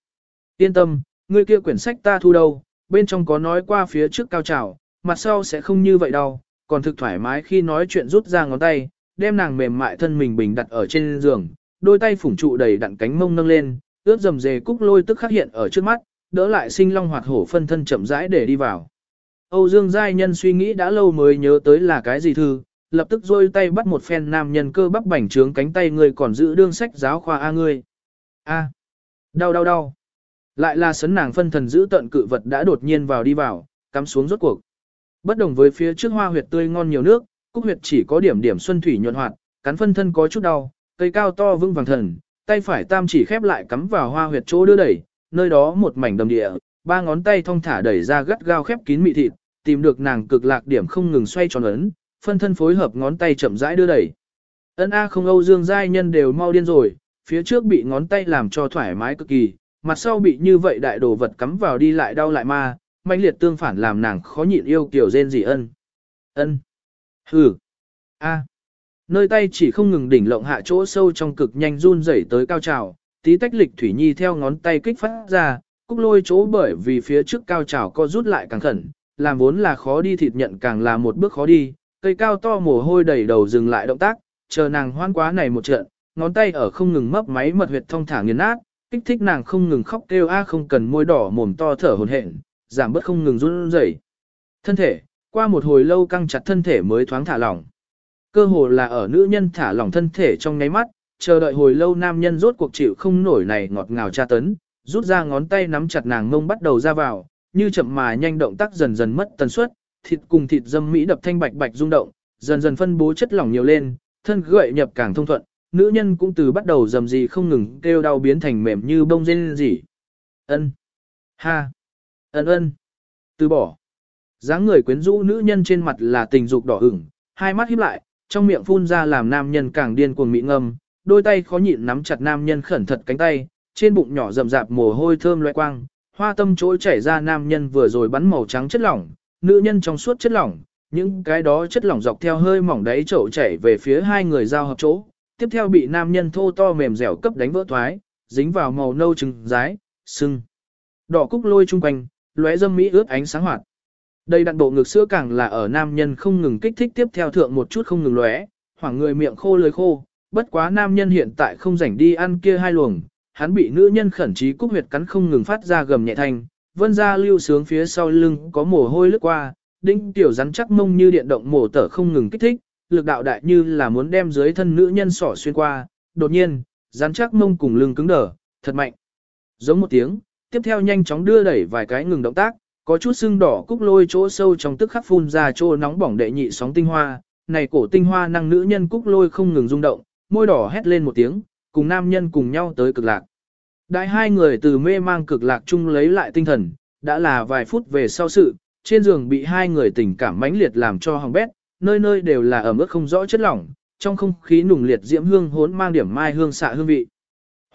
Yên tâm, ngươi kia quyển sách ta thu đâu, bên trong có nói qua phía trước cao trào, mặt sau sẽ không như vậy đâu, còn thực thoải mái khi nói chuyện rút ra ngón tay, đem nàng mềm mại thân mình bình đặt ở trên giường, đôi tay phủng trụ đầy đặn cánh mông nâng lên, ướt dầm dề cúc lôi tức khắc hiện ở trước mắt, đỡ lại sinh long hoạt hổ phân thân chậm rãi để đi vào. Âu Dương Giai Nhân suy nghĩ đã lâu mới nhớ tới là cái gì thư, lập tức rôi tay bắt một phen nam nhân cơ bắp bảnh trướng cánh tay người còn giữ đương sách giáo khoa A ngươi. A. Đau đau đau. Lại là sấn nàng phân thần giữ tận cự vật đã đột nhiên vào đi vào, cắm xuống rốt cuộc. Bất đồng với phía trước hoa huyệt tươi ngon nhiều nước, cúc huyệt chỉ có điểm điểm xuân thủy nhuận hoạt, cắn phân thân có chút đau, cây cao to vững vàng thần, tay phải tam chỉ khép lại cắm vào hoa huyệt chỗ đưa đẩy, nơi đó một mảnh đầm địa, ba ngón tay thong thả đẩy ra gắt gao khép kín mị thịt, tìm được nàng cực lạc điểm không ngừng xoay tròn ấn, phân thân phối hợp ngón tay chậm rãi đưa đẩy. Ân A không Âu Dương giai nhân đều mau điên rồi, phía trước bị ngón tay làm cho thoải mái cực kỳ, mặt sau bị như vậy đại đồ vật cắm vào đi lại đau lại ma, mãnh liệt tương phản làm nàng khó nhịn yêu kiểu rên gì ân. Ân. Hừ. A. Nơi tay chỉ không ngừng đỉnh lộng hạ chỗ sâu trong cực nhanh run rẩy tới cao trào, tí tách lịch thủy nhi theo ngón tay kích phát ra, cúc lôi chỗ bởi vì phía trước cao trào co rút lại càng khẩn, làm vốn là khó đi thịt nhận càng là một bước khó đi, cây cao to mồ hôi đầy đầu dừng lại động tác, chờ nàng hoan quá này một trận, ngón tay ở không ngừng mấp máy mật huyệt thông thả nghiền nát, kích thích nàng không ngừng khóc kêu a không cần môi đỏ mồm to thở hổn hển, giảm bớt không ngừng run rẩy. Thân thể, qua một hồi lâu căng chặt thân thể mới thoáng thả lỏng. Cơ hồ là ở nữ nhân thả lỏng thân thể trong nháy mắt, chờ đợi hồi lâu nam nhân rốt cuộc chịu không nổi này ngọt ngào tra tấn, rút ra ngón tay nắm chặt nàng mông bắt đầu ra vào, như chậm mà nhanh động tác dần dần mất tần suất, thịt cùng thịt dâm mỹ đập thanh bạch bạch rung động, dần dần phân bố chất lỏng nhiều lên, thân gợi nhập càng thông thuận, nữ nhân cũng từ bắt đầu dầm gì không ngừng kêu đau biến thành mềm như bông rên gì. Ân, ha, ân ân, từ bỏ. dáng người quyến rũ nữ nhân trên mặt là tình dục đỏ ửng, hai mắt híp lại, trong miệng phun ra làm nam nhân càng điên cuồng mỹ ngâm, đôi tay khó nhịn nắm chặt nam nhân khẩn thật cánh tay, trên bụng nhỏ rậm rạp mồ hôi thơm loe quang, hoa tâm chỗ chảy ra nam nhân vừa rồi bắn màu trắng chất lỏng, nữ nhân trong suốt chất lỏng, những cái đó chất lỏng dọc theo hơi mỏng đáy chậu chảy về phía hai người giao hợp chỗ, tiếp theo bị nam nhân thô to mềm dẻo cấp đánh vỡ thoái, dính vào màu nâu trứng rái, sưng. Đỏ cúc lôi chung quanh, lóe dâm mỹ ướt ánh sáng hoạt. Đây đặn bộ ngực sữa càng là ở nam nhân không ngừng kích thích tiếp theo thượng một chút không ngừng lóe, hoảng người miệng khô lưỡi khô, bất quá nam nhân hiện tại không rảnh đi ăn kia hai luồng, hắn bị nữ nhân khẩn trí cúc huyệt cắn không ngừng phát ra gầm nhẹ thanh, vân ra lưu sướng phía sau lưng có mồ hôi lướt qua, đinh tiểu rắn chắc mông như điện động mổ tở không ngừng kích thích, lực đạo đại như là muốn đem dưới thân nữ nhân sỏ xuyên qua, đột nhiên, rắn chắc mông cùng lưng cứng đờ, thật mạnh. Giống một tiếng, tiếp theo nhanh chóng đưa đẩy vài cái ngừng động tác, có chút sưng đỏ cúc lôi chỗ sâu trong tức khắc phun ra chỗ nóng bỏng đệ nhị sóng tinh hoa, này cổ tinh hoa năng nữ nhân cúc lôi không ngừng rung động, môi đỏ hét lên một tiếng, cùng nam nhân cùng nhau tới cực lạc. Đại hai người từ mê mang cực lạc chung lấy lại tinh thần, đã là vài phút về sau sự, trên giường bị hai người tình cảm mãnh liệt làm cho hỏng bét, nơi nơi đều là ẩm ướt không rõ chất lỏng, trong không khí nùng liệt diễm hương hốn mang điểm mai hương xạ hương vị.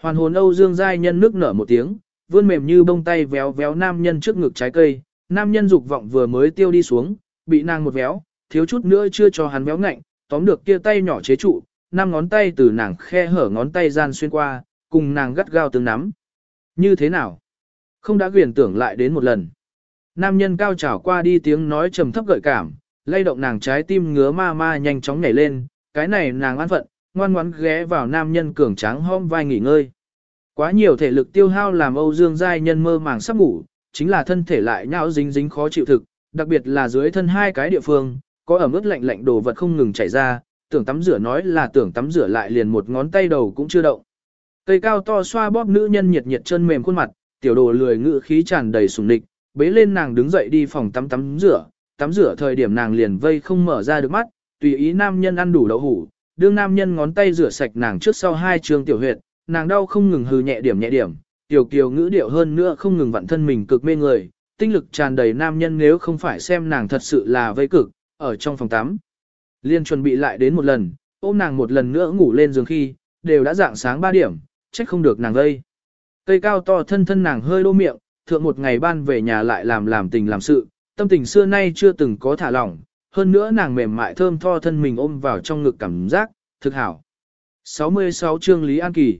Hoàn hồn Âu Dương giai nhân nước nở một tiếng, vươn mềm như bông tay véo véo nam nhân trước ngực trái cây, nam nhân dục vọng vừa mới tiêu đi xuống, bị nàng một véo, thiếu chút nữa chưa cho hắn véo ngạnh, tóm được kia tay nhỏ chế trụ, năm ngón tay từ nàng khe hở ngón tay gian xuyên qua, cùng nàng gắt gao tương nắm. Như thế nào? Không đã quyền tưởng lại đến một lần. Nam nhân cao trào qua đi tiếng nói trầm thấp gợi cảm, lay động nàng trái tim ngứa ma ma nhanh chóng nhảy lên, cái này nàng an phận, ngoan ngoãn ghé vào nam nhân cường tráng hôm vai nghỉ ngơi. Quá nhiều thể lực tiêu hao làm Âu Dương giai nhân mơ màng sắp ngủ, chính là thân thể lại nhão dính dính khó chịu thực, đặc biệt là dưới thân hai cái địa phương, có ẩm ướt lạnh lạnh đồ vật không ngừng chảy ra, tưởng tắm rửa nói là tưởng tắm rửa lại liền một ngón tay đầu cũng chưa động. Cây cao to xoa bóp nữ nhân nhiệt nhiệt chân mềm khuôn mặt, tiểu đồ lười ngự khí tràn đầy sùng địch, bế lên nàng đứng dậy đi phòng tắm tắm rửa, tắm rửa thời điểm nàng liền vây không mở ra được mắt, tùy ý nam nhân ăn đủ đậu hủ, đương nam nhân ngón tay rửa sạch nàng trước sau hai trường tiểu huyệt, nàng đau không ngừng hừ nhẹ điểm nhẹ điểm, tiểu kiều ngữ điệu hơn nữa không ngừng vặn thân mình cực mê người, tinh lực tràn đầy nam nhân nếu không phải xem nàng thật sự là vây cực, ở trong phòng tắm. Liên chuẩn bị lại đến một lần, ôm nàng một lần nữa ngủ lên giường khi, đều đã dạng sáng 3 điểm, trách không được nàng đây, Cây cao to thân thân nàng hơi đô miệng, thượng một ngày ban về nhà lại làm làm tình làm sự, tâm tình xưa nay chưa từng có thả lỏng, hơn nữa nàng mềm mại thơm tho thân mình ôm vào trong ngực cảm giác, thực hảo. 66 chương Lý An Kỳ.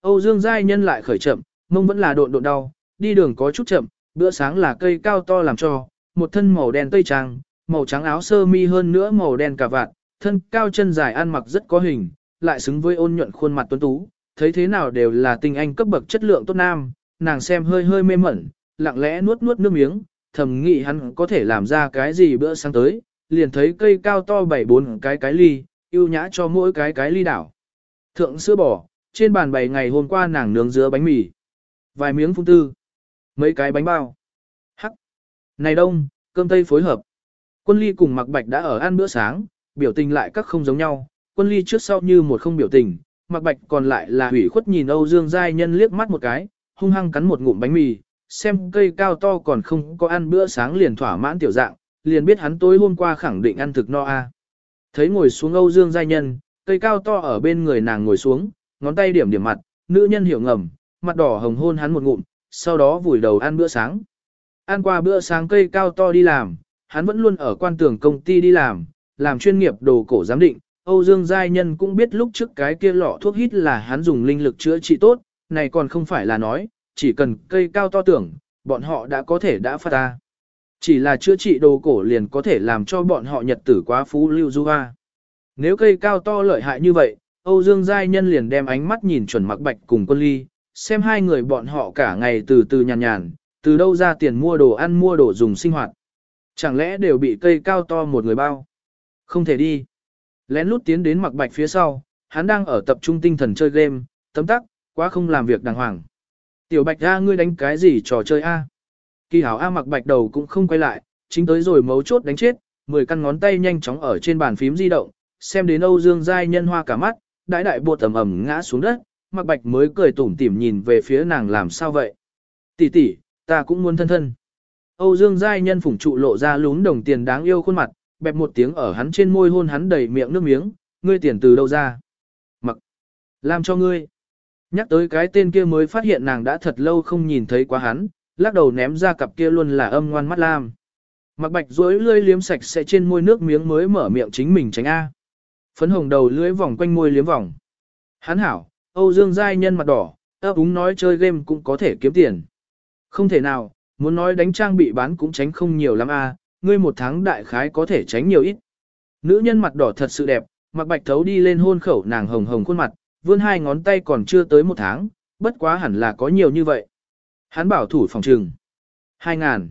Âu Dương Giai Nhân lại khởi chậm, mông vẫn là độn độn đau, đi đường có chút chậm, bữa sáng là cây cao to làm cho, một thân màu đen tây trang, màu trắng áo sơ mi hơn nữa màu đen cà vạt, thân cao chân dài ăn mặc rất có hình, lại xứng với ôn nhuận khuôn mặt tuấn tú, thấy thế nào đều là tinh anh cấp bậc chất lượng tốt nam, nàng xem hơi hơi mê mẩn, lặng lẽ nuốt nuốt nước miếng, thầm nghĩ hắn có thể làm ra cái gì bữa sáng tới, liền thấy cây cao to bảy bốn cái cái ly, yêu nhã cho mỗi cái cái ly đảo. Thượng sữa bò, trên bàn bày ngày hôm qua nàng nướng dứa bánh mì. Vài miếng phun tư. Mấy cái bánh bao. Hắc. Này đông, cơm tây phối hợp. Quân ly cùng mặc bạch đã ở ăn bữa sáng, biểu tình lại các không giống nhau. Quân ly trước sau như một không biểu tình, mặc bạch còn lại là hủy khuất nhìn Âu Dương Giai Nhân liếc mắt một cái, hung hăng cắn một ngụm bánh mì, xem cây cao to còn không có ăn bữa sáng liền thỏa mãn tiểu dạng, liền biết hắn tối hôm qua khẳng định ăn thực no a. Thấy ngồi xuống Âu Dương Giai Nhân, cây cao to ở bên người nàng ngồi xuống, ngón tay điểm điểm mặt, nữ nhân hiểu ngầm, mặt đỏ hồng hôn hắn một ngụm, sau đó vùi đầu ăn bữa sáng. Ăn qua bữa sáng cây cao to đi làm, hắn vẫn luôn ở quan tưởng công ty đi làm, làm chuyên nghiệp đồ cổ giám định. Âu Dương Giai Nhân cũng biết lúc trước cái kia lọ thuốc hít là hắn dùng linh lực chữa trị tốt, này còn không phải là nói, chỉ cần cây cao to tưởng, bọn họ đã có thể đã phát ta. Chỉ là chữa trị đồ cổ liền có thể làm cho bọn họ nhật tử quá phú lưu du hoa. Nếu cây cao to lợi hại như vậy, Âu Dương Giai Nhân liền đem ánh mắt nhìn chuẩn mặc bạch cùng quân ly, xem hai người bọn họ cả ngày từ từ nhàn nhàn, từ đâu ra tiền mua đồ ăn mua đồ dùng sinh hoạt. Chẳng lẽ đều bị cây cao to một người bao? Không thể đi. Lén lút tiến đến mặc bạch phía sau, hắn đang ở tập trung tinh thần chơi game, tấm tắc, quá không làm việc đàng hoàng. Tiểu bạch ra ngươi đánh cái gì trò chơi A? Kỳ hảo A mặc bạch đầu cũng không quay lại, chính tới rồi mấu chốt đánh chết, mười căn ngón tay nhanh chóng ở trên bàn phím di động, xem đến Âu Dương Giai nhân hoa cả mắt, đại đại bột tầm ẩm ngã xuống đất, mặc bạch mới cười tủm tỉm nhìn về phía nàng làm sao vậy. Tỷ tỷ, ta cũng muốn thân thân. Âu Dương Giai nhân phủng trụ lộ ra lún đồng tiền đáng yêu khuôn mặt, bẹp một tiếng ở hắn trên môi hôn hắn đầy miệng nước miếng, ngươi tiền từ đâu ra? Mặc, làm cho ngươi. Nhắc tới cái tên kia mới phát hiện nàng đã thật lâu không nhìn thấy quá hắn, lắc đầu ném ra cặp kia luôn là âm ngoan mắt lam. Mặc bạch rối lưỡi liếm sạch sẽ trên môi nước miếng mới mở miệng chính mình tránh A. Phấn hồng đầu lưỡi vòng quanh môi liếm vòng. Hắn hảo, Âu Dương Giai nhân mặt đỏ, ấp úng nói chơi game cũng có thể kiếm tiền. Không thể nào, muốn nói đánh trang bị bán cũng tránh không nhiều lắm a, ngươi một tháng đại khái có thể tránh nhiều ít. Nữ nhân mặt đỏ thật sự đẹp, mặc bạch thấu đi lên hôn khẩu nàng hồng hồng khuôn mặt, vươn hai ngón tay còn chưa tới một tháng, bất quá hẳn là có nhiều như vậy. Hắn bảo thủ phòng trừng. Hai ngàn.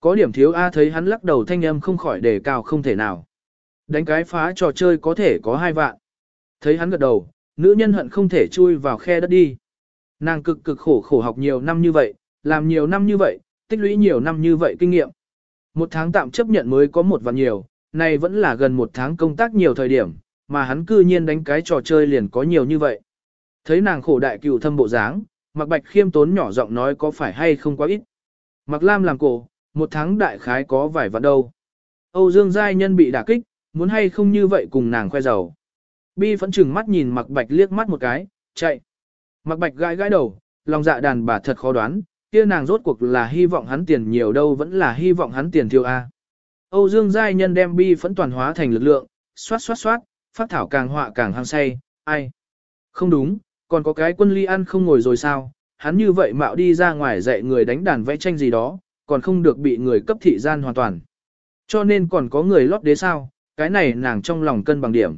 Có điểm thiếu A thấy hắn lắc đầu thanh âm không khỏi đề cao không thể nào. Đánh cái phá trò chơi có thể có hai vạn. Thấy hắn gật đầu, nữ nhân hận không thể chui vào khe đất đi. Nàng cực cực khổ khổ học nhiều năm như vậy, làm nhiều năm như vậy, tích lũy nhiều năm như vậy kinh nghiệm. Một tháng tạm chấp nhận mới có một vạn nhiều, này vẫn là gần một tháng công tác nhiều thời điểm, mà hắn cư nhiên đánh cái trò chơi liền có nhiều như vậy. Thấy nàng khổ đại cựu thâm bộ dáng, mặc bạch khiêm tốn nhỏ giọng nói có phải hay không quá ít. Mặc lam làm cổ, một tháng đại khái có vài vạn đâu. Âu Dương Giai Nhân bị đả kích, muốn hay không như vậy cùng nàng khoe giàu. Bi vẫn chừng mắt nhìn mặc bạch liếc mắt một cái, chạy. Mặc bạch gãi gãi đầu, lòng dạ đàn bà thật khó đoán, kia nàng rốt cuộc là hy vọng hắn tiền nhiều đâu vẫn là hy vọng hắn tiền thiếu a. Âu Dương Giai Nhân đem bi phẫn toàn hóa thành lực lượng, xoát xoát xoát, phát thảo càng họa càng hăng say, ai. Không đúng, còn có cái quân ly ăn không ngồi rồi sao, hắn như vậy mạo đi ra ngoài dạy người đánh đàn vẽ tranh gì đó, còn không được bị người cấp thị gian hoàn toàn. Cho nên còn có người lót đế sao, cái này nàng trong lòng cân bằng điểm.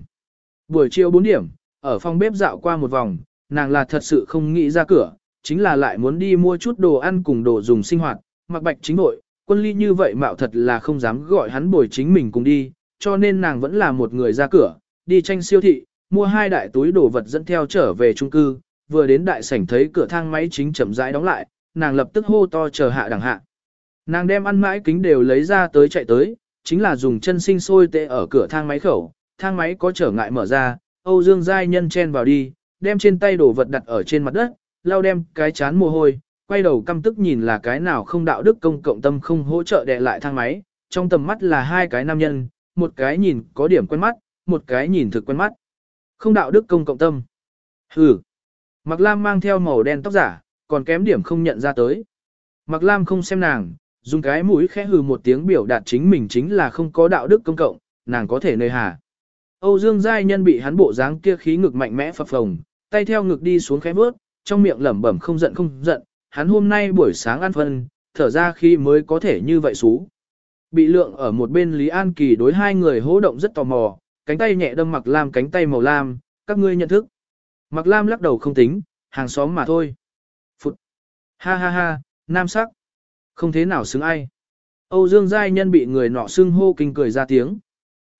Buổi chiều 4 điểm, ở phòng bếp dạo qua một vòng, nàng là thật sự không nghĩ ra cửa, chính là lại muốn đi mua chút đồ ăn cùng đồ dùng sinh hoạt, mặc bạch chính nội, quân ly như vậy mạo thật là không dám gọi hắn bồi chính mình cùng đi, cho nên nàng vẫn là một người ra cửa, đi tranh siêu thị, mua hai đại túi đồ vật dẫn theo trở về trung cư, vừa đến đại sảnh thấy cửa thang máy chính chậm rãi đóng lại, nàng lập tức hô to chờ hạ đẳng hạ. Nàng đem ăn mãi kính đều lấy ra tới chạy tới, chính là dùng chân sinh sôi tệ ở cửa thang máy khẩu, thang máy có trở ngại mở ra, Âu Dương Giai Nhân chen vào đi, đem trên tay đồ vật đặt ở trên mặt đất, lau đem cái chán mồ hôi, quay đầu căm tức nhìn là cái nào không đạo đức công cộng tâm không hỗ trợ đè lại thang máy, trong tầm mắt là hai cái nam nhân, một cái nhìn có điểm quen mắt, một cái nhìn thực quen mắt. Không đạo đức công cộng tâm. Hừ. Mạc Lam mang theo màu đen tóc giả, còn kém điểm không nhận ra tới. Mạc Lam không xem nàng, dùng cái mũi khẽ hừ một tiếng biểu đạt chính mình chính là không có đạo đức công cộng, nàng có thể nơi hà. Âu Dương Giai Nhân bị hắn bộ dáng kia khí ngực mạnh mẽ phập phồng, tay theo ngực đi xuống khẽ bước, trong miệng lẩm bẩm không giận không giận, hắn hôm nay buổi sáng ăn phân, thở ra khi mới có thể như vậy xú. Bị lượng ở một bên Lý An Kỳ đối hai người hỗ động rất tò mò, cánh tay nhẹ đâm Mặc Lam cánh tay màu lam, các ngươi nhận thức. Mặc Lam lắc đầu không tính, hàng xóm mà thôi. Phụt. Ha ha ha, nam sắc. Không thế nào xứng ai. Âu Dương Giai Nhân bị người nọ xưng hô kinh cười ra tiếng.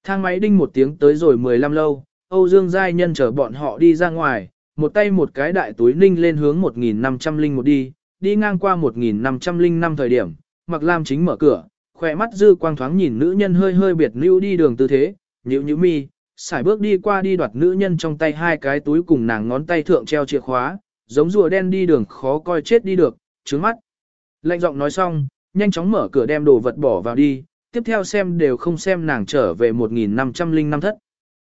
Thang máy đinh một tiếng tới rồi 15 lâu, Âu Dương Giai Nhân chở bọn họ đi ra ngoài, một tay một cái đại túi ninh lên hướng 1500 linh một đi, đi ngang qua 1500 linh năm thời điểm, Mặc Lam chính mở cửa, khỏe mắt dư quang thoáng nhìn nữ nhân hơi hơi biệt lưu đi đường tư thế, nhíu nhíu mi, xài bước đi qua đi đoạt nữ nhân trong tay hai cái túi cùng nàng ngón tay thượng treo chìa khóa, giống rùa đen đi đường khó coi chết đi được, trướng mắt. Lạnh giọng nói xong, nhanh chóng mở cửa đem đồ vật bỏ vào đi, tiếp theo xem đều không xem nàng trở về 1505 thất.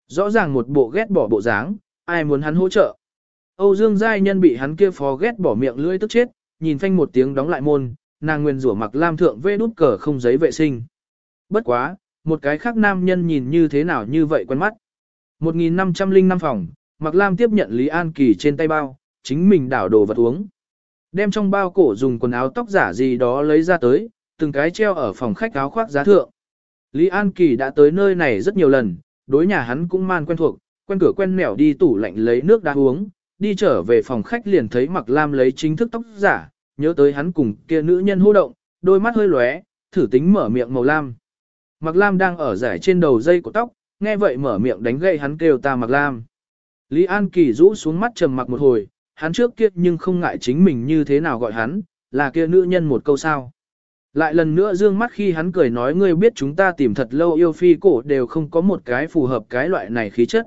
Rõ ràng một bộ ghét bỏ bộ dáng, ai muốn hắn hỗ trợ. Âu Dương Giai Nhân bị hắn kia phó ghét bỏ miệng lưỡi tức chết, nhìn phanh một tiếng đóng lại môn, nàng nguyên rủa mặc lam thượng vê đút cờ không giấy vệ sinh. Bất quá, một cái khác nam nhân nhìn như thế nào như vậy quen mắt. 1505 phòng, mặc lam tiếp nhận Lý An Kỳ trên tay bao, chính mình đảo đồ vật uống. Đem trong bao cổ dùng quần áo tóc giả gì đó lấy ra tới, từng cái treo ở phòng khách áo khoác giá thượng. Lý An Kỳ đã tới nơi này rất nhiều lần, đối nhà hắn cũng man quen thuộc, quen cửa quen mẻo đi tủ lạnh lấy nước đá uống, đi trở về phòng khách liền thấy Mạc Lam lấy chính thức tóc giả, nhớ tới hắn cùng kia nữ nhân hô động, đôi mắt hơi lóe, thử tính mở miệng màu lam. Mạc Lam đang ở giải trên đầu dây của tóc, nghe vậy mở miệng đánh gậy hắn kêu ta Mạc Lam. Lý An Kỳ rũ xuống mắt trầm mặc một hồi, hắn trước kia nhưng không ngại chính mình như thế nào gọi hắn, là kia nữ nhân một câu sao. Lại lần nữa dương mắt khi hắn cười nói ngươi biết chúng ta tìm thật lâu yêu phi cổ đều không có một cái phù hợp cái loại này khí chất.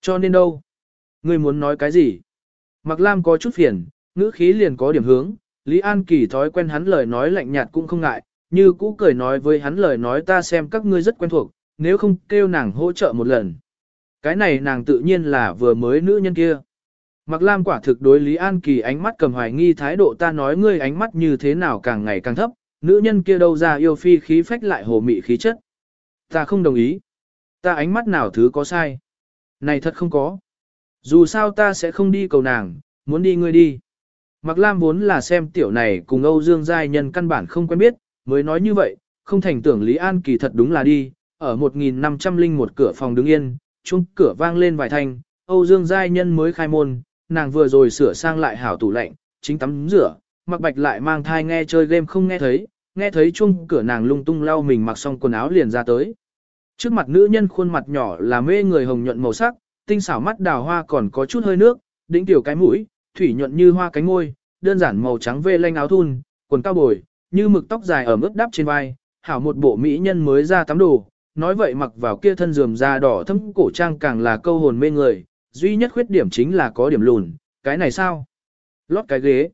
Cho nên đâu? Ngươi muốn nói cái gì? Mạc Lam có chút phiền, ngữ khí liền có điểm hướng, Lý An Kỳ thói quen hắn lời nói lạnh nhạt cũng không ngại, như cũ cười nói với hắn lời nói ta xem các ngươi rất quen thuộc, nếu không kêu nàng hỗ trợ một lần. Cái này nàng tự nhiên là vừa mới nữ nhân kia. Mạc Lam quả thực đối Lý An Kỳ ánh mắt cầm hoài nghi thái độ ta nói ngươi ánh mắt như thế nào càng ngày càng thấp, nữ nhân kia đâu ra yêu phi khí phách lại hồ mị khí chất. Ta không đồng ý. Ta ánh mắt nào thứ có sai. Này thật không có. Dù sao ta sẽ không đi cầu nàng, muốn đi ngươi đi. Mạc Lam vốn là xem tiểu này cùng Âu Dương Giai Nhân căn bản không quen biết, mới nói như vậy, không thành tưởng Lý An Kỳ thật đúng là đi, ở 1500 linh một cửa phòng đứng yên, chung cửa vang lên vài thanh, Âu Dương Giai Nhân mới khai môn, nàng vừa rồi sửa sang lại hảo tủ lạnh, chính tắm rửa, mặc bạch lại mang thai nghe chơi game không nghe thấy, nghe thấy chung cửa nàng lung tung lau mình mặc xong quần áo liền ra tới. Trước mặt nữ nhân khuôn mặt nhỏ là mê người hồng nhuận màu sắc, tinh xảo mắt đào hoa còn có chút hơi nước, đỉnh tiểu cái mũi, thủy nhuận như hoa cánh ngôi, đơn giản màu trắng vê lanh áo thun, quần cao bồi, như mực tóc dài ở mức đắp trên vai, hảo một bộ mỹ nhân mới ra tắm đồ, nói vậy mặc vào kia thân rườm da đỏ thâm cổ trang càng là câu hồn mê người, duy nhất khuyết điểm chính là có điểm lùn, cái này sao? Lót cái ghế.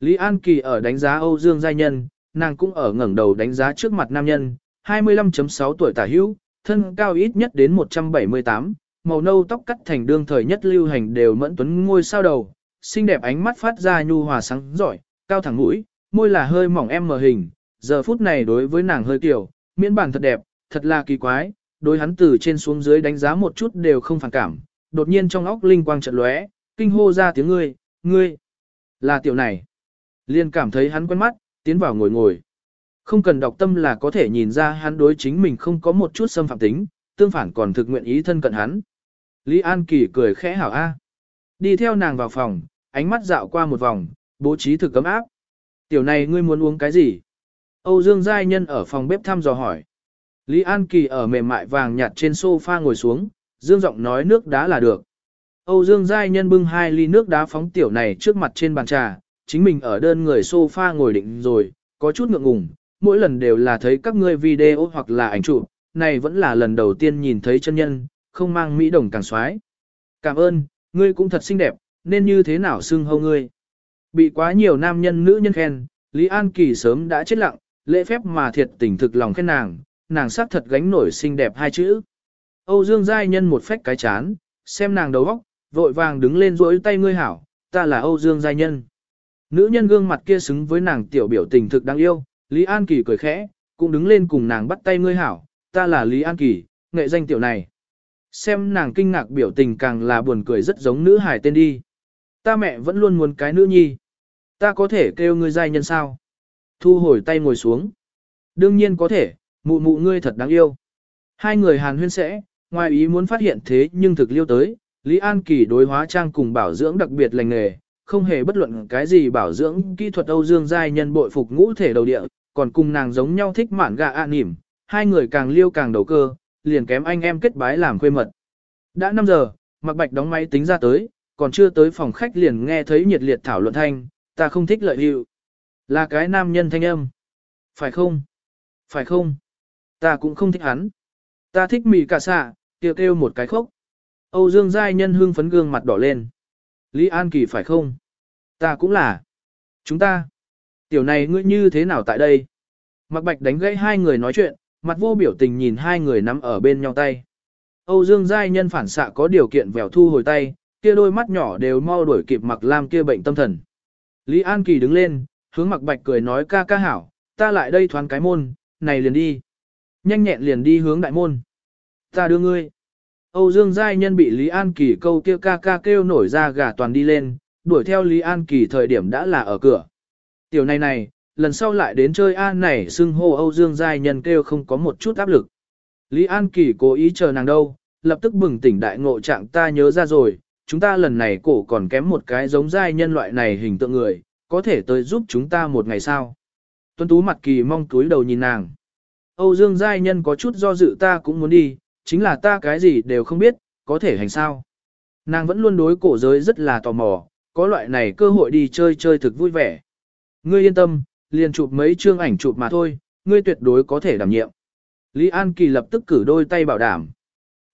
Lý An Kỳ ở đánh giá Âu Dương Giai Nhân, nàng cũng ở ngẩng đầu đánh giá trước mặt nam nhân, 25.6 tuổi tả hữu, thân cao ít nhất đến 178, màu nâu tóc cắt thành đương thời nhất lưu hành đều mẫn tuấn ngôi sao đầu, xinh đẹp ánh mắt phát ra nhu hòa sáng giỏi, cao thẳng mũi, môi là hơi mỏng em mờ hình, giờ phút này đối với nàng hơi tiểu, miễn bản thật đẹp, thật là kỳ quái, đối hắn từ trên xuống dưới đánh giá một chút đều không phản cảm, đột nhiên trong óc linh quang trận lóe, kinh hô ra tiếng ngươi, ngươi, là tiểu này. Liên cảm thấy hắn quen mắt, tiến vào ngồi ngồi. Không cần đọc tâm là có thể nhìn ra hắn đối chính mình không có một chút xâm phạm tính, tương phản còn thực nguyện ý thân cận hắn. Lý An Kỳ cười khẽ hảo A. Đi theo nàng vào phòng, ánh mắt dạo qua một vòng, bố trí thực cấm áp. Tiểu này ngươi muốn uống cái gì? Âu Dương Giai Nhân ở phòng bếp thăm dò hỏi. Lý An Kỳ ở mềm mại vàng nhạt trên sofa ngồi xuống, Dương giọng nói nước đá là được. Âu Dương Giai Nhân bưng hai ly nước đá phóng tiểu này trước mặt trên bàn trà, chính mình ở đơn người sofa ngồi định rồi, có chút ngượng ngùng, mỗi lần đều là thấy các ngươi video hoặc là ảnh chụp, này vẫn là lần đầu tiên nhìn thấy chân nhân, không mang mỹ đồng càng xoái. Cảm ơn, ngươi cũng thật xinh đẹp, nên như thế nào xưng hâu ngươi. Bị quá nhiều nam nhân nữ nhân khen, Lý An Kỳ sớm đã chết lặng, lễ phép mà thiệt tình thực lòng khen nàng, nàng sắc thật gánh nổi xinh đẹp hai chữ. Âu Dương Giai Nhân một phách cái chán, xem nàng đầu óc, vội vàng đứng lên rỗi tay ngươi hảo, ta là Âu Dương Giai Nhân. Nữ nhân gương mặt kia xứng với nàng tiểu biểu tình thực đáng yêu, Lý An Kỳ cười khẽ, cũng đứng lên cùng nàng bắt tay ngươi hảo, ta là Lý An Kỳ, nghệ danh tiểu này. Xem nàng kinh ngạc biểu tình càng là buồn cười rất giống nữ hài tên đi. Ta mẹ vẫn luôn muốn cái nữ nhi. Ta có thể kêu ngươi giai nhân sao? Thu hồi tay ngồi xuống. Đương nhiên có thể, mụ mụ ngươi thật đáng yêu. Hai người hàn huyên sẽ, ngoài ý muốn phát hiện thế nhưng thực liêu tới, Lý An Kỳ đối hóa trang cùng bảo dưỡng đặc biệt lành nghề, không hề bất luận cái gì bảo dưỡng kỹ thuật Âu Dương giai nhân bội phục ngũ thể đầu địa, còn cùng nàng giống nhau thích mạn gà ạ nỉm, hai người càng liêu càng đầu cơ, liền kém anh em kết bái làm khuê mật. Đã 5 giờ, Mạc Bạch đóng máy tính ra tới, còn chưa tới phòng khách liền nghe thấy nhiệt liệt thảo luận thanh, ta không thích lợi hiệu. Là cái nam nhân thanh âm. Phải không? Phải không? Ta cũng không thích hắn. Ta thích mì cà xạ, kêu kêu một cái khốc. Âu Dương Giai Nhân hương phấn gương mặt đỏ lên. Lý An Kỳ phải không? Ta cũng là. Chúng ta. Tiểu này ngươi như thế nào tại đây? Mạc Bạch đánh gãy hai người nói chuyện, mặt vô biểu tình nhìn hai người nắm ở bên nhau tay. Âu Dương Giai Nhân phản xạ có điều kiện vèo thu hồi tay, kia đôi mắt nhỏ đều mau đuổi kịp Mặc Lam kia bệnh tâm thần. Lý An Kỳ đứng lên, hướng Mặc Bạch cười nói ca ca hảo, ta lại đây thoáng cái môn, này liền đi. Nhanh nhẹn liền đi hướng đại môn. Ta đưa ngươi. Âu Dương Giai Nhân bị Lý An Kỳ câu kia ca ca kêu nổi ra gà toàn đi lên, đuổi theo Lý An Kỳ thời điểm đã là ở cửa. Tiểu này này, lần sau lại đến chơi An này xưng hô Âu Dương Giai Nhân kêu không có một chút áp lực. Lý An Kỳ cố ý chờ nàng đâu, lập tức bừng tỉnh đại ngộ trạng ta nhớ ra rồi, chúng ta lần này cổ còn kém một cái giống giai nhân loại này hình tượng người, có thể tới giúp chúng ta một ngày sao. Tuấn Tú mặt kỳ mong túi đầu nhìn nàng. Âu Dương giai nhân có chút do dự ta cũng muốn đi, chính là ta cái gì đều không biết, có thể hành sao. Nàng vẫn luôn đối cổ giới rất là tò mò, có loại này cơ hội đi chơi chơi thực vui vẻ. Ngươi yên tâm, liền chụp mấy chương ảnh chụp mà thôi, ngươi tuyệt đối có thể đảm nhiệm. Lý An Kỳ lập tức cử đôi tay bảo đảm.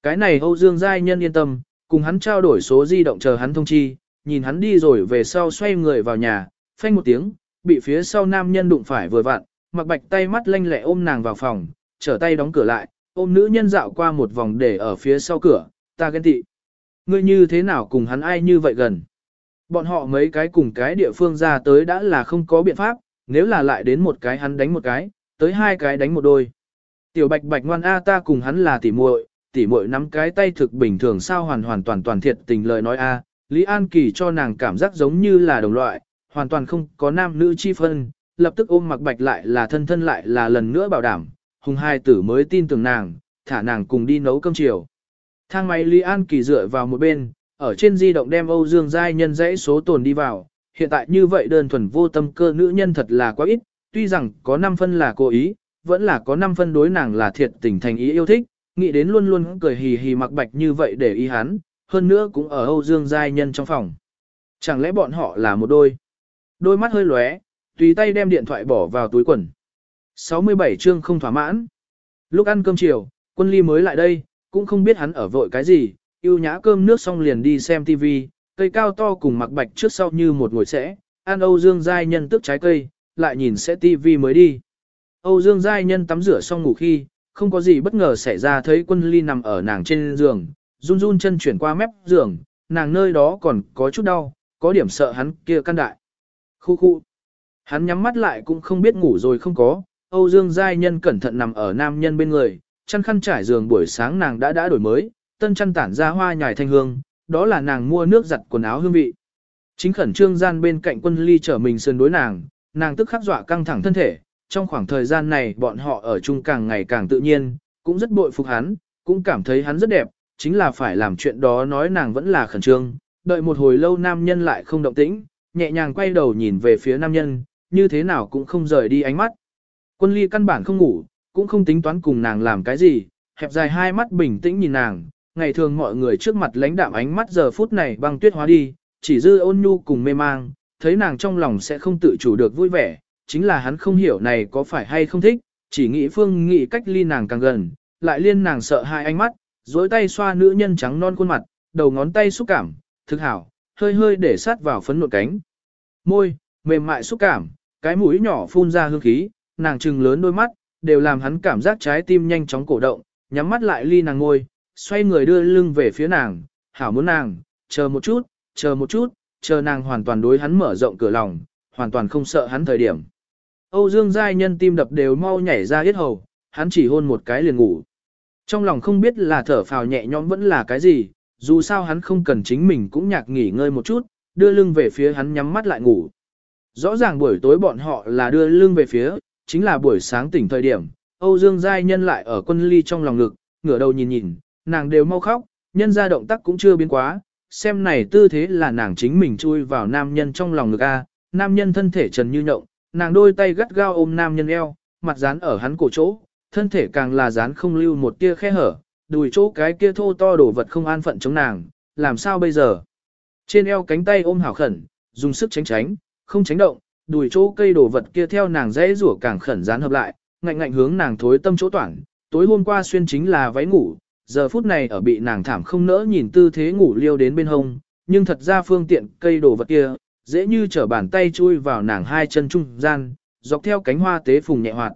Cái này Âu Dương Giai Nhân yên tâm, cùng hắn trao đổi số di động chờ hắn thông chi, nhìn hắn đi rồi về sau xoay người vào nhà, phanh một tiếng, bị phía sau nam nhân đụng phải vừa vặn, mặc bạch tay mắt lanh lẹ ôm nàng vào phòng, trở tay đóng cửa lại, ôm nữ nhân dạo qua một vòng để ở phía sau cửa, ta ghen tị. Ngươi như thế nào cùng hắn ai như vậy gần? Bọn họ mấy cái cùng cái địa phương ra tới đã là không có biện pháp, nếu là lại đến một cái hắn đánh một cái, tới hai cái đánh một đôi. Tiểu bạch bạch ngoan A ta cùng hắn là tỉ muội, tỉ muội nắm cái tay thực bình thường sao hoàn hoàn toàn toàn thiệt tình lời nói A, Lý An Kỳ cho nàng cảm giác giống như là đồng loại, hoàn toàn không có nam nữ chi phân, lập tức ôm mặc bạch lại là thân thân lại là lần nữa bảo đảm, hùng hai tử mới tin tưởng nàng, thả nàng cùng đi nấu cơm chiều. Thang máy Lý An Kỳ dựa vào một bên, ở trên di động đem Âu Dương Giai nhân dãy số tồn đi vào, hiện tại như vậy đơn thuần vô tâm cơ nữ nhân thật là quá ít, tuy rằng có 5 phân là cố ý, vẫn là có 5 phân đối nàng là thiệt tình thành ý yêu thích, nghĩ đến luôn luôn cười hì hì mặc bạch như vậy để ý hắn, hơn nữa cũng ở Âu Dương Giai nhân trong phòng. Chẳng lẽ bọn họ là một đôi? Đôi mắt hơi lóe, tùy tay đem điện thoại bỏ vào túi quần. 67 chương không thỏa mãn. Lúc ăn cơm chiều, quân ly mới lại đây, cũng không biết hắn ở vội cái gì, yêu nhã cơm nước xong liền đi xem TV, cây cao to cùng mặc bạch trước sau như một ngồi sẽ, ăn Âu Dương Giai Nhân tức trái cây, lại nhìn sẽ Tivi mới đi. Âu Dương Giai Nhân tắm rửa xong ngủ khi, không có gì bất ngờ xảy ra thấy quân ly nằm ở nàng trên giường, run run chân chuyển qua mép giường, nàng nơi đó còn có chút đau, có điểm sợ hắn kia căn đại. Khu khu. Hắn nhắm mắt lại cũng không biết ngủ rồi không có, Âu Dương Giai Nhân cẩn thận nằm ở nam nhân bên người, chăn khăn trải giường buổi sáng nàng đã đã đổi mới, tân chăn tản ra hoa nhài thanh hương, đó là nàng mua nước giặt quần áo hương vị. Chính khẩn trương gian bên cạnh quân ly trở mình sườn đối nàng, nàng tức khắc dọa căng thẳng thân thể, trong khoảng thời gian này bọn họ ở chung càng ngày càng tự nhiên, cũng rất bội phục hắn, cũng cảm thấy hắn rất đẹp, chính là phải làm chuyện đó nói nàng vẫn là khẩn trương, đợi một hồi lâu nam nhân lại không động tĩnh, nhẹ nhàng quay đầu nhìn về phía nam nhân, như thế nào cũng không rời đi ánh mắt. Quân ly căn bản không ngủ, cũng không tính toán cùng nàng làm cái gì, hẹp dài hai mắt bình tĩnh nhìn nàng, ngày thường mọi người trước mặt lãnh đạm ánh mắt giờ phút này băng tuyết hóa đi, chỉ dư ôn nhu cùng mê mang, thấy nàng trong lòng sẽ không tự chủ được vui vẻ, chính là hắn không hiểu này có phải hay không thích, chỉ nghĩ phương nghĩ cách ly nàng càng gần, lại liên nàng sợ hai ánh mắt, dối tay xoa nữ nhân trắng non khuôn mặt, đầu ngón tay xúc cảm, thực hảo, hơi hơi để sát vào phấn nộn cánh. Môi, mềm mại xúc cảm, cái mũi nhỏ phun ra hương khí, nàng trừng lớn đôi mắt, đều làm hắn cảm giác trái tim nhanh chóng cổ động, nhắm mắt lại ly nàng ngôi, xoay người đưa lưng về phía nàng, hảo muốn nàng, chờ một chút, chờ một chút, chờ nàng hoàn toàn đối hắn mở rộng cửa lòng, hoàn toàn không sợ hắn thời điểm. Âu Dương Giai nhân tim đập đều mau nhảy ra hết hầu, hắn chỉ hôn một cái liền ngủ. Trong lòng không biết là thở phào nhẹ nhõm vẫn là cái gì, dù sao hắn không cần chính mình cũng nhạc nghỉ ngơi một chút, đưa lưng về phía hắn nhắm mắt lại ngủ. Rõ ràng buổi tối bọn họ là đưa lưng về phía, chính là buổi sáng tỉnh thời điểm, Âu Dương Giai nhân lại ở quân ly trong lòng ngực, ngửa đầu nhìn nhìn, nàng đều mau khóc, nhân ra động tác cũng chưa biến quá, xem này tư thế là nàng chính mình chui vào nam nhân trong lòng ngực A, nam nhân thân thể trần như nhộng, nàng đôi tay gắt gao ôm nam nhân eo, mặt dán ở hắn cổ chỗ, thân thể càng là dán không lưu một tia khe hở, đùi chỗ cái kia thô to đổ vật không an phận chống nàng, làm sao bây giờ? Trên eo cánh tay ôm hảo khẩn, dùng sức tránh tránh, không tránh động, đùi chỗ cây đổ vật kia theo nàng dễ rủa càng khẩn dán hợp lại, ngạnh ngạnh hướng nàng thối tâm chỗ toản, tối hôm qua xuyên chính là váy ngủ, giờ phút này ở bị nàng thảm không nỡ nhìn tư thế ngủ liêu đến bên hông, nhưng thật ra phương tiện cây đồ vật kia, dễ như trở bàn tay chui vào nàng hai chân trung gian, dọc theo cánh hoa tế phùng nhẹ hoạt.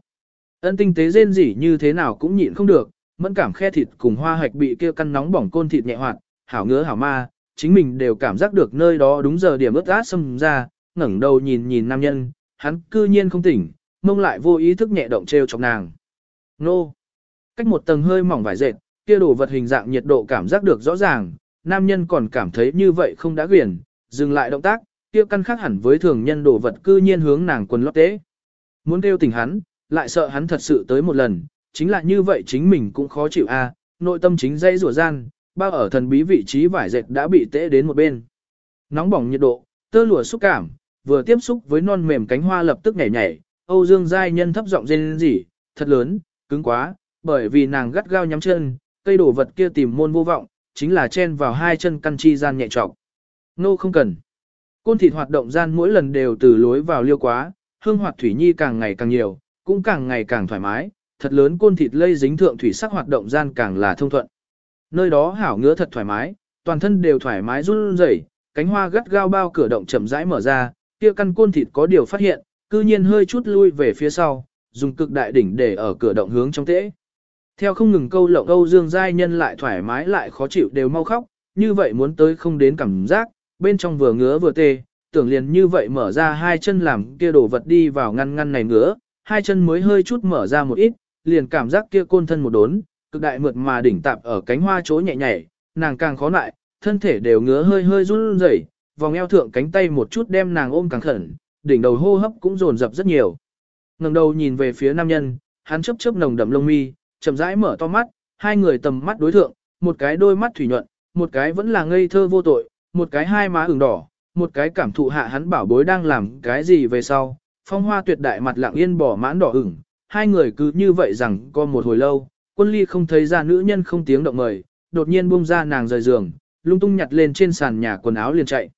Ân tinh tế rên rỉ như thế nào cũng nhịn không được, mẫn cảm khe thịt cùng hoa hạch bị kia căn nóng bỏng côn thịt nhẹ hoạt, hảo ngứa hảo ma, chính mình đều cảm giác được nơi đó đúng giờ điểm ướt át xâm ra, ngẩng đầu nhìn nhìn nam nhân, hắn cư nhiên không tỉnh, mông lại vô ý thức nhẹ động treo chọc nàng. Nô! Cách một tầng hơi mỏng vải dệt, kia đồ vật hình dạng nhiệt độ cảm giác được rõ ràng, nam nhân còn cảm thấy như vậy không đã quyển, dừng lại động tác, kia căn khác hẳn với thường nhân đồ vật cư nhiên hướng nàng quần lót tế. Muốn kêu tỉnh hắn, lại sợ hắn thật sự tới một lần, chính là như vậy chính mình cũng khó chịu a, nội tâm chính dây rủa gian, bao ở thần bí vị trí vải dệt đã bị tế đến một bên. Nóng bỏng nhiệt độ, tơ lụa xúc cảm, vừa tiếp xúc với non mềm cánh hoa lập tức nhảy nhảy, Âu Dương Giai Nhân thấp giọng rên rỉ, thật lớn, cứng quá, bởi vì nàng gắt gao nhắm chân, cây đổ vật kia tìm môn vô vọng, chính là chen vào hai chân căn chi gian nhẹ trọc. Nô không cần. Côn thịt hoạt động gian mỗi lần đều từ lối vào liêu quá, hương hoạt thủy nhi càng ngày càng nhiều, cũng càng ngày càng thoải mái, thật lớn côn thịt lây dính thượng thủy sắc hoạt động gian càng là thông thuận. Nơi đó hảo ngứa thật thoải mái, toàn thân đều thoải mái run rẩy, cánh hoa gắt gao bao cửa động chậm rãi mở ra, kia căn côn thịt có điều phát hiện, cư nhiên hơi chút lui về phía sau, dùng cực đại đỉnh để ở cửa động hướng trong tễ. Theo không ngừng câu lộng Âu Dương Giai Nhân lại thoải mái lại khó chịu đều mau khóc, như vậy muốn tới không đến cảm giác, bên trong vừa ngứa vừa tê, tưởng liền như vậy mở ra hai chân làm kia đổ vật đi vào ngăn ngăn này ngứa, hai chân mới hơi chút mở ra một ít, liền cảm giác kia côn thân một đốn, cực đại mượt mà đỉnh tạp ở cánh hoa chỗ nhẹ nhảy, nàng càng khó lại, thân thể đều ngứa hơi hơi run rẩy, vòng eo thượng cánh tay một chút đem nàng ôm càng khẩn, đỉnh đầu hô hấp cũng dồn dập rất nhiều. Ngẩng đầu nhìn về phía nam nhân, hắn chớp chớp nồng đậm lông mi, chậm rãi mở to mắt, hai người tầm mắt đối thượng, một cái đôi mắt thủy nhuận, một cái vẫn là ngây thơ vô tội, một cái hai má ửng đỏ, một cái cảm thụ hạ hắn bảo bối đang làm cái gì về sau, phong hoa tuyệt đại mặt lặng yên bỏ mãn đỏ ửng, hai người cứ như vậy rằng có một hồi lâu, quân ly không thấy ra nữ nhân không tiếng động mời, đột nhiên buông ra nàng rời giường, lung tung nhặt lên trên sàn nhà quần áo liền chạy.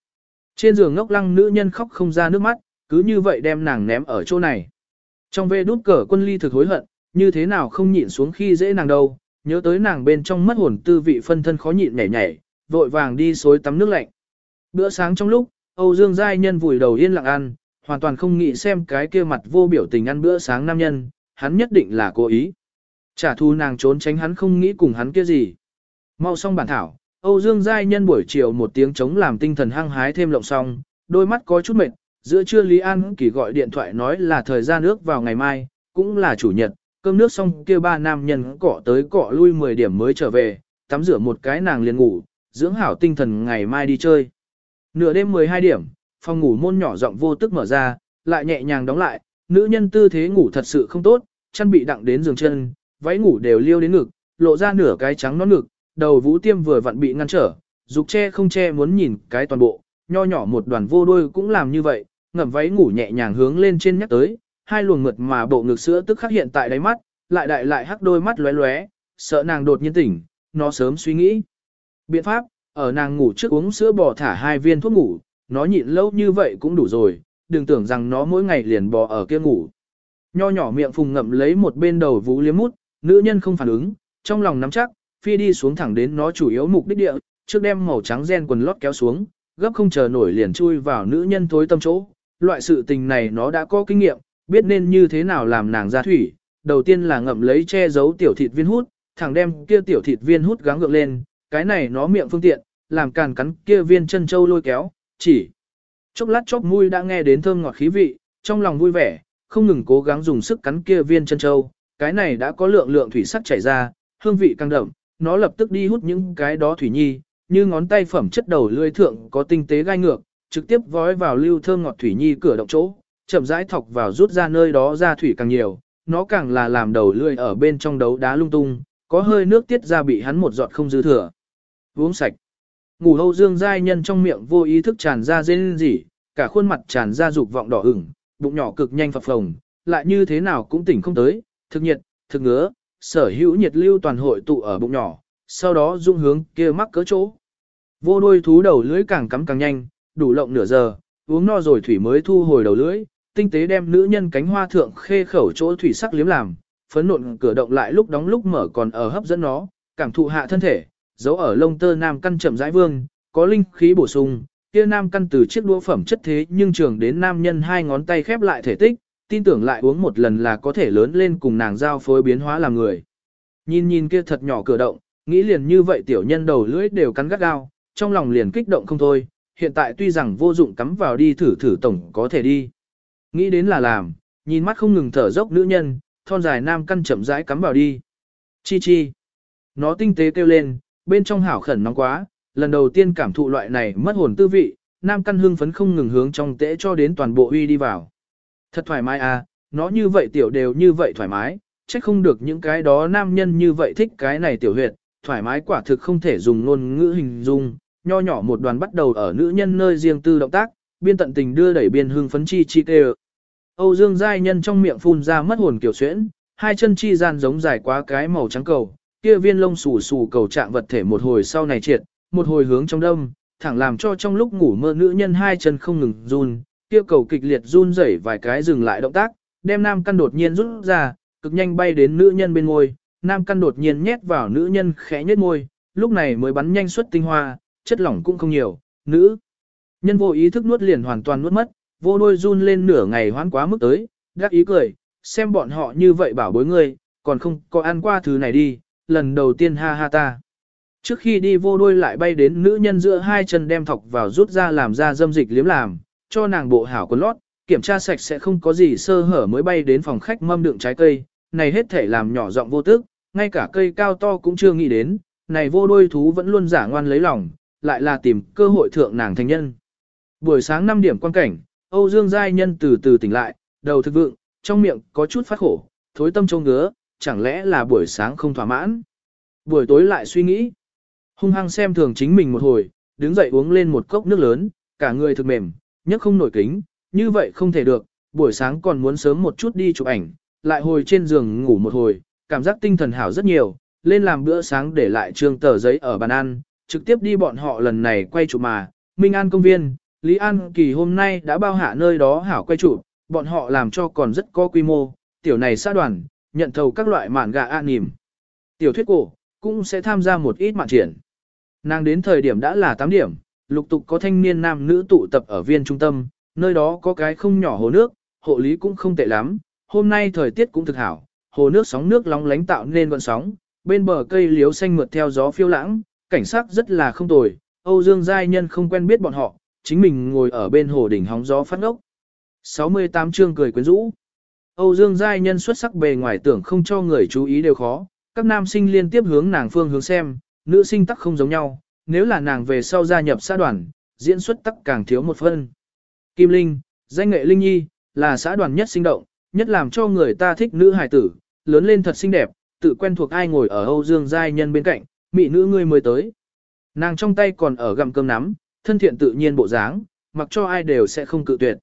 Trên giường ngốc lăng nữ nhân khóc không ra nước mắt, cứ như vậy đem nàng ném ở chỗ này. Trong vê đút cờ quân ly thực hối hận, như thế nào không nhịn xuống khi dễ nàng đâu, nhớ tới nàng bên trong mất hồn tư vị phân thân khó nhịn nhảy nhảy, vội vàng đi xối tắm nước lạnh. Bữa sáng trong lúc, Âu Dương Giai Nhân vùi đầu yên lặng ăn, hoàn toàn không nghĩ xem cái kia mặt vô biểu tình ăn bữa sáng nam nhân, hắn nhất định là cố ý. Trả thù nàng trốn tránh hắn không nghĩ cùng hắn kia gì. Mau xong bản thảo, Âu Dương Giai Nhân buổi chiều một tiếng chống làm tinh thần hăng hái thêm lộng xong, đôi mắt có chút mệt, giữa trưa Lý An kỳ gọi điện thoại nói là thời gian nước vào ngày mai, cũng là chủ nhật, cơm nước xong kia ba nam nhân cọ tới cọ lui 10 điểm mới trở về, tắm rửa một cái nàng liền ngủ, dưỡng hảo tinh thần ngày mai đi chơi. Nửa đêm 12 điểm, phòng ngủ môn nhỏ rộng vô tức mở ra, lại nhẹ nhàng đóng lại, nữ nhân tư thế ngủ thật sự không tốt, chân bị đặng đến giường chân, váy ngủ đều liêu đến ngực, lộ ra nửa cái trắng nón ngực, đầu vũ tiêm vừa vặn bị ngăn trở, dục che không che muốn nhìn cái toàn bộ, nho nhỏ một đoàn vô đôi cũng làm như vậy, ngậm váy ngủ nhẹ nhàng hướng lên trên nhắc tới, hai luồng mượt mà bộ ngực sữa tức khắc hiện tại đáy mắt, lại đại lại hắc đôi mắt lóe lóe, sợ nàng đột nhiên tỉnh, nó sớm suy nghĩ. Biện pháp, ở nàng ngủ trước uống sữa bò thả hai viên thuốc ngủ, nó nhịn lâu như vậy cũng đủ rồi, đừng tưởng rằng nó mỗi ngày liền bò ở kia ngủ. Nho nhỏ miệng phùng ngậm lấy một bên đầu vú liếm mút, nữ nhân không phản ứng, trong lòng nắm chắc, phi đi xuống thẳng đến nó chủ yếu mục đích địa, trước đem màu trắng gen quần lót kéo xuống, gấp không chờ nổi liền chui vào nữ nhân tối tâm chỗ. Loại sự tình này nó đã có kinh nghiệm, biết nên như thế nào làm nàng ra thủy. Đầu tiên là ngậm lấy che giấu tiểu thịt viên hút, thẳng đem kia tiểu thịt viên hút gắng gượng lên, cái này nó miệng phương tiện, làm càn cắn kia viên chân châu lôi kéo, chỉ. Chốc lát chốc mũi đã nghe đến thơm ngọt khí vị, trong lòng vui vẻ, không ngừng cố gắng dùng sức cắn kia viên chân châu, cái này đã có lượng lượng thủy sắc chảy ra, hương vị căng đậm, nó lập tức đi hút những cái đó thủy nhi, như ngón tay phẩm chất đầu lưỡi thượng có tinh tế gai ngược, trực tiếp vói vào lưu thơm ngọt thủy nhi cửa động chỗ, chậm rãi thọc vào rút ra nơi đó ra thủy càng nhiều, nó càng là làm đầu lưỡi ở bên trong đấu đá lung tung, có hơi nước tiết ra bị hắn một giọt không dư thừa. Uống sạch. Ngủ hâu Dương giai nhân trong miệng vô ý thức tràn ra rên rỉ, cả khuôn mặt tràn ra dục vọng đỏ ửng, bụng nhỏ cực nhanh phập phồng, lại như thế nào cũng tỉnh không tới, thực nhiệt, thực ngứa, sở hữu nhiệt lưu toàn hội tụ ở bụng nhỏ, sau đó dung hướng kia mắc cỡ chỗ. Vô đuôi thú đầu lưỡi càng cắm càng nhanh, đủ lộng nửa giờ, uống no rồi thủy mới thu hồi đầu lưỡi, tinh tế đem nữ nhân cánh hoa thượng khê khẩu chỗ thủy sắc liếm làm, phấn nộn cửa động lại lúc đóng lúc mở còn ở hấp dẫn nó, cảm thụ hạ thân thể, giấu ở lông tơ nam căn chậm rãi vương, có linh khí bổ sung, kia nam căn từ chiếc đũa phẩm chất thế nhưng trường đến nam nhân hai ngón tay khép lại thể tích, tin tưởng lại uống một lần là có thể lớn lên cùng nàng giao phối biến hóa làm người. Nhìn nhìn kia thật nhỏ cửa động, nghĩ liền như vậy tiểu nhân đầu lưỡi đều cắn gắt gao, trong lòng liền kích động không thôi, hiện tại tuy rằng vô dụng cắm vào đi thử thử tổng có thể đi. Nghĩ đến là làm, nhìn mắt không ngừng thở dốc nữ nhân, thon dài nam căn chậm rãi cắm vào đi. Chi chi. Nó tinh tế kêu lên, bên trong hảo khẩn nóng quá, lần đầu tiên cảm thụ loại này mất hồn tư vị, nam căn hương phấn không ngừng hướng trong tễ cho đến toàn bộ uy đi vào. Thật thoải mái à, nó như vậy tiểu đều như vậy thoải mái, chắc không được những cái đó nam nhân như vậy thích cái này tiểu huyệt, thoải mái quả thực không thể dùng ngôn ngữ hình dung, nho nhỏ một đoàn bắt đầu ở nữ nhân nơi riêng tư động tác, biên tận tình đưa đẩy biên hương phấn chi chi kêu. Âu Dương giai nhân trong miệng phun ra mất hồn kiểu xuyễn, hai chân chi gian giống dài quá cái màu trắng cầu, kia viên lông xù xù cầu trạng vật thể một hồi sau này triệt, một hồi hướng trong đông, thẳng làm cho trong lúc ngủ mơ nữ nhân hai chân không ngừng run, kia cầu kịch liệt run rẩy vài cái dừng lại động tác, đem nam căn đột nhiên rút ra, cực nhanh bay đến nữ nhân bên ngôi, nam căn đột nhiên nhét vào nữ nhân khẽ nhếch môi, lúc này mới bắn nhanh xuất tinh hoa, chất lỏng cũng không nhiều, nữ nhân vô ý thức nuốt liền hoàn toàn nuốt mất, vô đôi run lên nửa ngày hoán quá mức tới, gác ý cười, xem bọn họ như vậy bảo bối ngươi, còn không có ăn qua thứ này đi, lần đầu tiên ha ha ta. Trước khi đi vô đôi lại bay đến nữ nhân giữa hai chân đem thọc vào rút ra làm ra dâm dịch liếm làm, cho nàng bộ hảo quần lót, kiểm tra sạch sẽ không có gì sơ hở mới bay đến phòng khách mâm đựng trái cây, này hết thể làm nhỏ giọng vô tức, ngay cả cây cao to cũng chưa nghĩ đến, này vô đôi thú vẫn luôn giả ngoan lấy lòng, lại là tìm cơ hội thượng nàng thành nhân. Buổi sáng 5 điểm quan cảnh, Âu Dương Giai Nhân từ từ tỉnh lại, đầu thực vượng, trong miệng có chút phát khổ, thối tâm trông ngứa, chẳng lẽ là buổi sáng không thỏa mãn. Buổi tối lại suy nghĩ, hung hăng xem thường chính mình một hồi, đứng dậy uống lên một cốc nước lớn, cả người thực mềm, nhấc không nổi kính, như vậy không thể được, buổi sáng còn muốn sớm một chút đi chụp ảnh, lại hồi trên giường ngủ một hồi, cảm giác tinh thần hảo rất nhiều, lên làm bữa sáng để lại trương tờ giấy ở bàn ăn, trực tiếp đi bọn họ lần này quay chụp mà, Minh An công viên, Lý An Kỳ hôm nay đã bao hạ nơi đó hảo quay trụ, bọn họ làm cho còn rất có quy mô, tiểu này xã đoàn, nhận thầu các loại mạn gà an nìm. Tiểu thuyết cổ, cũng sẽ tham gia một ít mạn triển. Nàng đến thời điểm đã là 8 điểm, lục tục có thanh niên nam nữ tụ tập ở viên trung tâm, nơi đó có cái không nhỏ hồ nước, hộ lý cũng không tệ lắm, hôm nay thời tiết cũng thực hảo, hồ nước sóng nước lóng lánh tạo nên gọn sóng, bên bờ cây liếu xanh mượt theo gió phiêu lãng, cảnh sắc rất là không tồi, Âu Dương Giai Nhân không quen biết bọn họ, chính mình ngồi ở bên hồ đỉnh hóng gió phát ngốc. 68 chương cười quyến rũ. Âu Dương Giai Nhân xuất sắc bề ngoài tưởng không cho người chú ý đều khó, các nam sinh liên tiếp hướng nàng phương hướng xem, nữ sinh tắc không giống nhau, nếu là nàng về sau gia nhập xã đoàn, diễn xuất tắc càng thiếu một phân. Kim Linh, danh nghệ Linh Nhi, là xã đoàn nhất sinh động, nhất làm cho người ta thích nữ hài tử, lớn lên thật xinh đẹp, tự quen thuộc ai ngồi ở Âu Dương Giai Nhân bên cạnh, mị nữ ngươi mới tới. Nàng trong tay còn ở gặm cơm nắm, thân thiện tự nhiên bộ dáng, mặc cho ai đều sẽ không cự tuyệt.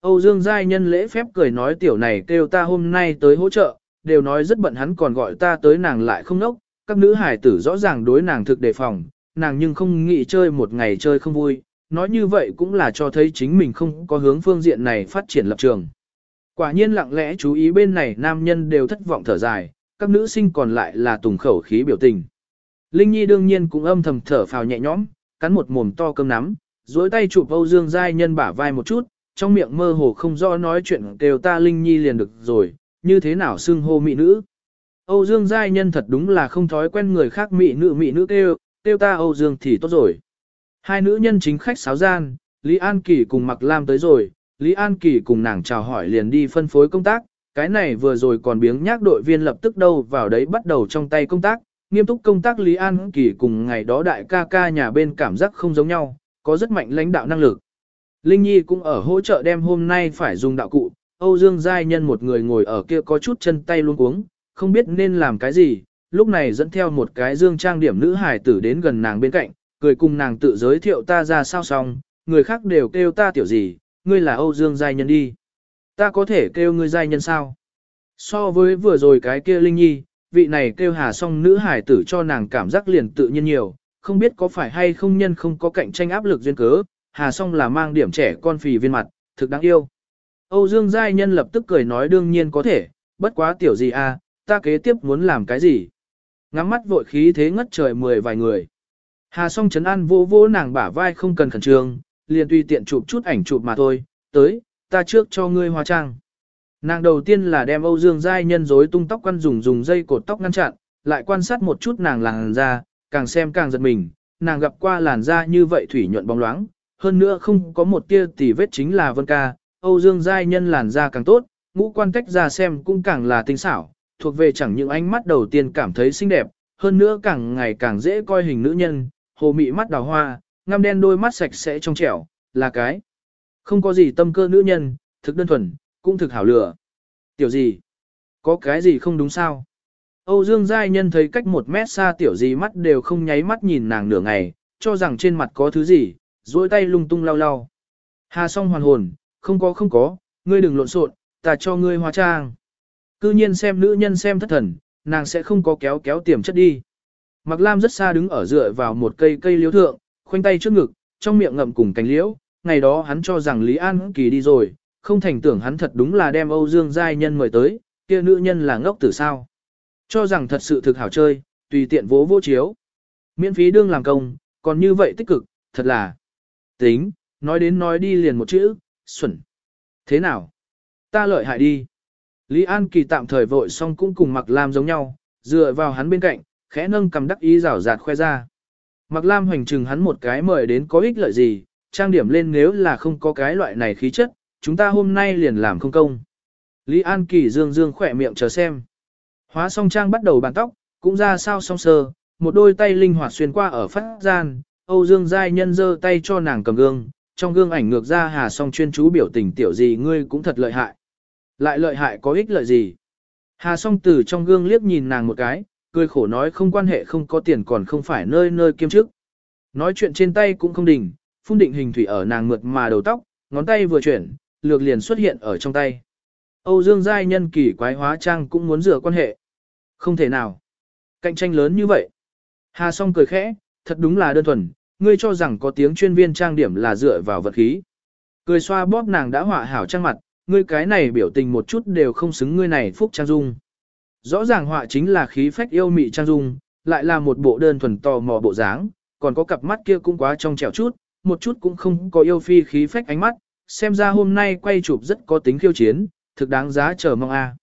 Âu Dương Giai Nhân lễ phép cười nói tiểu này kêu ta hôm nay tới hỗ trợ, đều nói rất bận hắn còn gọi ta tới nàng lại không nốc, các nữ hải tử rõ ràng đối nàng thực đề phòng, nàng nhưng không nghĩ chơi một ngày chơi không vui, nói như vậy cũng là cho thấy chính mình không có hướng phương diện này phát triển lập trường. Quả nhiên lặng lẽ chú ý bên này nam nhân đều thất vọng thở dài, các nữ sinh còn lại là tùng khẩu khí biểu tình. Linh Nhi đương nhiên cũng âm thầm thở phào nhẹ nhõm, cắn một mồm to cơm nắm, duỗi tay chụp Âu Dương Giai Nhân bả vai một chút, trong miệng mơ hồ không rõ nói chuyện kêu ta Linh Nhi liền được rồi, như thế nào xưng hô mỹ nữ. Âu Dương Giai Nhân thật đúng là không thói quen người khác mỹ nữ mỹ nữ kêu, kêu ta Âu Dương thì tốt rồi. Hai nữ nhân chính khách sáo gian, Lý An Kỳ cùng Mạc Lam tới rồi, Lý An Kỳ cùng nàng chào hỏi liền đi phân phối công tác, cái này vừa rồi còn biếng nhác đội viên lập tức đâu vào đấy bắt đầu trong tay công tác, nghiêm túc công tác Lý An Kỳ cùng ngày đó đại ca ca nhà bên cảm giác không giống nhau, có rất mạnh lãnh đạo năng lực. Linh Nhi cũng ở hỗ trợ đem hôm nay phải dùng đạo cụ, Âu Dương Giai Nhân một người ngồi ở kia có chút chân tay luôn cuống, không biết nên làm cái gì, lúc này dẫn theo một cái dương trang điểm nữ hải tử đến gần nàng bên cạnh, cười cùng nàng tự giới thiệu ta ra sao xong, người khác đều kêu ta tiểu gì, ngươi là Âu Dương Giai Nhân đi. Ta có thể kêu ngươi Giai Nhân sao? So với vừa rồi cái kia Linh Nhi, vị này kêu hà song nữ hải tử cho nàng cảm giác liền tự nhiên nhiều, không biết có phải hay không nhân không có cạnh tranh áp lực duyên cớ, hà song là mang điểm trẻ con phì viên mặt, thực đáng yêu. Âu Dương Giai Nhân lập tức cười nói đương nhiên có thể, bất quá tiểu gì à, ta kế tiếp muốn làm cái gì. Ngắm mắt vội khí thế ngất trời mười vài người. Hà song chấn an vô vô nàng bả vai không cần khẩn trương, liền tùy tiện chụp chút ảnh chụp mà thôi, tới, ta trước cho ngươi hóa trang. Nàng đầu tiên là đem Âu Dương Giai Nhân rối tung tóc quăn dùng dùng dây cột tóc ngăn chặn, lại quan sát một chút nàng làn da, càng xem càng giật mình, nàng gặp qua làn da như vậy thủy nhuận bóng loáng, hơn nữa không có một tia tỉ vết chính là Vân Ca, Âu Dương Giai Nhân làn da càng tốt, ngũ quan tách ra xem cũng càng là tinh xảo, thuộc về chẳng những ánh mắt đầu tiên cảm thấy xinh đẹp, hơn nữa càng ngày càng dễ coi hình nữ nhân, hồ mị mắt đào hoa, ngăm đen đôi mắt sạch sẽ trong trẻo, là cái. Không có gì tâm cơ nữ nhân, thực đơn thuần, cũng thực hảo lửa. Tiểu gì? Có cái gì không đúng sao? Âu Dương Giai Nhân thấy cách một mét xa tiểu gì mắt đều không nháy mắt nhìn nàng nửa ngày, cho rằng trên mặt có thứ gì, duỗi tay lung tung lau lau. Hà song hoàn hồn, không có không có, ngươi đừng lộn xộn, ta cho ngươi hóa trang. Cư nhiên xem nữ nhân xem thất thần, nàng sẽ không có kéo kéo tiềm chất đi. Mạc Lam rất xa đứng ở dựa vào một cây cây liễu thượng, khoanh tay trước ngực, trong miệng ngậm cùng cánh liễu, ngày đó hắn cho rằng Lý An Kỳ đi rồi, không thành tưởng hắn thật đúng là đem Âu Dương Giai Nhân mời tới, kia nữ nhân là ngốc tử sao. Cho rằng thật sự thực hảo chơi, tùy tiện vỗ vô chiếu. Miễn phí đương làm công, còn như vậy tích cực, thật là tính, nói đến nói đi liền một chữ, xuẩn. Thế nào? Ta lợi hại đi. Lý An Kỳ tạm thời vội xong cũng cùng Mạc Lam giống nhau, dựa vào hắn bên cạnh, khẽ nâng cầm đắc ý rảo rạt khoe ra. Mạc Lam hoành trừng hắn một cái mời đến có ích lợi gì, trang điểm lên nếu là không có cái loại này khí chất, chúng ta hôm nay liền làm không công. Lý An Kỳ dương dương khỏe miệng chờ xem. Hóa song trang bắt đầu bàn tóc, cũng ra sao song sơ, một đôi tay linh hoạt xuyên qua ở phát gian, Âu Dương Giai Nhân giơ tay cho nàng cầm gương, trong gương ảnh ngược ra hà song chuyên chú biểu tình tiểu gì ngươi cũng thật lợi hại. Lại lợi hại có ích lợi gì? Hà song từ trong gương liếc nhìn nàng một cái, cười khổ nói không quan hệ không có tiền còn không phải nơi nơi kiêm chức. Nói chuyện trên tay cũng không đỉnh, phun định hình thủy ở nàng mượt mà đầu tóc, ngón tay vừa chuyển, lược liền xuất hiện ở trong tay. Âu Dương Giai nhân kỳ quái hóa trang cũng muốn rửa quan hệ. Không thể nào. Cạnh tranh lớn như vậy. Hà song cười khẽ, thật đúng là đơn thuần, ngươi cho rằng có tiếng chuyên viên trang điểm là dựa vào vật khí. Cười xoa bóp nàng đã họa hảo trang mặt, ngươi cái này biểu tình một chút đều không xứng ngươi này phúc trang dung. Rõ ràng họa chính là khí phách yêu mị trang dung, lại là một bộ đơn thuần tò mò bộ dáng, còn có cặp mắt kia cũng quá trong trẻo chút, một chút cũng không có yêu phi khí phách ánh mắt, xem ra hôm nay quay chụp rất có tính khiêu chiến, thực đáng giá chờ mong a.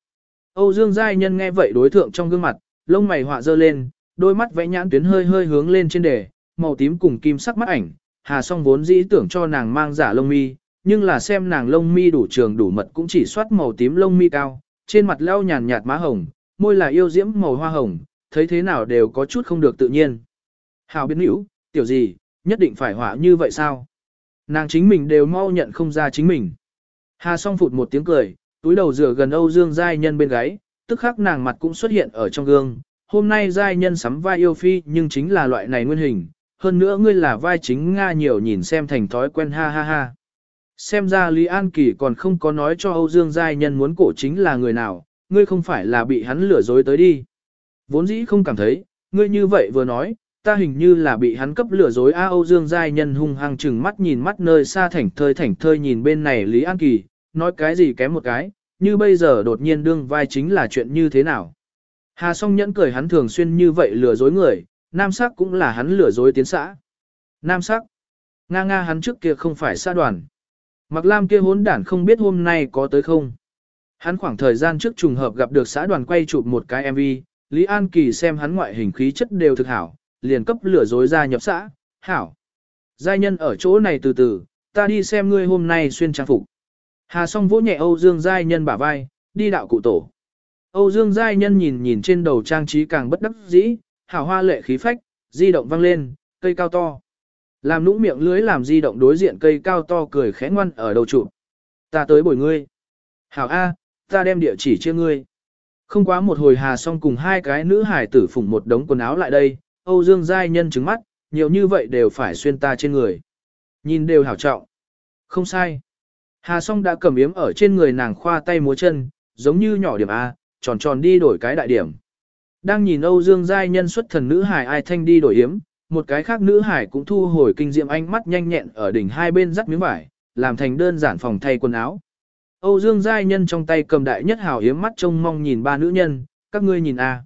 Âu Dương Giai Nhân nghe vậy đối thượng trong gương mặt, lông mày họa dơ lên, đôi mắt vẽ nhãn tuyến hơi hơi hướng lên trên đề, màu tím cùng kim sắc mắt ảnh, Hà Song vốn dĩ tưởng cho nàng mang giả lông mi, nhưng là xem nàng lông mi đủ trường đủ mật cũng chỉ soát màu tím lông mi cao, trên mặt leo nhàn nhạt má hồng, môi là yêu diễm màu hoa hồng, thấy thế nào đều có chút không được tự nhiên. Hào biến hữu, tiểu gì, nhất định phải họa như vậy sao? Nàng chính mình đều mau nhận không ra chính mình. Hà song phụt một tiếng cười, túi đầu rửa gần Âu Dương Giai Nhân bên gáy, tức khắc nàng mặt cũng xuất hiện ở trong gương. Hôm nay Giai Nhân sắm vai yêu phi nhưng chính là loại này nguyên hình, hơn nữa ngươi là vai chính Nga nhiều nhìn xem thành thói quen ha ha ha. Xem ra Lý An Kỳ còn không có nói cho Âu Dương Giai Nhân muốn cổ chính là người nào, ngươi không phải là bị hắn lừa dối tới đi. Vốn dĩ không cảm thấy, ngươi như vậy vừa nói, ta hình như là bị hắn cấp lừa dối A Âu Dương Giai Nhân hung hăng chừng mắt nhìn mắt nơi xa thảnh thơi thảnh thơi nhìn bên này Lý An Kỳ, nói cái gì kém một cái, như bây giờ đột nhiên đương vai chính là chuyện như thế nào. Hà song nhẫn cười hắn thường xuyên như vậy lừa dối người, nam sắc cũng là hắn lừa dối tiến xã. Nam sắc, nga nga hắn trước kia không phải xã đoàn. Mặc lam kia hốn đản không biết hôm nay có tới không. Hắn khoảng thời gian trước trùng hợp gặp được xã đoàn quay chụp một cái MV, Lý An Kỳ xem hắn ngoại hình khí chất đều thực hảo, liền cấp lửa dối ra nhập xã, hảo. Giai nhân ở chỗ này từ từ, ta đi xem ngươi hôm nay xuyên trang phục. Hà song vỗ nhẹ Âu Dương Giai nhân bả vai, đi đạo cụ tổ. Âu Dương Giai nhân nhìn nhìn trên đầu trang trí càng bất đắc dĩ, hảo hoa lệ khí phách, di động vang lên, cây cao to. Làm nũng miệng lưới làm di động đối diện cây cao to cười khẽ ngoan ở đầu trụ. Ta tới bồi ngươi. Hảo A, ta đem địa chỉ chia ngươi. Không quá một hồi hà song cùng hai cái nữ hải tử phủng một đống quần áo lại đây, Âu Dương Giai Nhân trứng mắt, nhiều như vậy đều phải xuyên ta trên người. Nhìn đều hảo trọng. Không sai. Hà song đã cầm yếm ở trên người nàng khoa tay múa chân, giống như nhỏ điểm A, tròn tròn đi đổi cái đại điểm. Đang nhìn Âu Dương Giai Nhân xuất thần nữ hải ai thanh đi đổi yếm, một cái khác nữ hải cũng thu hồi kinh diệm ánh mắt nhanh nhẹn ở đỉnh hai bên dắt miếng vải, làm thành đơn giản phòng thay quần áo. Âu Dương Giai Nhân trong tay cầm đại nhất hào hiếm mắt trông mong nhìn ba nữ nhân, các ngươi nhìn a.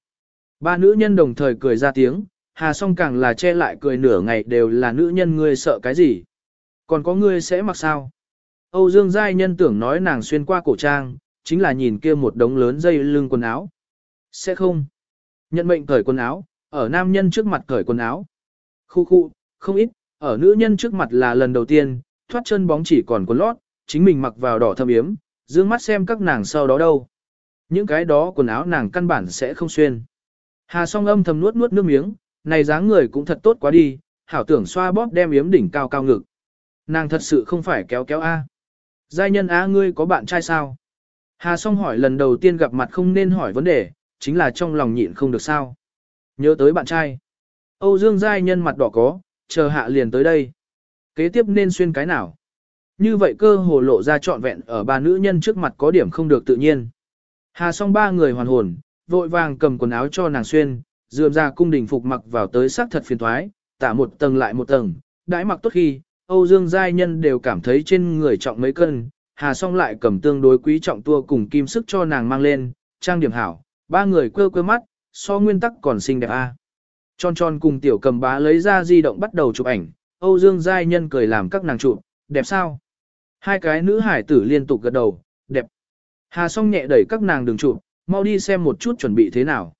Ba nữ nhân đồng thời cười ra tiếng, Hà song càng là che lại cười nửa ngày đều là nữ nhân ngươi sợ cái gì. Còn có ngươi sẽ mặc sao? Âu Dương Giai Nhân tưởng nói nàng xuyên qua cổ trang, chính là nhìn kia một đống lớn dây lưng quần áo. Sẽ không. Nhận mệnh cởi quần áo, ở nam nhân trước mặt cởi quần áo. Khu khu, không ít, ở nữ nhân trước mặt là lần đầu tiên, thoát chân bóng chỉ còn quần lót, chính mình mặc vào đỏ thâm yếm, dương mắt xem các nàng sau đó đâu. Những cái đó quần áo nàng căn bản sẽ không xuyên. Hà song âm thầm nuốt nuốt nước miếng, này dáng người cũng thật tốt quá đi, hảo tưởng xoa bóp đem yếm đỉnh cao cao ngực. Nàng thật sự không phải kéo kéo A. Giai nhân A ngươi có bạn trai sao? Hà song hỏi lần đầu tiên gặp mặt không nên hỏi vấn đề, chính là trong lòng nhịn không được sao. Nhớ tới bạn trai. Âu Dương Giai nhân mặt đỏ có, chờ hạ liền tới đây. Kế tiếp nên xuyên cái nào? Như vậy cơ hồ lộ ra trọn vẹn ở ba nữ nhân trước mặt có điểm không được tự nhiên. Hà song ba người hoàn hồn, vội vàng cầm quần áo cho nàng xuyên, dườm ra cung đình phục mặc vào tới sắc thật phiền thoái, tả một tầng lại một tầng, đãi mặc tốt khi, Âu Dương Giai Nhân đều cảm thấy trên người trọng mấy cân, Hà song lại cầm tương đối quý trọng tua cùng kim sức cho nàng mang lên, trang điểm hảo, ba người quơ quơ mắt, so nguyên tắc còn xinh đẹp a. À. Tròn tròn cùng tiểu cầm bá lấy ra di động bắt đầu chụp ảnh, Âu Dương Giai Nhân cười làm các nàng chụp, đẹp sao? Hai cái nữ hải tử liên tục gật đầu, đẹp. Hà song nhẹ đẩy các nàng đường chụp, mau đi xem một chút chuẩn bị thế nào.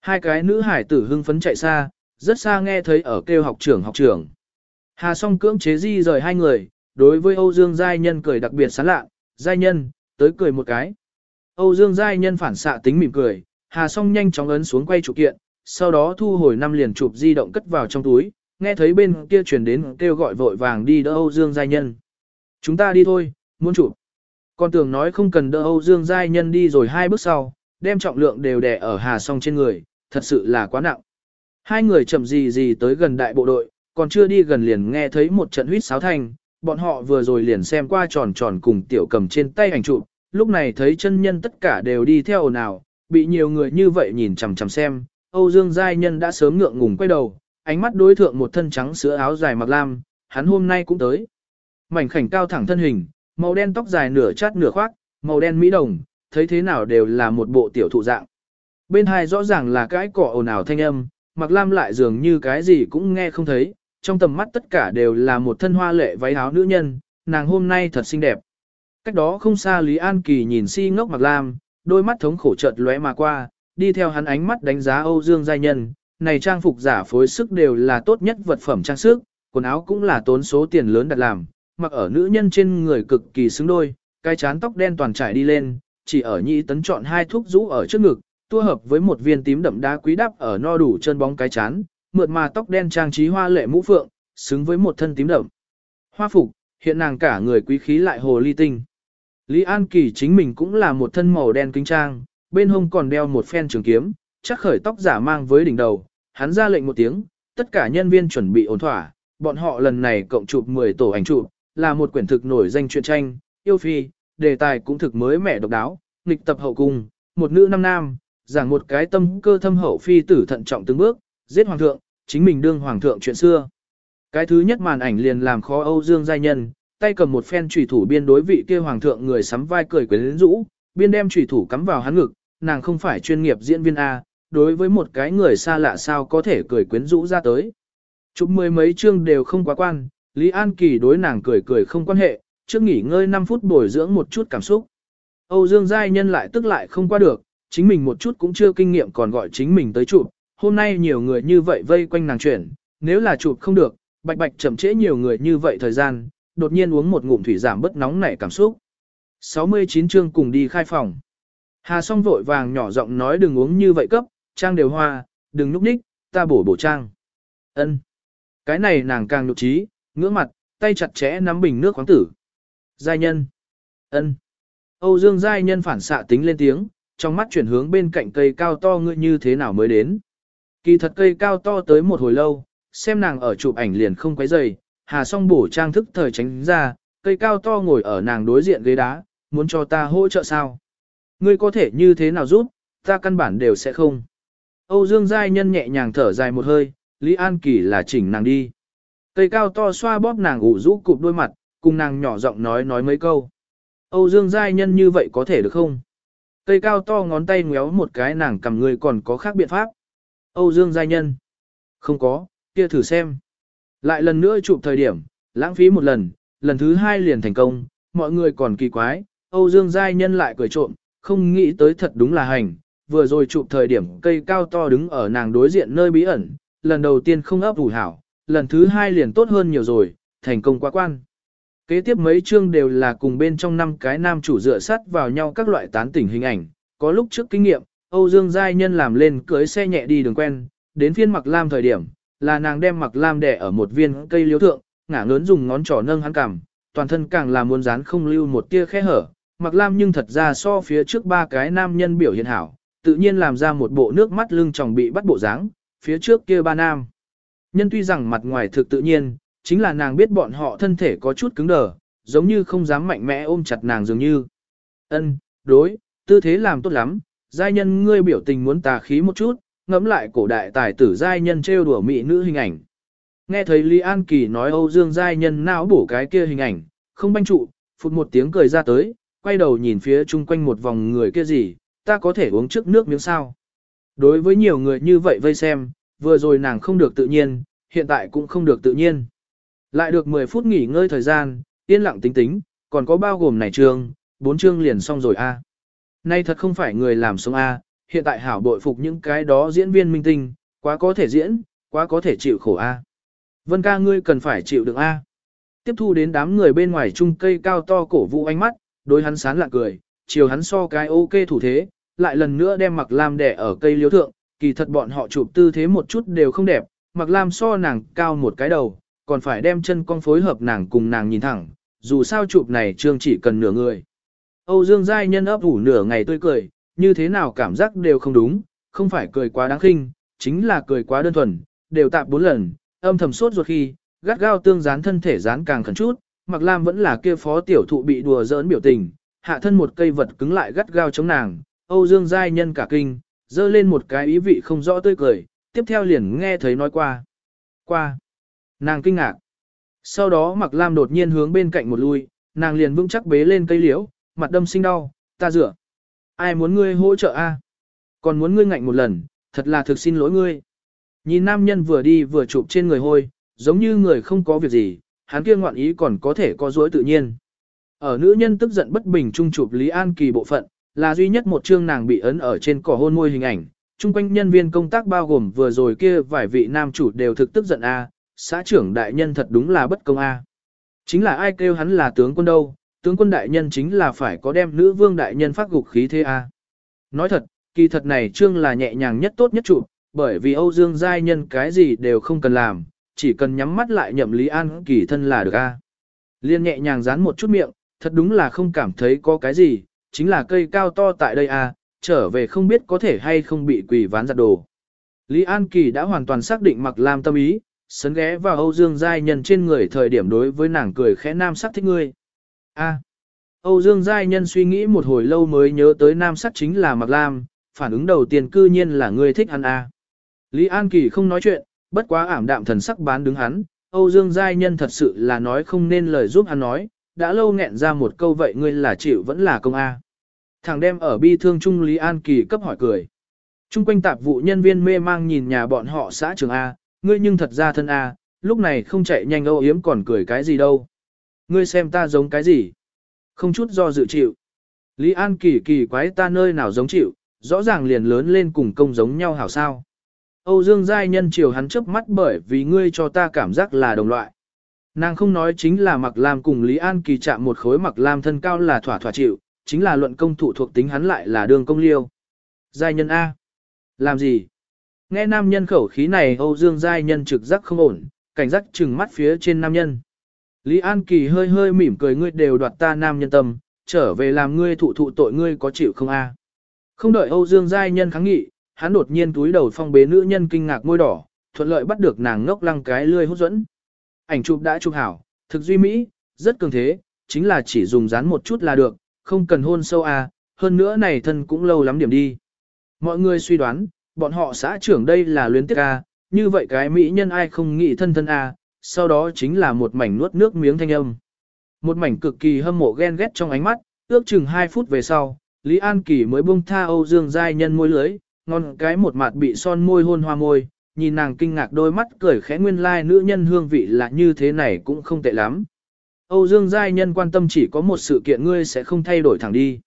Hai cái nữ hải tử hưng phấn chạy xa, rất xa nghe thấy ở kêu học trưởng học trưởng. Hà song cưỡng chế di rời hai người, đối với Âu Dương Giai Nhân cười đặc biệt sán lạ, Giai Nhân, tới cười một cái. Âu Dương Giai Nhân phản xạ tính mỉm cười, Hà song nhanh chóng ấn xuống quay trụ kiện, sau đó thu hồi năm liền chụp di động cất vào trong túi, nghe thấy bên kia truyền đến kêu gọi vội vàng đi đỡ Âu Dương Giai Nhân. Chúng ta đi thôi, muốn chụp. Con tưởng nói không cần đỡ Âu Dương Giai Nhân đi rồi hai bước sau, đem trọng lượng đều đè ở Hà song trên người, thật sự là quá nặng. Hai người chậm gì gì tới gần đại bộ đội, còn chưa đi gần liền nghe thấy một trận huýt sáo thanh, bọn họ vừa rồi liền xem qua tròn tròn cùng tiểu cầm trên tay ảnh chụp, lúc này thấy chân nhân tất cả đều đi theo ồn ào, bị nhiều người như vậy nhìn chằm chằm xem, Âu Dương Giai Nhân đã sớm ngượng ngùng quay đầu, ánh mắt đối thượng một thân trắng sữa áo dài mặc lam, hắn hôm nay cũng tới. Mảnh khảnh cao thẳng thân hình, màu đen tóc dài nửa chát nửa khoác, màu đen mỹ đồng, thấy thế nào đều là một bộ tiểu thụ dạng. Bên hai rõ ràng là cái cỏ ồn ào thanh âm, mặc lam lại dường như cái gì cũng nghe không thấy, trong tầm mắt tất cả đều là một thân hoa lệ váy áo nữ nhân, nàng hôm nay thật xinh đẹp. Cách đó không xa Lý An Kỳ nhìn si ngốc mặc lam, đôi mắt thống khổ chợt lóe mà qua, đi theo hắn ánh mắt đánh giá Âu Dương giai nhân, này trang phục giả phối sức đều là tốt nhất vật phẩm trang sức, quần áo cũng là tốn số tiền lớn đặt làm, mặc ở nữ nhân trên người cực kỳ xứng đôi, cái chán tóc đen toàn trải đi lên, chỉ ở nhị tấn chọn hai thuốc rũ ở trước ngực, tua hợp với một viên tím đậm đá quý đắp ở no đủ chân bóng cái chán, mượt mà tóc đen trang trí hoa lệ mũ phượng, xứng với một thân tím đậm. Hoa phục, hiện nàng cả người quý khí lại hồ ly tinh. Lý An Kỳ chính mình cũng là một thân màu đen kính trang, bên hông còn đeo một phen trường kiếm, chắc khởi tóc giả mang với đỉnh đầu, hắn ra lệnh một tiếng, tất cả nhân viên chuẩn bị ổn thỏa, bọn họ lần này cộng chụp 10 tổ ảnh chụp, là một quyển thực nổi danh truyện tranh, yêu phi, đề tài cũng thực mới mẻ độc đáo, nghịch tập hậu cung, một nữ năm nam, giảng một cái tâm cơ thâm hậu phi tử thận trọng từng bước, giết hoàng thượng, chính mình đương hoàng thượng chuyện xưa. Cái thứ nhất màn ảnh liền làm khó Âu Dương giai nhân, tay cầm một phen chủy thủ biên đối vị kia hoàng thượng người sắm vai cười quyến rũ, biên đem chủy thủ cắm vào hắn ngực, nàng không phải chuyên nghiệp diễn viên a, đối với một cái người xa lạ sao có thể cười quyến rũ ra tới. Chụp mười mấy chương đều không quá quan, Lý An Kỳ đối nàng cười cười không quan hệ, trước nghỉ ngơi 5 phút bồi dưỡng một chút cảm xúc. Âu Dương Giai Nhân lại tức lại không qua được, chính mình một chút cũng chưa kinh nghiệm còn gọi chính mình tới chụp. Hôm nay nhiều người như vậy vây quanh nàng chuyển, nếu là chụp không được, bạch bạch chậm trễ nhiều người như vậy thời gian, đột nhiên uống một ngụm thủy giảm bất nóng nảy cảm xúc. 69 chương cùng đi khai phòng. Hà song vội vàng nhỏ giọng nói đừng uống như vậy cấp, trang đều hoa, đừng núp ních, ta bổ bổ trang. Ân. Cái này nàng càng nhục trí, ngưỡng mặt, tay chặt chẽ nắm bình nước khoáng tử. Giai nhân. ân. Âu Dương Giai nhân phản xạ tính lên tiếng, trong mắt chuyển hướng bên cạnh cây cao to ngươi như thế nào mới đến. Kỳ thật cây cao to tới một hồi lâu, xem nàng ở chụp ảnh liền không quấy dày, hà song bổ trang thức thời tránh ra, cây cao to ngồi ở nàng đối diện ghế đá, muốn cho ta hỗ trợ sao. Ngươi có thể như thế nào giúp, ta căn bản đều sẽ không. Âu Dương Giai nhân nhẹ nhàng thở dài một hơi, Lý An Kỳ là chỉnh nàng đi. Cây cao to xoa bóp nàng ủ rũ cụp đôi mặt, cùng nàng nhỏ giọng nói nói mấy câu. Âu Dương Giai nhân như vậy có thể được không? Cây cao to ngón tay ngéo một cái nàng cầm người còn có khác biện pháp. Âu Dương Giai nhân. Không có, kia thử xem. Lại lần nữa chụp thời điểm, lãng phí một lần, lần thứ hai liền thành công, mọi người còn kỳ quái. Âu Dương Giai nhân lại cười trộm, không nghĩ tới thật đúng là hành. Vừa rồi chụp thời điểm cây cao to đứng ở nàng đối diện nơi bí ẩn, lần đầu tiên không ấp ủ hảo, lần thứ hai liền tốt hơn nhiều rồi, thành công quá quan. Kế tiếp mấy chương đều là cùng bên trong năm cái nam chủ dựa sát vào nhau các loại tán tỉnh hình ảnh, có lúc trước kinh nghiệm, Âu Dương Giai Nhân làm lên cưới xe nhẹ đi đường quen, đến phiên mặc lam thời điểm, là nàng đem mặc lam đẻ ở một viên cây liếu thượng, ngả ngớn dùng ngón trỏ nâng hắn cằm, toàn thân càng là muốn dán không lưu một tia khe hở, mặc lam nhưng thật ra so phía trước ba cái nam nhân biểu hiện hảo, tự nhiên làm ra một bộ nước mắt lưng tròng bị bắt bộ dáng, phía trước kia ba nam. Nhân tuy rằng mặt ngoài thực tự nhiên, chính là nàng biết bọn họ thân thể có chút cứng đờ, giống như không dám mạnh mẽ ôm chặt nàng dường như. Ân, đối, tư thế làm tốt lắm, giai nhân ngươi biểu tình muốn tà khí một chút, ngẫm lại cổ đại tài tử giai nhân trêu đùa mỹ nữ hình ảnh. Nghe thấy Lý An Kỳ nói Âu Dương giai nhân não bổ cái kia hình ảnh, không banh trụ, phụt một tiếng cười ra tới, quay đầu nhìn phía chung quanh một vòng người kia gì, ta có thể uống trước nước miếng sao. Đối với nhiều người như vậy vây xem, vừa rồi nàng không được tự nhiên, hiện tại cũng không được tự nhiên. Lại được 10 phút nghỉ ngơi thời gian, yên lặng tính tính, còn có bao gồm này trường, bốn chương liền xong rồi a. Nay thật không phải người làm sống a, hiện tại hảo bội phục những cái đó diễn viên minh tinh, quá có thể diễn, quá có thể chịu khổ a. Vân ca ngươi cần phải chịu được a. Tiếp thu đến đám người bên ngoài chung cây cao to cổ vũ ánh mắt, đối hắn sán lạ cười, chiều hắn so cái ok thủ thế, lại lần nữa đem mặc lam đẻ ở cây liếu thượng, kỳ thật bọn họ chụp tư thế một chút đều không đẹp, mặc lam so nàng cao một cái đầu, còn phải đem chân con phối hợp nàng cùng nàng nhìn thẳng, dù sao chụp này trương chỉ cần nửa người. Âu Dương Giai Nhân ấp ủ nửa ngày tươi cười, như thế nào cảm giác đều không đúng, không phải cười quá đáng khinh, chính là cười quá đơn thuần, đều tạp bốn lần, âm thầm suốt ruột khi, gắt gao tương dán thân thể dán càng khẩn chút, Mặc Lam vẫn là kia phó tiểu thụ bị đùa giỡn biểu tình, hạ thân một cây vật cứng lại gắt gao chống nàng, Âu Dương Giai Nhân cả kinh, dơ lên một cái ý vị không rõ tươi cười, tiếp theo liền nghe thấy nói qua. Qua. Nàng kinh ngạc. Sau đó Mặc Lam đột nhiên hướng bên cạnh một lui, nàng liền vững chắc bế lên cây liễu, mặt đâm sinh đau, ta rửa. Ai muốn ngươi hỗ trợ a? Còn muốn ngươi ngạnh một lần, thật là thực xin lỗi ngươi. Nhìn nam nhân vừa đi vừa chụp trên người hôi, giống như người không có việc gì, hắn kia ngoạn ý còn có thể có dối tự nhiên. Ở nữ nhân tức giận bất bình trung chụp Lý An Kỳ bộ phận, là duy nhất một chương nàng bị ấn ở trên cỏ hôn môi hình ảnh. Trung quanh nhân viên công tác bao gồm vừa rồi kia vài vị nam chủ đều thực tức giận a, xã trưởng đại nhân thật đúng là bất công a. Chính là ai kêu hắn là tướng quân đâu, tướng quân đại nhân chính là phải có đem nữ vương đại nhân phát gục khí thế a. Nói thật, kỳ thật này trương là nhẹ nhàng nhất tốt nhất chủ, bởi vì Âu Dương giai nhân cái gì đều không cần làm, chỉ cần nhắm mắt lại nhậm Lý An kỳ thân là được a. Liên nhẹ nhàng dán một chút miệng, thật đúng là không cảm thấy có cái gì, chính là cây cao to tại đây a, trở về không biết có thể hay không bị quỷ ván giặt đồ. Lý An Kỳ đã hoàn toàn xác định mặc làm tâm ý, sấn ghé vào Âu Dương Giai Nhân trên người thời điểm đối với nàng cười khẽ nam sắc thích ngươi. A. Âu Dương Giai Nhân suy nghĩ một hồi lâu mới nhớ tới nam sắc chính là Mạc Lam, phản ứng đầu tiên cư nhiên là ngươi thích ăn A. À? Lý An Kỳ không nói chuyện, bất quá ảm đạm thần sắc bán đứng hắn, Âu Dương Giai Nhân thật sự là nói không nên lời giúp hắn nói, đã lâu nghẹn ra một câu vậy ngươi là chịu vẫn là công A. Thằng đem ở bi thương Trung Lý An Kỳ cấp hỏi cười. Trung quanh tạp vụ nhân viên mê mang nhìn nhà bọn họ xã trường A, ngươi nhưng thật ra thân A, lúc này không chạy nhanh âu yếm còn cười cái gì đâu. Ngươi xem ta giống cái gì? Không chút do dự chịu. Lý An kỳ kỳ quái ta nơi nào giống chịu, rõ ràng liền lớn lên cùng công giống nhau hảo sao. Âu Dương Giai nhân chiều hắn chớp mắt bởi vì ngươi cho ta cảm giác là đồng loại. Nàng không nói chính là mặc lam cùng Lý An kỳ chạm một khối mặc lam thân cao là thỏa thỏa chịu, chính là luận công thủ thuộc tính hắn lại là đường công liêu. Giai nhân A. Làm gì? Nghe nam nhân khẩu khí này Âu Dương Giai nhân trực giác không ổn, cảnh giác trừng mắt phía trên nam nhân. Lý An Kỳ hơi hơi mỉm cười ngươi đều đoạt ta nam nhân tâm, trở về làm ngươi thụ thụ tội ngươi có chịu không a? Không đợi Âu Dương Giai nhân kháng nghị, hắn đột nhiên túi đầu phong bế nữ nhân kinh ngạc môi đỏ, thuận lợi bắt được nàng ngốc lăng cái lươi hút dẫn. Ảnh chụp đã chụp hảo, thực duy mỹ, rất cường thế, chính là chỉ dùng dán một chút là được, không cần hôn sâu a, hơn nữa này thân cũng lâu lắm điểm đi. Mọi người suy đoán, bọn họ xã trưởng đây là luyến tiếc a, như vậy cái mỹ nhân ai không nghĩ thân thân a, sau đó chính là một mảnh nuốt nước miếng thanh âm. Một mảnh cực kỳ hâm mộ ghen ghét trong ánh mắt, ước chừng 2 phút về sau, Lý An Kỳ mới buông tha Âu Dương Giai nhân môi lưới, ngon cái một mặt bị son môi hôn hoa môi, nhìn nàng kinh ngạc đôi mắt cười khẽ nguyên lai like, nữ nhân hương vị là như thế này cũng không tệ lắm. Âu Dương Giai nhân quan tâm chỉ có một sự kiện ngươi sẽ không thay đổi thẳng đi.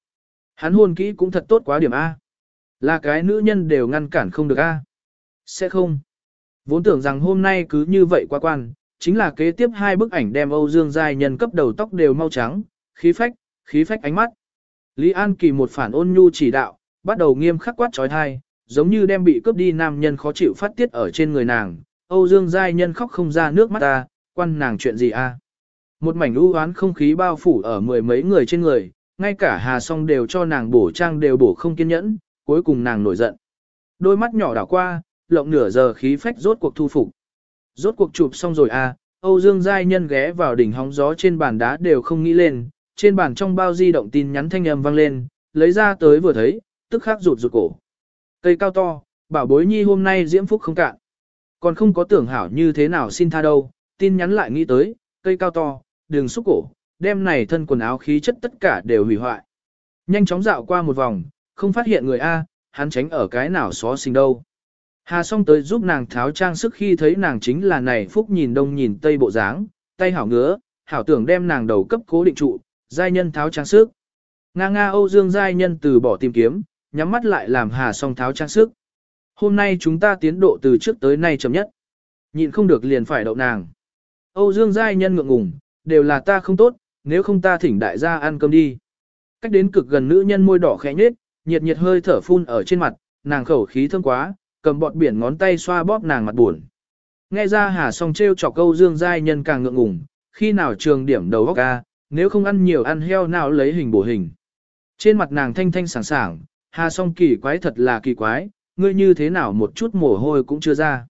Hắn hôn kỹ cũng thật tốt quá điểm A. Là cái nữ nhân đều ngăn cản không được A. Sẽ không. Vốn tưởng rằng hôm nay cứ như vậy qua quan, chính là kế tiếp hai bức ảnh đem Âu Dương Giai nhân cấp đầu tóc đều mau trắng, khí phách, khí phách ánh mắt. Lý An Kỳ một phản ôn nhu chỉ đạo, bắt đầu nghiêm khắc quát trói thai, giống như đem bị cướp đi nam nhân khó chịu phát tiết ở trên người nàng. Âu Dương Giai nhân khóc không ra nước mắt ta, quan nàng chuyện gì a? Một mảnh u oán không khí bao phủ ở mười mấy người trên người, ngay cả Hà Song đều cho nàng bổ trang đều bổ không kiên nhẫn, cuối cùng nàng nổi giận. Đôi mắt nhỏ đảo qua, lộng nửa giờ khí phách rốt cuộc thu phục. Rốt cuộc chụp xong rồi à, Âu Dương Giai Nhân ghé vào đỉnh hóng gió trên bàn đá đều không nghĩ lên, trên bàn trong bao di động tin nhắn thanh âm vang lên, lấy ra tới vừa thấy, tức khắc rụt rụt cổ. Cây cao to, bảo bối nhi hôm nay diễm phúc không cạn. Còn không có tưởng hảo như thế nào xin tha đâu, tin nhắn lại nghĩ tới, cây cao to, đường xúc cổ, đem này thân quần áo khí chất tất cả đều hủy hoại. Nhanh chóng dạo qua một vòng, không phát hiện người A, hắn tránh ở cái nào xó xình đâu. Hà song tới giúp nàng tháo trang sức khi thấy nàng chính là này phúc nhìn đông nhìn tây bộ dáng, tay hảo ngứa, hảo tưởng đem nàng đầu cấp cố định trụ, giai nhân tháo trang sức. Nga nga Âu Dương giai nhân từ bỏ tìm kiếm, nhắm mắt lại làm hà song tháo trang sức. Hôm nay chúng ta tiến độ từ trước tới nay chậm nhất. Nhịn không được liền phải đậu nàng. Âu Dương giai nhân ngượng ngùng, đều là ta không tốt, nếu không ta thỉnh đại gia ăn cơm đi. Cách đến cực gần nữ nhân môi đỏ khẽ nhếch, nhiệt nhiệt hơi thở phun ở trên mặt, nàng khẩu khí thơm quá, cầm bọt biển ngón tay xoa bóp nàng mặt buồn. Nghe ra Hà Song trêu chọc câu Dương giai nhân càng ngượng ngùng, khi nào trường điểm đầu góc ca, nếu không ăn nhiều ăn heo nào lấy hình bổ hình. Trên mặt nàng thanh thanh sảng sảng, Hà Song kỳ quái thật là kỳ quái, ngươi như thế nào một chút mồ hôi cũng chưa ra.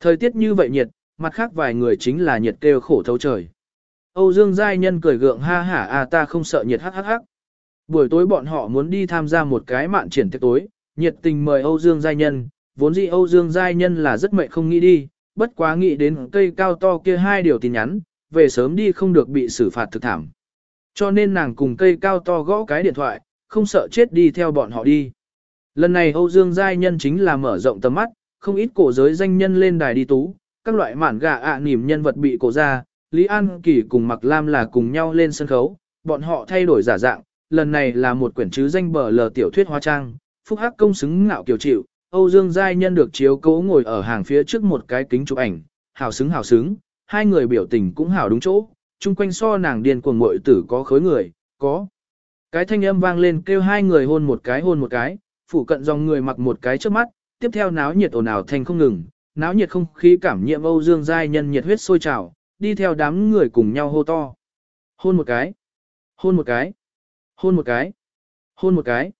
Thời tiết như vậy nhiệt, mặt khác vài người chính là nhiệt kêu khổ thấu trời. Âu Dương Giai Nhân cười gượng ha hả à ta không sợ nhiệt hắc hắc hắc. Buổi tối bọn họ muốn đi tham gia một cái mạn triển tiệc tối, nhiệt tình mời Âu Dương Giai Nhân, vốn dĩ Âu Dương Giai Nhân là rất mệnh không nghĩ đi, bất quá nghĩ đến cây cao to kia hai điều tin nhắn, về sớm đi không được bị xử phạt thực thảm. Cho nên nàng cùng cây cao to gõ cái điện thoại, không sợ chết đi theo bọn họ đi. Lần này Âu Dương Giai Nhân chính là mở rộng tầm mắt, không ít cổ giới danh nhân lên đài đi tú, các loại mản gà ạ à nỉm nhân vật bị cổ ra, Lý An Kỳ cùng Mạc Lam là cùng nhau lên sân khấu, bọn họ thay đổi giả dạng, lần này là một quyển chứ danh bờ lờ tiểu thuyết hóa trang, phúc hắc công xứng ngạo kiều chịu, Âu Dương Giai Nhân được chiếu cố ngồi ở hàng phía trước một cái kính chụp ảnh, hào xứng hào xứng, hai người biểu tình cũng hào đúng chỗ, chung quanh so nàng điên cuồng muội tử có khối người, có. Cái thanh âm vang lên kêu hai người hôn một cái hôn một cái, phủ cận dòng người mặc một cái trước mắt, tiếp theo náo nhiệt ồn ào thành không ngừng, náo nhiệt không khí cảm nhiệm Âu Dương Giai Nhân nhiệt huyết sôi trào, đi theo đám người cùng nhau hô to. Hôn một cái, hôn một cái, hôn một cái, hôn một cái.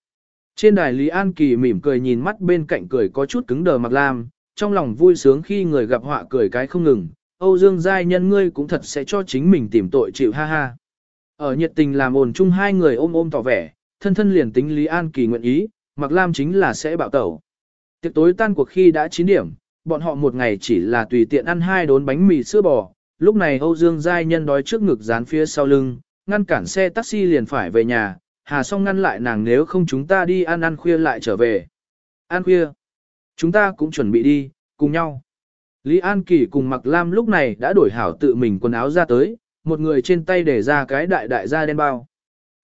Trên đài Lý An Kỳ mỉm cười nhìn mắt bên cạnh cười có chút cứng đờ mặt lam, trong lòng vui sướng khi người gặp họa cười cái không ngừng, Âu Dương Giai nhân ngươi cũng thật sẽ cho chính mình tìm tội chịu ha ha. Ở nhiệt tình làm ồn chung hai người ôm ôm tỏ vẻ, thân thân liền tính Lý An Kỳ nguyện ý, mặt lam chính là sẽ bạo tẩu. Tiệc tối tan cuộc khi đã 9 điểm, bọn họ một ngày chỉ là tùy tiện ăn hai đốn bánh mì sữa bò, lúc này Âu Dương Giai nhân đói trước ngực dán phía sau lưng, ngăn cản xe taxi liền phải về nhà, Hà song ngăn lại nàng nếu không chúng ta đi ăn ăn khuya lại trở về. Ăn khuya. Chúng ta cũng chuẩn bị đi, cùng nhau. Lý An Kỳ cùng Mặc Lam lúc này đã đổi hảo tự mình quần áo ra tới, một người trên tay để ra cái đại đại da đen bao.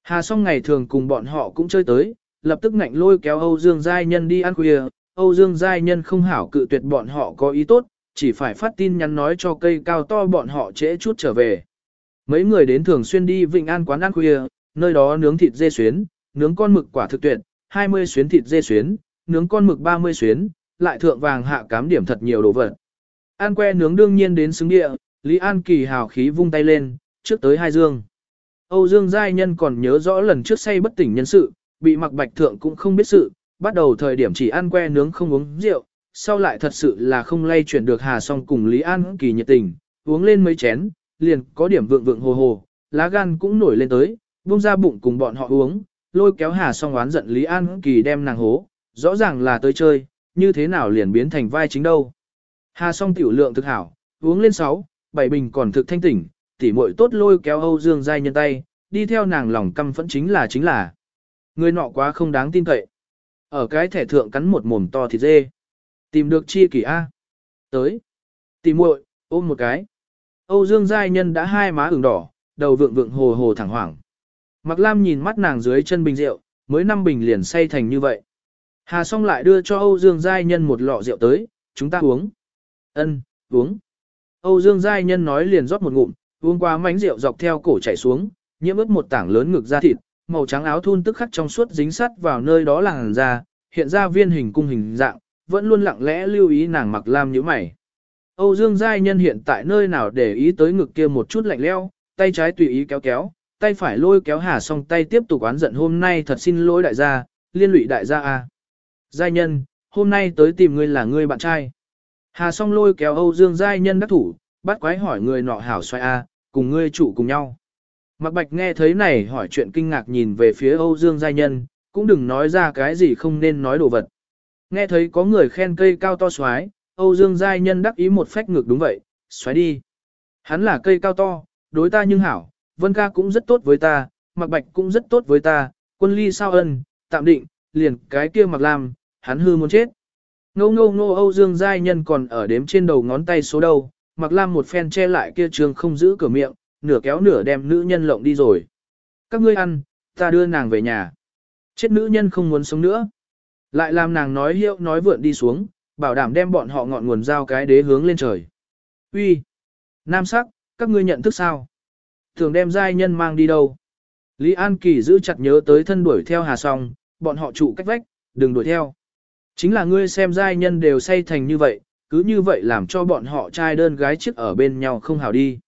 Hà song ngày thường cùng bọn họ cũng chơi tới, lập tức ngạnh lôi kéo Âu Dương Giai Nhân đi ăn khuya. Âu Dương Giai Nhân không hảo cự tuyệt bọn họ có ý tốt, chỉ phải phát tin nhắn nói cho cây cao to bọn họ trễ chút trở về. Mấy người đến thường xuyên đi Vịnh An quán ăn khuya, nơi đó nướng thịt dê xuyến, nướng con mực quả thực tuyệt, 20 xuyến thịt dê xuyến, nướng con mực 30 xuyến, lại thượng vàng hạ cám điểm thật nhiều đồ vật. An que nướng đương nhiên đến xứng địa, Lý An Kỳ hào khí vung tay lên, trước tới hai dương. Âu Dương Giai Nhân còn nhớ rõ lần trước say bất tỉnh nhân sự, bị mặc bạch thượng cũng không biết sự, bắt đầu thời điểm chỉ ăn que nướng không uống rượu, sau lại thật sự là không lay chuyển được Hà song cùng Lý An Kỳ nhiệt tình, uống lên mấy chén, liền có điểm vượng vượng hồ hồ, lá gan cũng nổi lên tới, buông ra bụng cùng bọn họ uống, lôi kéo Hà song oán giận Lý An Kỳ đem nàng hố, rõ ràng là tới chơi, như thế nào liền biến thành vai chính đâu. Hà song tiểu lượng thực hảo, uống lên 6, 7 bình còn thực thanh tỉnh, tỉ muội tốt lôi kéo Âu Dương Giai nhân tay, đi theo nàng lòng căm phẫn chính là chính là. Người nọ quá không đáng tin cậy. Ở cái thẻ thượng cắn một mồm to thịt dê. Tìm được chi kỷ A. Tới. Tìm muội, ôm một cái. Âu Dương Giai Nhân đã hai má ửng đỏ, đầu vượng vượng hồ hồ thẳng hoảng. Mạc Lam nhìn mắt nàng dưới chân bình rượu, mới năm bình liền say thành như vậy. Hà song lại đưa cho Âu Dương Giai Nhân một lọ rượu tới, chúng ta uống. Ân, uống. Âu Dương Giai Nhân nói liền rót một ngụm, uống qua mánh rượu dọc theo cổ chảy xuống, nhiễm ướt một tảng lớn ngực da thịt, màu trắng áo thun tức khắc trong suốt dính sắt vào nơi đó làn da, hiện ra viên hình cung hình dạng, vẫn luôn lặng lẽ lưu ý nàng mặc lam như mày. Âu Dương Giai Nhân hiện tại nơi nào để ý tới ngực kia một chút lạnh leo, tay trái tùy ý kéo kéo, tay phải lôi kéo hà Song tay tiếp tục oán giận hôm nay thật xin lỗi đại gia, liên lụy đại gia a. Giai nhân, hôm nay tới tìm ngươi là ngươi bạn trai. Hà song lôi kéo Âu Dương Giai nhân đắc thủ, bắt quái hỏi người nọ hảo xoay A, cùng ngươi chủ cùng nhau. Mạc Bạch nghe thấy này hỏi chuyện kinh ngạc nhìn về phía Âu Dương Giai nhân, cũng đừng nói ra cái gì không nên nói đồ vật. Nghe thấy có người khen cây cao to xoái, Âu Dương Giai nhân đắc ý một phách ngược đúng vậy, xoáy đi. Hắn là cây cao to, đối ta nhưng hảo, Vân ca cũng rất tốt với ta, Mạc Bạch cũng rất tốt với ta, quân ly sao ân, tạm định, liền cái kia Mạc Lam, hắn hư muốn chết. Ngô ngô ngô Âu Dương Giai Nhân còn ở đếm trên đầu ngón tay số đầu, Mạc Lam một phen che lại kia trường không giữ cửa miệng, nửa kéo nửa đem nữ nhân lộng đi rồi. Các ngươi ăn, ta đưa nàng về nhà. Chết nữ nhân không muốn sống nữa. Lại làm nàng nói hiệu nói vượn đi xuống, bảo đảm đem bọn họ ngọn nguồn giao cái đế hướng lên trời. Uy, Nam sắc, các ngươi nhận thức sao? Thường đem giai nhân mang đi đâu? Lý An Kỳ giữ chặt nhớ tới thân đuổi theo Hà Song, bọn họ trụ cách vách, đừng đuổi theo. Chính là ngươi xem giai nhân đều say thành như vậy, cứ như vậy làm cho bọn họ trai đơn gái chiếc ở bên nhau không hào đi.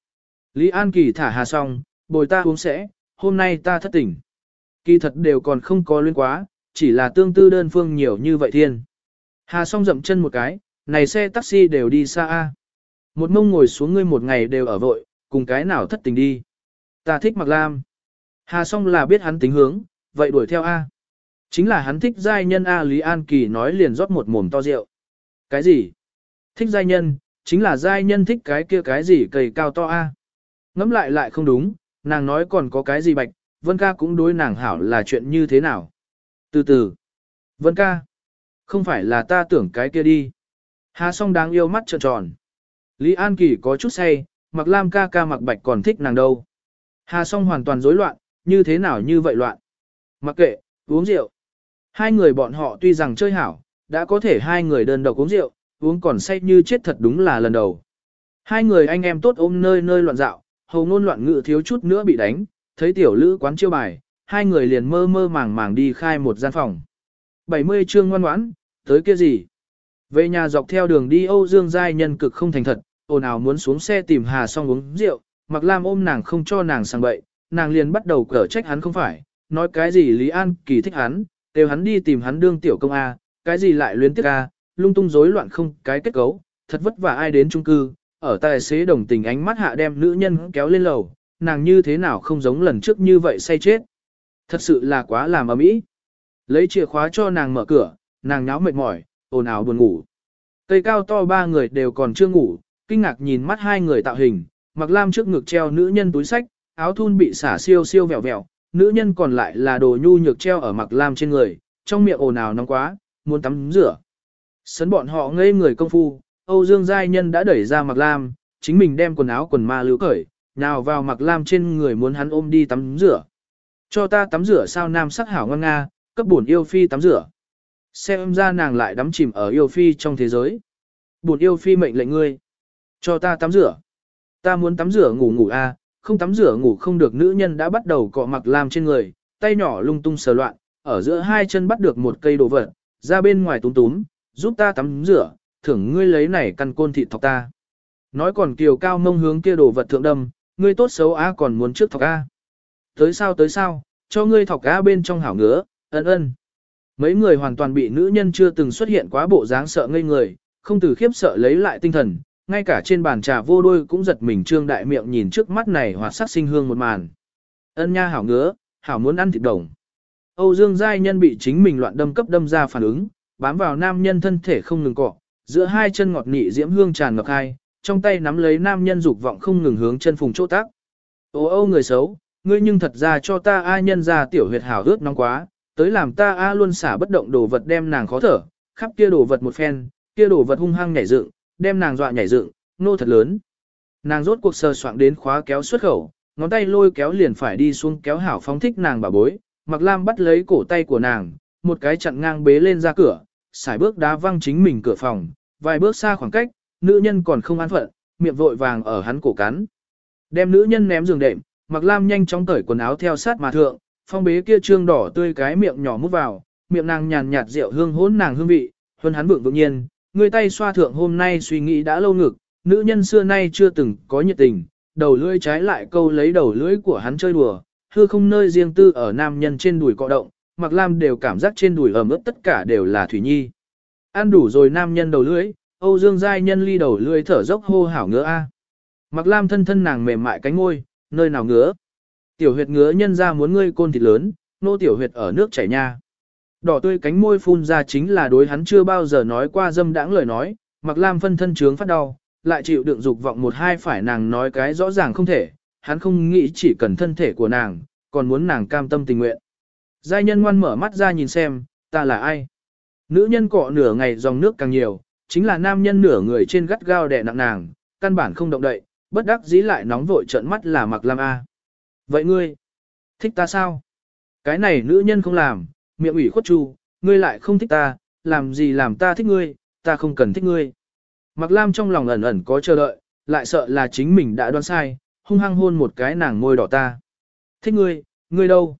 Lý An Kỳ thả Hà Song, bồi ta uống sẽ, hôm nay ta thất tỉnh. Kỳ thật đều còn không có liên quá, chỉ là tương tư đơn phương nhiều như vậy thiên. Hà Song dậm chân một cái, này xe taxi đều đi xa a. Một mông ngồi xuống ngươi một ngày đều ở vội, cùng cái nào thất tình đi. Ta thích Mạc Lam. Hà song là biết hắn tính hướng, vậy đuổi theo A. Chính là hắn thích giai nhân A Lý An Kỳ nói liền rót một mồm to rượu. Cái gì? Thích giai nhân, chính là giai nhân thích cái kia cái gì cầy cao to A. Ngẫm lại lại không đúng, nàng nói còn có cái gì bạch, Vân ca cũng đối nàng hảo là chuyện như thế nào. Từ từ. Vân ca. Không phải là ta tưởng cái kia đi. Hà song đáng yêu mắt trợn tròn. Lý An Kỳ có chút say, mặc lam ca ca mặc bạch còn thích nàng đâu. Hà song hoàn toàn rối loạn, như thế nào như vậy loạn. Mặc kệ, uống rượu. Hai người bọn họ tuy rằng chơi hảo, đã có thể hai người đơn độc uống rượu, uống còn say như chết thật đúng là lần đầu. Hai người anh em tốt ôm nơi nơi loạn dạo, hầu ngôn loạn ngự thiếu chút nữa bị đánh, thấy tiểu lữ quán chiêu bài, hai người liền mơ mơ màng màng đi khai một gian phòng. 70 chương ngoan ngoãn, tới kia gì? Về nhà dọc theo đường đi Âu Dương Giai nhân cực không thành thật, ồn ào muốn xuống xe tìm Hà Song uống rượu, Mặc Lam ôm nàng không cho nàng sang bậy, nàng liền bắt đầu cở trách hắn không phải, nói cái gì Lý An Kỳ thích hắn, đều hắn đi tìm hắn đương tiểu công A, cái gì lại luyến tiếc A, lung tung rối loạn không cái kết cấu, thật vất vả ai đến trung cư, ở tài xế đồng tình ánh mắt hạ đem nữ nhân kéo lên lầu, nàng như thế nào không giống lần trước như vậy say chết. Thật sự là quá làm ấm ý. Lấy chìa khóa cho nàng mở cửa, nàng nháo mệt mỏi, ồn ào buồn ngủ. Cây cao to ba người đều còn chưa ngủ, kinh ngạc nhìn mắt hai người tạo hình, mặc lam trước ngực treo nữ nhân túi sách, áo thun bị xả siêu siêu vẹo vẹo, nữ nhân còn lại là đồ nhu nhược treo ở mặc lam trên người, trong miệng ồn ào nóng quá, muốn tắm rửa. Sấn bọn họ ngây người công phu, Âu Dương Giai Nhân đã đẩy ra mặc lam, chính mình đem quần áo quần ma lưu cởi, nào vào mặc lam trên người muốn hắn ôm đi tắm rửa. Cho ta tắm rửa sao nam sắc hảo ngon nga, cấp bổn yêu phi tắm rửa. Xem ra nàng lại đắm chìm ở yêu phi trong thế giới. Buồn yêu phi mệnh lệnh ngươi. Cho ta tắm rửa. Ta muốn tắm rửa ngủ ngủ a, không tắm rửa ngủ không được nữ nhân đã bắt đầu cọ mặc làm trên người, tay nhỏ lung tung sờ loạn, ở giữa hai chân bắt được một cây đồ vật, ra bên ngoài túm túm, giúp ta tắm rửa, thưởng ngươi lấy này căn côn thịt thọc ta. Nói còn kiều cao mông hướng kia đồ vật thượng đâm, ngươi tốt xấu á còn muốn trước thọc a. Tới sao tới sao, cho ngươi thọc a bên trong hảo ngứa, ân ân. Mấy người hoàn toàn bị nữ nhân chưa từng xuất hiện quá bộ dáng sợ ngây người, không từ khiếp sợ lấy lại tinh thần, ngay cả trên bàn trà vô đôi cũng giật mình trương đại miệng nhìn trước mắt này hoạt sắc sinh hương một màn. Ân nha hảo ngứa, hảo muốn ăn thịt đồng. Âu Dương Giai Nhân bị chính mình loạn đâm cấp đâm ra phản ứng, bám vào nam nhân thân thể không ngừng cọ, giữa hai chân ngọt nị diễm hương tràn ngập hai, trong tay nắm lấy nam nhân dục vọng không ngừng hướng chân phùng chỗ tác. Ô ô người xấu, ngươi nhưng thật ra cho ta ai nhân ra tiểu huyệt hảo ướt nóng quá, tới làm ta a luôn xả bất động đồ vật đem nàng khó thở, khắp kia đồ vật một phen, kia đồ vật hung hăng nhảy dựng, đem nàng dọa nhảy dựng, nô thật lớn. Nàng rốt cuộc sờ soạng đến khóa kéo xuất khẩu, ngón tay lôi kéo liền phải đi xuống kéo hảo phóng thích nàng bà bối, Mặc Lam bắt lấy cổ tay của nàng, một cái chặn ngang bế lên ra cửa, xài bước đá văng chính mình cửa phòng, vài bước xa khoảng cách, nữ nhân còn không an phận, miệng vội vàng ở hắn cổ cắn. Đem nữ nhân ném giường đệm, Mặc Lam nhanh chóng cởi quần áo theo sát mà thượng, phong bế kia trương đỏ tươi cái miệng nhỏ mút vào, miệng nàng nhàn nhạt rượu hương hỗn nàng hương vị, hơn hắn vượng vượng nhiên, người tay xoa thượng hôm nay suy nghĩ đã lâu ngực, nữ nhân xưa nay chưa từng có nhiệt tình, đầu lưỡi trái lại câu lấy đầu lưỡi của hắn chơi đùa, hư không nơi riêng tư ở nam nhân trên đùi cọ động, Mặc Lam đều cảm giác trên đùi ẩm ướt tất cả đều là Thủy Nhi. Ăn đủ rồi nam nhân đầu lưỡi, Âu Dương giai nhân ly đầu lưỡi thở dốc hô hảo ngứa a. Mặc Lam thân thân nàng mềm mại cánh môi, nơi nào ngứa. Tiểu huyệt ngứa nhân ra muốn ngươi côn thịt lớn, nô tiểu huyệt ở nước chảy nha. Đỏ tươi cánh môi phun ra chính là đối hắn chưa bao giờ nói qua dâm đãng lời nói, Mặc Lam phân thân trướng phát đau, lại chịu đựng dục vọng một hai phải nàng nói cái rõ ràng không thể, hắn không nghĩ chỉ cần thân thể của nàng, còn muốn nàng cam tâm tình nguyện. Giai nhân ngoan mở mắt ra nhìn xem, ta là ai? Nữ nhân cọ nửa ngày dòng nước càng nhiều, chính là nam nhân nửa người trên gắt gao đè nặng nàng, căn bản không động đậy, bất đắc dĩ lại nóng vội trợn mắt là mặc lam A. Vậy ngươi, thích ta sao? Cái này nữ nhân không làm, miệng ủy khuất chu, ngươi lại không thích ta, làm gì làm ta thích ngươi, ta không cần thích ngươi. Mặc lam trong lòng ẩn ẩn có chờ đợi, lại sợ là chính mình đã đoán sai, hung hăng hôn một cái nàng môi đỏ ta. Thích ngươi, ngươi đâu?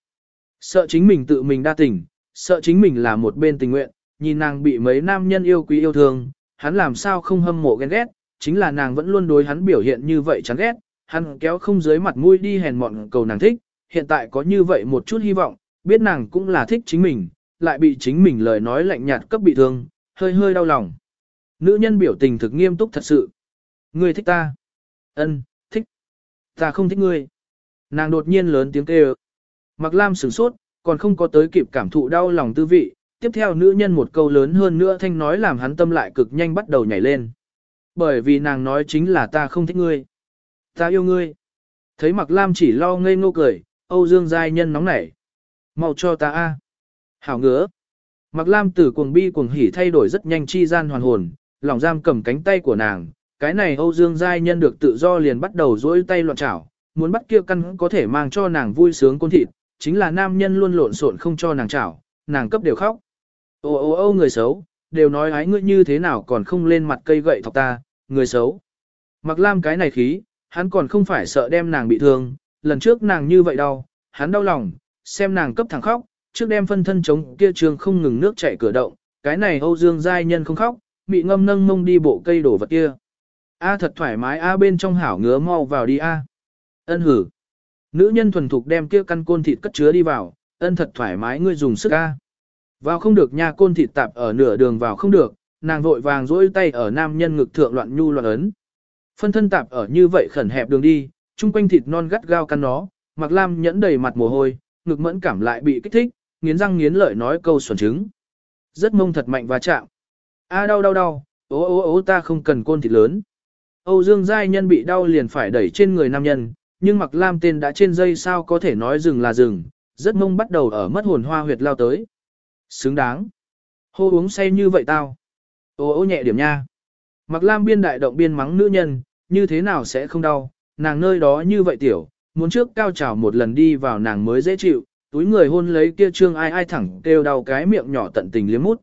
Sợ chính mình tự mình đa tình, sợ chính mình là một bên tình nguyện, nhìn nàng bị mấy nam nhân yêu quý yêu thương, hắn làm sao không hâm mộ ghen ghét, chính là nàng vẫn luôn đối hắn biểu hiện như vậy chán ghét, hắn kéo không dưới mặt mũi đi hèn mọn cầu nàng thích, hiện tại có như vậy một chút hy vọng, biết nàng cũng là thích chính mình, lại bị chính mình lời nói lạnh nhạt cấp bị thương, hơi hơi đau lòng. Nữ nhân biểu tình thực nghiêm túc thật sự. Ngươi thích ta? Ân, thích. Ta không thích ngươi. Nàng đột nhiên lớn tiếng kêu. Mặc Lam sửng sốt, còn không có tới kịp cảm thụ đau lòng tư vị, tiếp theo nữ nhân một câu lớn hơn nữa thanh nói làm hắn tâm lại cực nhanh bắt đầu nhảy lên. Bởi vì nàng nói chính là ta không thích ngươi. Ta yêu ngươi. Thấy Mặc Lam chỉ lo ngây ngô cười, Âu Dương giai nhân nóng nảy. Mau cho ta a. Hảo ngứa. Mặc Lam từ cuồng bi cuồng hỉ thay đổi rất nhanh chi gian hoàn hồn, lòng giam cầm cánh tay của nàng. Cái này Âu Dương giai nhân được tự do liền bắt đầu duỗi tay loạn chảo, muốn bắt kia căn có thể mang cho nàng vui sướng côn thịt, chính là nam nhân luôn lộn xộn không cho nàng chảo, nàng cấp đều khóc. Ô ô ô người xấu, đều nói ái ngươi như thế nào còn không lên mặt cây gậy thọc ta, người xấu. Mặc lam cái này khí, hắn còn không phải sợ đem nàng bị thương, lần trước nàng như vậy đau, hắn đau lòng, xem nàng cấp thẳng khóc, trước đem phân thân chống kia trường không ngừng nước chảy cửa động, cái này Âu Dương giai nhân không khóc, bị ngâm nâng mông đi bộ cây đổ vật kia. A thật thoải mái a bên trong hảo ngứa mau vào đi a. Ân hử. Nữ nhân thuần thục đem kia căn côn thịt cất chứa đi vào, ân thật thoải mái ngươi dùng sức a. Vào không được nha côn thịt tạp ở nửa đường vào không được, nàng vội vàng duỗi tay ở nam nhân ngực thượng loạn nhu loạn ấn. Phân thân tạp ở như vậy khẩn hẹp đường đi, chung quanh thịt non gắt gao căn nó, Mặc Lam nhẫn đầy mặt mồ hôi, ngực mẫn cảm lại bị kích thích, nghiến răng nghiến lợi nói câu xuẩn trứng. Rất mông thật mạnh và chạm. A đau đau đau, ố ố ố ta không cần côn thịt lớn. Âu Dương Giai Nhân bị đau liền phải đẩy trên người nam nhân, nhưng Mặc Lam tên đã trên dây sao có thể nói dừng là dừng, rất mông bắt đầu ở mất hồn hoa huyệt lao tới. Xứng đáng. Hô uống say như vậy tao. Ô ô nhẹ điểm nha. Mặc lam biên đại động biên mắng nữ nhân, như thế nào sẽ không đau, nàng nơi đó như vậy tiểu, muốn trước cao trào một lần đi vào nàng mới dễ chịu, túi người hôn lấy kia trương ai ai thẳng kêu đau cái miệng nhỏ tận tình liếm mút.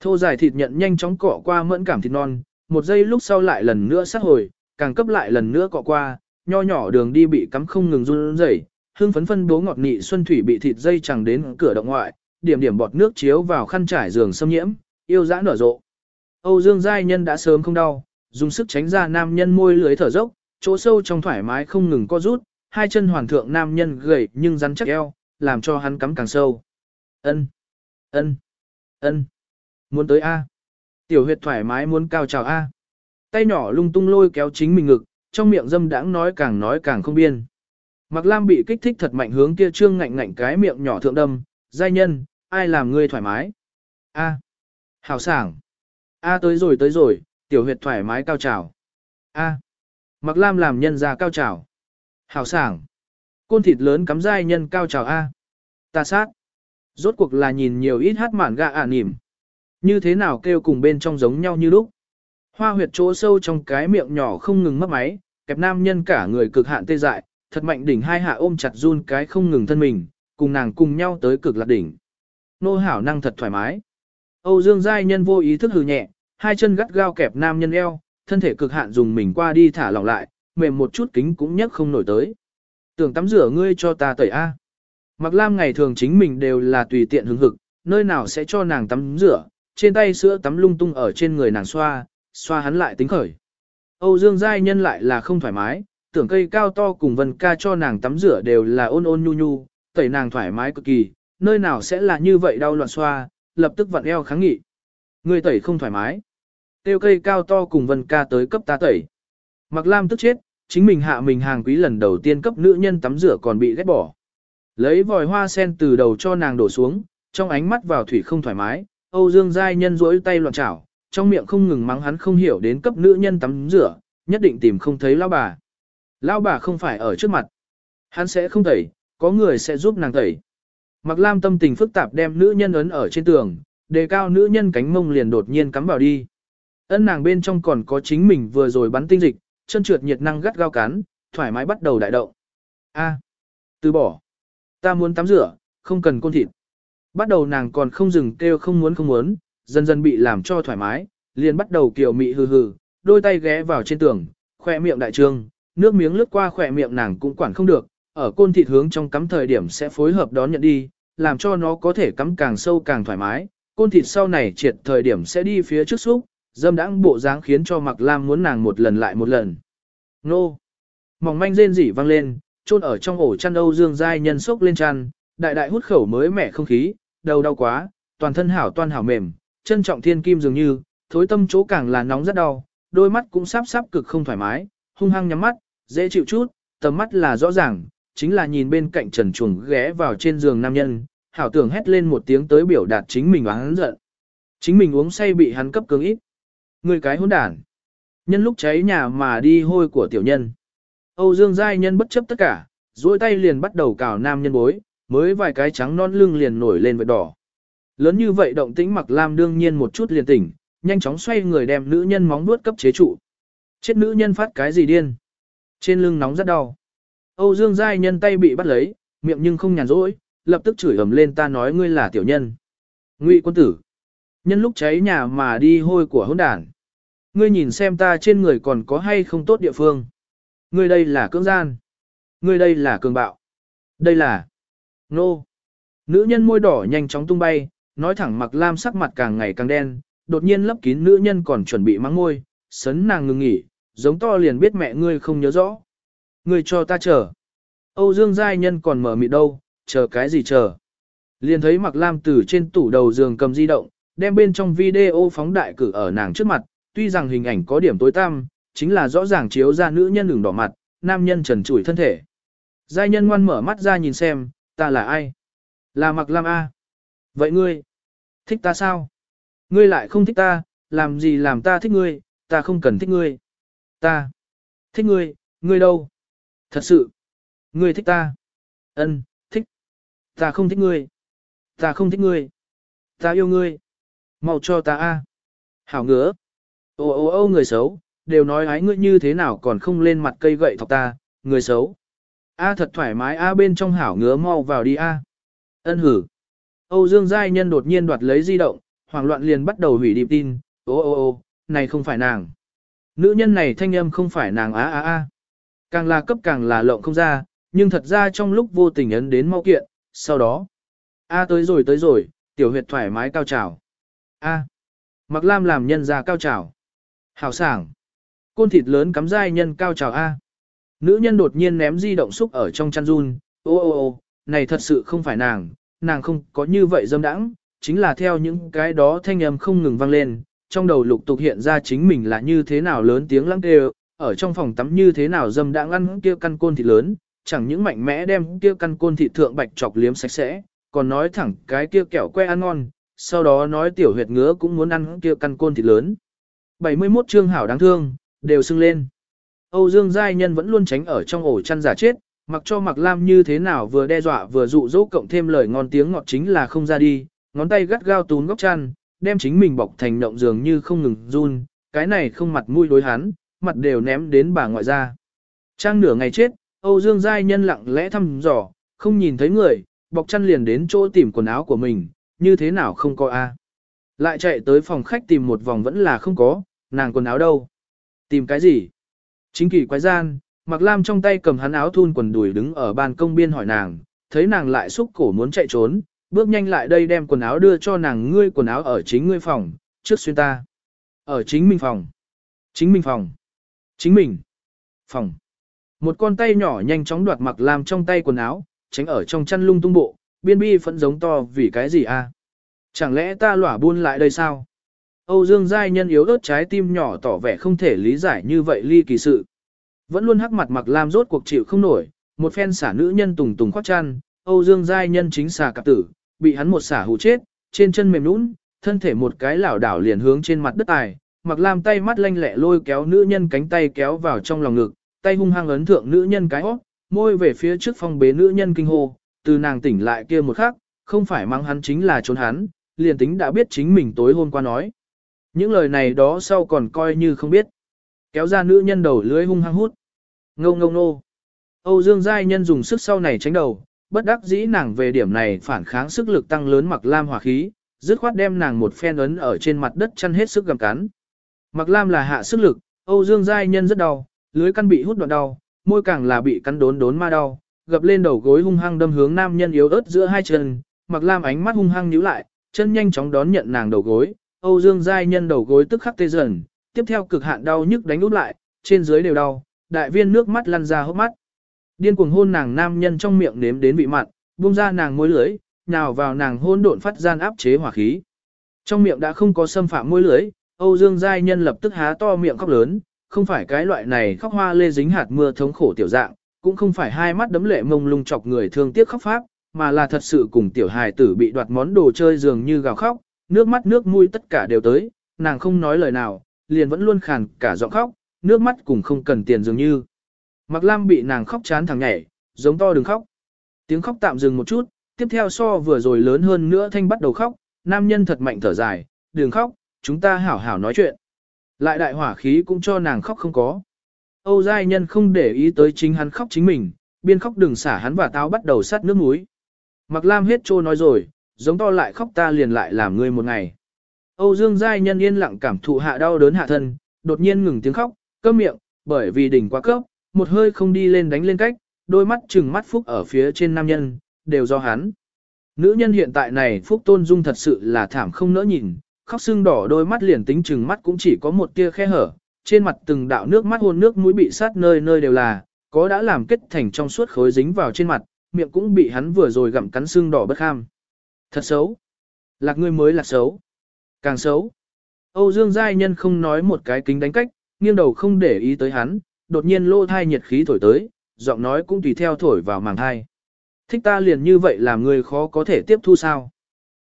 Thô dài thịt nhận nhanh chóng cọ qua mẫn cảm thịt non, một giây lúc sau lại lần nữa sát hồi, càng cấp lại lần nữa cọ qua, nho nhỏ đường đi bị cắm không ngừng run rẩy, hương phấn phân bố ngọt nị xuân thủy bị thịt dây chẳng đến cửa động ngoại, điểm điểm bọt nước chiếu vào khăn trải giường xâm nhiễm, yêu dã nở rộ. Âu Dương giai nhân đã sớm không đau, dùng sức tránh ra nam nhân môi lưới thở dốc, chỗ sâu trong thoải mái không ngừng co rút, hai chân hoàn thượng nam nhân gầy nhưng rắn chắc eo, làm cho hắn cắm càng sâu. Ân, ân, ân, muốn tới a. Tiểu huyệt thoải mái muốn cao trào a. Tay nhỏ lung tung lôi kéo chính mình ngực, trong miệng dâm đãng nói càng nói càng không biên. Mặc Lam bị kích thích thật mạnh hướng kia trương ngạnh ngạnh cái miệng nhỏ thượng đâm, giai nhân, ai làm ngươi thoải mái? A. Hảo sảng. A tới rồi tới rồi, tiểu huyệt thoải mái cao trào. A. Mặc Lam làm nhân ra cao trào. Hảo sảng. Côn thịt lớn cắm dai nhân cao trào A. Ta sát. Rốt cuộc là nhìn nhiều ít hát mản gạ ả nỉm. Như thế nào kêu cùng bên trong giống nhau như lúc. Hoa huyệt chỗ sâu trong cái miệng nhỏ không ngừng mất máy, kẹp nam nhân cả người cực hạn tê dại, thật mạnh đỉnh hai hạ ôm chặt run cái không ngừng thân mình, cùng nàng cùng nhau tới cực lạc đỉnh. Nô hảo năng thật thoải mái. Âu Dương Giai nhân vô ý thức hừ nhẹ, hai chân gắt gao kẹp nam nhân eo, thân thể cực hạn dùng mình qua đi thả lỏng lại, mềm một chút kính cũng nhấc không nổi tới. Tưởng tắm rửa ngươi cho ta tẩy A. Mặc Lam ngày thường chính mình đều là tùy tiện hứng hực, nơi nào sẽ cho nàng tắm rửa, trên tay sữa tắm lung tung ở trên người nàng xoa, xoa hắn lại tính khởi. Âu Dương Giai nhân lại là không thoải mái, tưởng cây cao to cùng vân ca cho nàng tắm rửa đều là ôn ôn nhu nhu, tẩy nàng thoải mái cực kỳ, nơi nào sẽ là như vậy đau loạn xoa, lập tức vặn eo kháng nghị. Người tẩy không thoải mái. Tiêu cây cao to cùng Vân ca tới cấp ta tẩy. Mặc Lam tức chết, chính mình hạ mình hàng quý lần đầu tiên cấp nữ nhân tắm rửa còn bị ghét bỏ. Lấy vòi hoa sen từ đầu cho nàng đổ xuống, trong ánh mắt vào thủy không thoải mái, Âu Dương Giai nhân rỗi tay loạn chảo, trong miệng không ngừng mắng hắn không hiểu đến cấp nữ nhân tắm rửa, nhất định tìm không thấy lão bà. Lão bà không phải ở trước mặt. Hắn sẽ không tẩy, có người sẽ giúp nàng tẩy. Mặc Lam tâm tình phức tạp đem nữ nhân ấn ở trên tường, đề cao nữ nhân cánh mông liền đột nhiên cắm vào đi. ấn nàng bên trong còn có chính mình vừa rồi bắn tinh dịch, chân trượt nhiệt năng gắt gao cán, thoải mái bắt đầu đại động. A, từ bỏ. Ta muốn tắm rửa, không cần côn thịt. Bắt đầu nàng còn không dừng kêu không muốn không muốn, dần dần bị làm cho thoải mái, liền bắt đầu kiểu mị hừ hừ, đôi tay ghé vào trên tường, khỏe miệng đại trương, nước miếng lướt qua khỏe miệng nàng cũng quản không được, ở côn thịt hướng trong cắm thời điểm sẽ phối hợp đón nhận đi, làm cho nó có thể cắm càng sâu càng thoải mái, côn thịt sau này triệt thời điểm sẽ đi phía trước xúc, dâm đãng bộ dáng khiến cho Mặc Lam muốn nàng một lần lại một lần. Nô! Mỏng manh rên rỉ vang lên, chôn ở trong ổ chăn Âu Dương Giai nhân sốc lên chăn, đại đại hút khẩu mới mẻ không khí, đầu đau quá, toàn thân hảo toan hảo mềm, chân trọng thiên kim dường như, thối tâm chỗ càng là nóng rất đau, đôi mắt cũng sắp sắp cực không thoải mái, hung hăng nhắm mắt, dễ chịu chút, tầm mắt là rõ ràng, chính là nhìn bên cạnh trần chuồng ghé vào trên giường nam nhân, hảo tưởng hét lên một tiếng tới biểu đạt chính mình oán giận. Chính mình uống say bị hắn cấp cứng ít. Người cái hỗn đản. Nhân lúc cháy nhà mà đi hôi của tiểu nhân. Âu Dương Giai nhân bất chấp tất cả, duỗi tay liền bắt đầu cào nam nhân bối, mới vài cái trắng non lưng liền nổi lên vệt đỏ. Lớn như vậy động tĩnh mặc Lam đương nhiên một chút liền tỉnh, nhanh chóng xoay người đem nữ nhân móng nuốt cấp chế trụ. Chết nữ nhân phát cái gì điên? Trên lưng nóng rất đau. Âu Dương Giai nhân tay bị bắt lấy, miệng nhưng không nhàn rỗi, lập tức chửi ầm lên ta nói ngươi là tiểu nhân. Ngụy quân tử. Nhân lúc cháy nhà mà đi hôi của hỗn đản. Ngươi nhìn xem ta trên người còn có hay không tốt địa phương. Ngươi đây là cưỡng gian. Ngươi đây là cường bạo. Đây là... Nô. Nữ nhân môi đỏ nhanh chóng tung bay, nói thẳng mặc lam sắc mặt càng ngày càng đen, đột nhiên lấp kín nữ nhân còn chuẩn bị mắng môi, sấn nàng ngừng nghỉ, giống to liền biết mẹ ngươi không nhớ rõ. Ngươi cho ta chờ. Âu Dương Giai Nhân còn mở mịt đâu, chờ cái gì chờ. Liền thấy mặc lam từ trên tủ đầu giường cầm di động, đem bên trong video phóng đại cử ở nàng trước mặt, tuy rằng hình ảnh có điểm tối tăm, chính là rõ ràng chiếu ra nữ nhân đường đỏ mặt, nam nhân trần trụi thân thể. Giai nhân ngoan mở mắt ra nhìn xem, ta là ai? Là mặc lam A. Vậy ngươi, thích ta sao? Ngươi lại không thích ta, làm gì làm ta thích ngươi, ta không cần thích ngươi. Ta, thích ngươi, ngươi đâu? Thật sự, ngươi thích ta. Ân, thích. Ta không thích ngươi. Ta không thích ngươi. Ta yêu ngươi. Mau cho ta a. Hảo ngứa. Ô ô ô người xấu, đều nói ái ngươi như thế nào còn không lên mặt cây gậy thọc ta, người xấu. A thật thoải mái a bên trong hảo ngứa mau vào đi a. Ân hử. Âu Dương Giai Nhân đột nhiên đoạt lấy di động, hoảng loạn liền bắt đầu hủy điệp tin, ô ô ô, này không phải nàng. Nữ nhân này thanh âm không phải nàng á á á. Càng là cấp càng là lộng không ra, nhưng thật ra trong lúc vô tình ấn đến mau kiện, sau đó. A à, tới rồi tới rồi, tiểu huyệt thoải mái cao trào. A. À, Mặc Lam làm nhân ra cao trào. Hảo sảng. Côn thịt lớn cắm dai nhân cao trào A. Nữ nhân đột nhiên ném di động xúc ở trong chăn run, ô ô ô, này thật sự không phải nàng, nàng không có như vậy dâm đãng, chính là theo những cái đó thanh âm không ngừng vang lên, trong đầu lục tục hiện ra chính mình là như thế nào lớn tiếng lắng kêu, ở trong phòng tắm như thế nào dâm đãng ăn kia căn côn thịt lớn, chẳng những mạnh mẽ đem kia căn côn thịt thượng bạch chọc liếm sạch sẽ, còn nói thẳng cái kia kẹo que ăn ngon, sau đó nói tiểu huyệt ngứa cũng muốn ăn kia căn côn thịt lớn. 71 chương hảo đáng thương, đều sưng lên. Âu Dương Giai Nhân vẫn luôn tránh ở trong ổ chăn giả chết, mặc cho mặc lam như thế nào vừa đe dọa vừa dụ dỗ cộng thêm lời ngon tiếng ngọt chính là không ra đi, ngón tay gắt gao tún góc chăn, đem chính mình bọc thành động dường như không ngừng run, cái này không mặt mũi đối hắn, mặt đều ném đến bà ngoại ra. Trang nửa ngày chết, Âu Dương Giai Nhân lặng lẽ thăm dò, không nhìn thấy người, bọc chăn liền đến chỗ tìm quần áo của mình, như thế nào không có a Lại chạy tới phòng khách tìm một vòng vẫn là không có, nàng quần áo đâu? Tìm cái gì? Chính kỳ quái gian, Mạc Lam trong tay cầm hắn áo thun quần đùi đứng ở ban công biên hỏi nàng, thấy nàng lại xúc cổ muốn chạy trốn, bước nhanh lại đây đem quần áo đưa cho nàng ngươi quần áo ở chính ngươi phòng, trước xuyên ta. Ở chính mình phòng. Chính mình phòng. Chính mình. Phòng. Một con tay nhỏ nhanh chóng đoạt mặc Lam trong tay quần áo, tránh ở trong chăn lung tung bộ, biên bi phẫn giống to vì cái gì a? Chẳng lẽ ta lỏa buôn lại đây sao? Âu Dương Giai Nhân yếu ớt trái tim nhỏ tỏ vẻ không thể lý giải như vậy ly kỳ sự. Vẫn luôn hắc mặt mặc lam rốt cuộc chịu không nổi, một phen xả nữ nhân tùng tùng khoác chăn, Âu Dương Giai Nhân chính xả cặp tử, bị hắn một xả hù chết, trên chân mềm nũng, thân thể một cái lảo đảo liền hướng trên mặt đất tài, mặc lam tay mắt lanh lẹ lôi kéo nữ nhân cánh tay kéo vào trong lòng ngực, tay hung hăng ấn thượng nữ nhân cái hót, môi về phía trước phong bế nữ nhân kinh hô, từ nàng tỉnh lại kia một khắc, không phải mang hắn chính là trốn hắn, liền tính đã biết chính mình tối hôm qua nói. Những lời này đó sau còn coi như không biết. Kéo ra nữ nhân đầu lưới hung hăng hút. Ngâu ngâu nô. Âu Dương Giai Nhân dùng sức sau này tránh đầu, bất đắc dĩ nàng về điểm này phản kháng sức lực tăng lớn mặc lam hỏa khí, dứt khoát đem nàng một phen ấn ở trên mặt đất chăn hết sức gầm cắn. Mặc lam là hạ sức lực, Âu Dương Giai Nhân rất đau, lưới căn bị hút đoạn đau, môi càng là bị cắn đốn đốn ma đau, gập lên đầu gối hung hăng đâm hướng nam nhân yếu ớt giữa hai chân, mặc lam ánh mắt hung hăng nhíu lại, chân nhanh chóng đón nhận nàng đầu gối, Âu Dương Giai Nhân đầu gối tức khắc tê dần, tiếp theo cực hạn đau nhức đánh út lại, trên dưới đều đau, đại viên nước mắt lăn ra hốc mắt. Điên cuồng hôn nàng nam nhân trong miệng nếm đến vị mặn, buông ra nàng môi lưới, nào vào nàng hôn độn phát gian áp chế hỏa khí. Trong miệng đã không có xâm phạm môi lưới, Âu Dương Giai Nhân lập tức há to miệng khóc lớn, không phải cái loại này khóc hoa lê dính hạt mưa thống khổ tiểu dạng, cũng không phải hai mắt đấm lệ mông lung chọc người thương tiếc khóc pháp, mà là thật sự cùng tiểu hài tử bị đoạt món đồ chơi dường như gào khóc, nước mắt nước mũi tất cả đều tới, nàng không nói lời nào, liền vẫn luôn khàn cả giọng khóc, nước mắt cũng không cần tiền dường như. Mặc Lam bị nàng khóc chán thằng nhảy, giống to đừng khóc. Tiếng khóc tạm dừng một chút, tiếp theo so vừa rồi lớn hơn nữa thanh bắt đầu khóc, nam nhân thật mạnh thở dài, đừng khóc, chúng ta hảo hảo nói chuyện. Lại đại hỏa khí cũng cho nàng khóc không có. Âu Giai Nhân không để ý tới chính hắn khóc chính mình, biên khóc đừng xả hắn và tao bắt đầu sát nước mũi. Mặc Lam hết trô nói rồi, giống to lại khóc ta liền lại làm ngươi một ngày. Âu Dương Giai Nhân yên lặng cảm thụ hạ đau đớn hạ thân, đột nhiên ngừng tiếng khóc, câm miệng, bởi vì đỉnh quá cấp, một hơi không đi lên đánh lên cách, đôi mắt chừng mắt phúc ở phía trên nam nhân, đều do hắn. Nữ nhân hiện tại này phúc tôn dung thật sự là thảm không nỡ nhìn, khóc sưng đỏ đôi mắt liền tính chừng mắt cũng chỉ có một tia khe hở, trên mặt từng đạo nước mắt hôn nước mũi bị sát nơi nơi đều là, có đã làm kết thành trong suốt khối dính vào trên mặt, miệng cũng bị hắn vừa rồi gặm cắn sưng đỏ bất kham. Thật xấu. Lạc ngươi mới là xấu. Càng xấu. Âu Dương Giai Nhân không nói một cái kính đánh cách, nghiêng đầu không để ý tới hắn, đột nhiên lô thai nhiệt khí thổi tới, giọng nói cũng tùy theo thổi vào màng thai. Thích ta liền như vậy làm người khó có thể tiếp thu sao.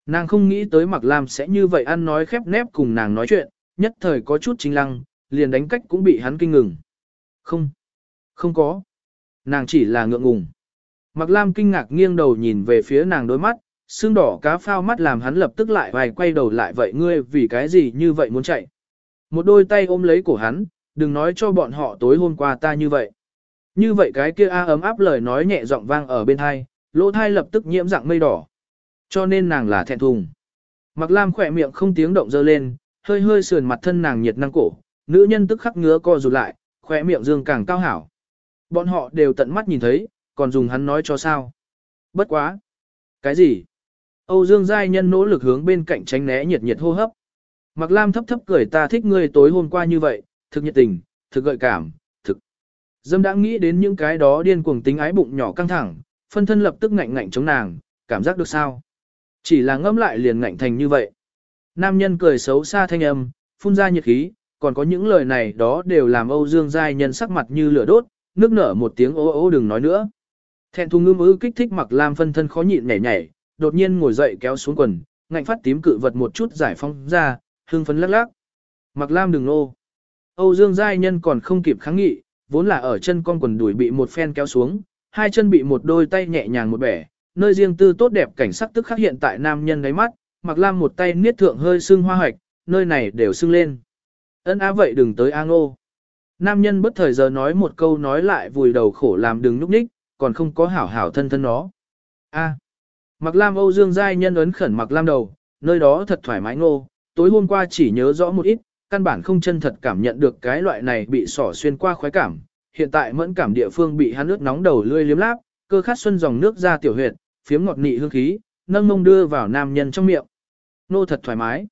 Nàng không nghĩ tới Mạc Lam sẽ như vậy ăn nói khép nép cùng nàng nói chuyện, nhất thời có chút chính lăng, liền đánh cách cũng bị hắn kinh ngừng. Không, không có. Nàng chỉ là ngượng ngùng. Mạc Lam kinh ngạc nghiêng đầu nhìn về phía nàng đôi mắt, xương đỏ cá phao mắt làm hắn lập tức lại vài quay đầu lại vậy ngươi vì cái gì như vậy muốn chạy. Một đôi tay ôm lấy cổ hắn, đừng nói cho bọn họ tối hôm qua ta như vậy. Như vậy cái kia a ấm áp lời nói nhẹ giọng vang ở bên thai, lỗ thai lập tức nhiễm dạng mây đỏ. Cho nên nàng là thẹn thùng. Mặc Lam khỏe miệng không tiếng động dơ lên, hơi hơi sườn mặt thân nàng nhiệt năng cổ, nữ nhân tức khắc ngứa co rụt lại, khỏe miệng dương càng cao hảo. Bọn họ đều tận mắt nhìn thấy, còn dùng hắn nói cho sao. Bất quá. Cái gì? Âu Dương Giai Nhân nỗ lực hướng bên cạnh tránh né nhiệt nhiệt hô hấp. Mặc Lam thấp thấp cười ta thích ngươi tối hôm qua như vậy, thực nhiệt tình, thực gợi cảm, thực. Dâm đã nghĩ đến những cái đó điên cuồng tính ái bụng nhỏ căng thẳng, phân thân lập tức ngạnh ngạnh chống nàng, cảm giác được sao? Chỉ là ngâm lại liền ngạnh thành như vậy. Nam nhân cười xấu xa thanh âm, phun ra nhiệt khí, còn có những lời này đó đều làm Âu Dương Giai Nhân sắc mặt như lửa đốt, nước nở một tiếng ố ố đừng nói nữa. Thẹn thùng ngưng ư kích thích mặc Lam phân thân khó nhịn nhảy nhảy, đột nhiên ngồi dậy kéo xuống quần, ngạnh phát tím cự vật một chút giải phóng ra, hương phấn lắc lắc. Mặc Lam đừng nô. Âu Dương Giai Nhân còn không kịp kháng nghị, vốn là ở chân con quần đùi bị một phen kéo xuống, hai chân bị một đôi tay nhẹ nhàng một bẻ, nơi riêng tư tốt đẹp cảnh sắc tức khắc hiện tại nam nhân gáy mắt, Mặc Lam một tay niết thượng hơi sưng hoa hoạch, nơi này đều sưng lên. Ân á vậy đừng tới A Ngô. Nam nhân bất thời giờ nói một câu nói lại vùi đầu khổ làm đừng núp ních, còn không có hảo hảo thân thân nó. A. Mặc Lam Âu Dương Giai nhân ấn khẩn Mặc Lam đầu, nơi đó thật thoải mái ngô, tối hôm qua chỉ nhớ rõ một ít, căn bản không chân thật cảm nhận được cái loại này bị sỏ xuyên qua khoái cảm. Hiện tại mẫn cảm địa phương bị hắn nước nóng đầu lươi liếm láp, cơ khát xuân dòng nước ra tiểu huyệt, phiếm ngọt nị hương khí, nâng mông đưa vào nam nhân trong miệng. Nô thật thoải mái.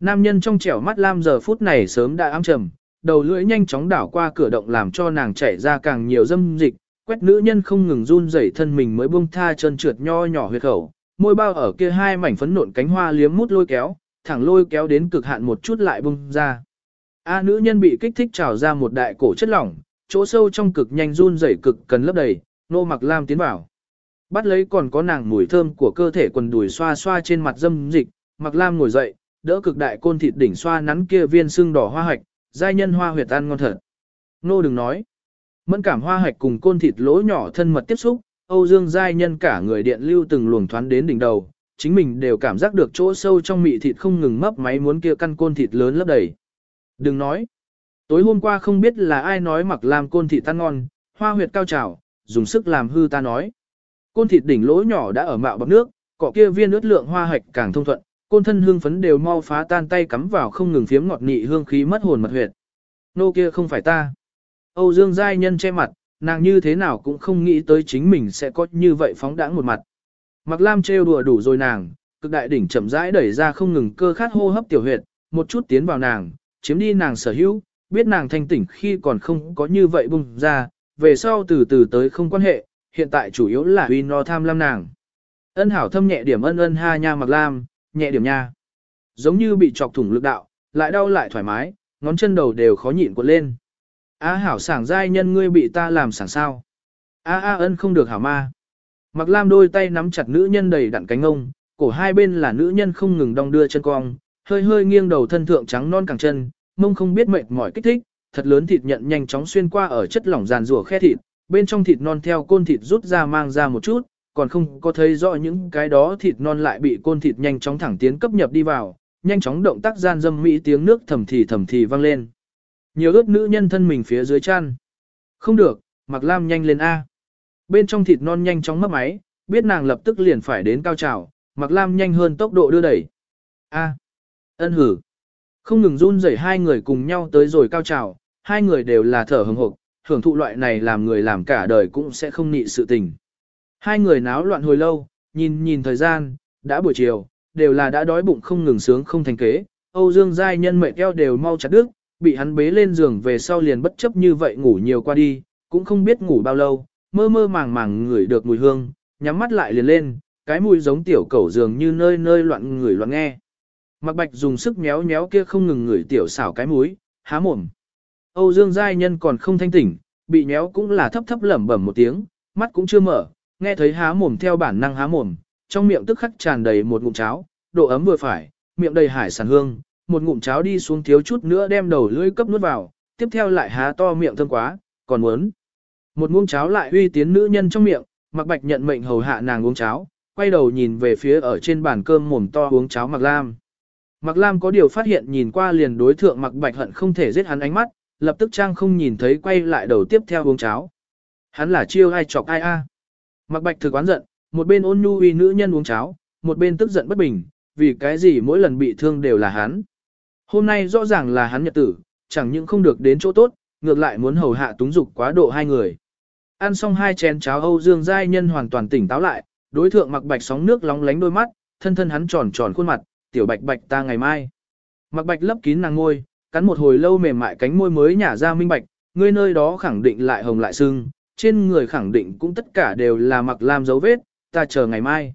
Nam nhân trong trẻo mắt lam giờ phút này sớm đã ám trầm, đầu lưỡi nhanh chóng đảo qua cửa động làm cho nàng chảy ra càng nhiều dâm dịch, quét nữ nhân không ngừng run rẩy thân mình mới buông tha chân trượt nho nhỏ huyệt khẩu, môi bao ở kia hai mảnh phấn nộn cánh hoa liếm mút lôi kéo, thẳng lôi kéo đến cực hạn một chút lại bung ra. A nữ nhân bị kích thích trào ra một đại cổ chất lỏng, chỗ sâu trong cực nhanh run rẩy cực cần lấp đầy, nô mặc lam tiến vào. Bắt lấy còn có nàng mùi thơm của cơ thể quần đùi xoa xoa trên mặt dâm dịch, mặc lam ngồi dậy, đỡ cực đại côn thịt đỉnh xoa nắn kia viên xương đỏ hoa hạch, giai nhân hoa huyệt ăn ngon thật. Nô đừng nói. Mẫn cảm hoa hạch cùng côn thịt lỗ nhỏ thân mật tiếp xúc, Âu Dương giai nhân cả người điện lưu từng luồng thoán đến đỉnh đầu, chính mình đều cảm giác được chỗ sâu trong mị thịt không ngừng mấp máy muốn kia căn côn thịt lớn lấp đầy. Đừng nói. Tối hôm qua không biết là ai nói mặc lam côn thịt tan ngon, hoa huyệt cao trào, dùng sức làm hư ta nói. Côn thịt đỉnh lỗ nhỏ đã ở mạo bọc nước, cọ kia viên ướt lượng hoa hạch càng thông thuận, côn thân hương phấn đều mau phá tan tay cắm vào không ngừng phiếm ngọt nị hương khí mất hồn mật huyệt. Nô kia không phải ta. Âu Dương giai nhân che mặt, nàng như thế nào cũng không nghĩ tới chính mình sẽ có như vậy phóng đãng một mặt. Mặc Lam trêu đùa đủ rồi nàng, cực đại đỉnh chậm rãi đẩy ra không ngừng cơ khát hô hấp tiểu huyệt, một chút tiến vào nàng, chiếm đi nàng sở hữu, biết nàng thanh tỉnh khi còn không có như vậy bung ra, về sau từ từ tới không quan hệ, hiện tại chủ yếu là uy no tham lam nàng. Ân hảo thâm nhẹ điểm ân ân ha nha mặc lam, nhẹ điểm nha. Giống như bị chọc thủng lực đạo, lại đau lại thoải mái, ngón chân đầu đều khó nhịn cuộn lên. A hảo sảng giai nhân ngươi bị ta làm sảng sao. A a ân không được hảo ma. Mặc lam đôi tay nắm chặt nữ nhân đầy đặn cánh ông, cổ hai bên là nữ nhân không ngừng đong đưa chân cong, hơi hơi nghiêng đầu thân thượng trắng non cẳng chân, mông không biết mệt mỏi kích thích, thật lớn thịt nhận nhanh chóng xuyên qua ở chất lỏng giàn rùa khe thịt, bên trong thịt non theo côn thịt rút ra mang ra một chút, còn không có thấy rõ những cái đó thịt non lại bị côn thịt nhanh chóng thẳng tiến cấp nhập đi vào, nhanh chóng động tác gian dâm mỹ tiếng nước thầm thì thầm thì vang lên. Nhiều ướt nữ nhân thân mình phía dưới chăn. Không được, Mặc Lam nhanh lên A. Bên trong thịt non nhanh chóng mất máy, biết nàng lập tức liền phải đến cao trào, Mặc Lam nhanh hơn tốc độ đưa đẩy. A. Ân hử. Không ngừng run rẩy hai người cùng nhau tới rồi cao trào, hai người đều là thở hừng hực, hưởng thụ loại này làm người làm cả đời cũng sẽ không nị sự tình. Hai người náo loạn hồi lâu, nhìn nhìn thời gian, đã buổi chiều, đều là đã đói bụng không ngừng sướng không thành kế. Âu Dương Giai nhân mệt eo đều mau chặt đứt, bị hắn bế lên giường về sau liền bất chấp như vậy ngủ nhiều qua đi, cũng không biết ngủ bao lâu, mơ mơ màng màng ngửi được mùi hương, nhắm mắt lại liền lên, cái mùi giống tiểu cẩu giường như nơi nơi loạn người loạn nghe. Mặc bạch dùng sức méo méo kia không ngừng ngửi tiểu xảo cái mũi, há mồm. Âu Dương Giai Nhân còn không thanh tỉnh, bị méo cũng là thấp thấp lẩm bẩm một tiếng, mắt cũng chưa mở, nghe thấy há mồm theo bản năng há mồm, trong miệng tức khắc tràn đầy một ngụm cháo, độ ấm vừa phải, miệng đầy hải sản hương, một ngụm cháo đi xuống thiếu chút nữa đem đầu lưỡi cấp nuốt vào, tiếp theo lại há to miệng thơm quá, còn muốn. Một ngụm cháo lại uy tiến nữ nhân trong miệng, Mặc Bạch nhận mệnh hầu hạ nàng uống cháo, quay đầu nhìn về phía ở trên bàn cơm mồm to uống cháo Mặc Lam. Mặc Lam có điều phát hiện nhìn qua liền đối thượng Mặc Bạch hận không thể giết hắn ánh mắt, lập tức trang không nhìn thấy quay lại đầu tiếp theo uống cháo. Hắn là chiêu ai chọc ai a. Mặc Bạch thực oán giận, một bên ôn nhu uy nữ nhân uống cháo, một bên tức giận bất bình, vì cái gì mỗi lần bị thương đều là hắn. Hôm nay rõ ràng là hắn nhật tử, chẳng những không được đến chỗ tốt, ngược lại muốn hầu hạ túng dục quá độ hai người. Ăn xong hai chén cháo Âu Dương Giai Nhân hoàn toàn tỉnh táo lại, đối thượng mặc bạch sóng nước lóng lánh đôi mắt, thân thân hắn tròn tròn khuôn mặt, tiểu bạch bạch ta ngày mai. Mặc bạch lấp kín nàng ngôi, cắn một hồi lâu mềm mại cánh môi mới nhả ra minh bạch, ngươi nơi đó khẳng định lại hồng lại sưng, trên người khẳng định cũng tất cả đều là mặc làm dấu vết, ta chờ ngày mai.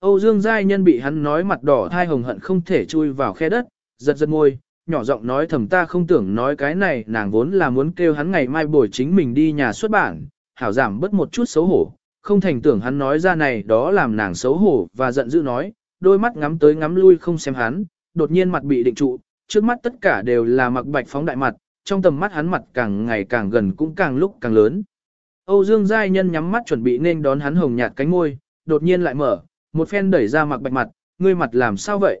Âu Dương Giai Nhân bị hắn nói mặt đỏ thai hồng hận không thể chui vào khe đất, giật giật môi, nhỏ giọng nói thầm ta không tưởng nói cái này nàng vốn là muốn kêu hắn ngày mai buổi chính mình đi nhà xuất bản, hảo giảm bớt một chút xấu hổ, không thành tưởng hắn nói ra này đó làm nàng xấu hổ và giận dữ nói, đôi mắt ngắm tới ngắm lui không xem hắn, đột nhiên mặt bị định trụ, trước mắt tất cả đều là mặc bạch phóng đại mặt, trong tầm mắt hắn mặt càng ngày càng gần cũng càng lúc càng lớn. Âu Dương Giai Nhân nhắm mắt chuẩn bị nên đón hắn hồng nhạt cánh môi, đột nhiên lại mở, một phen đẩy ra mặc bạch mặt, ngươi mặt làm sao vậy?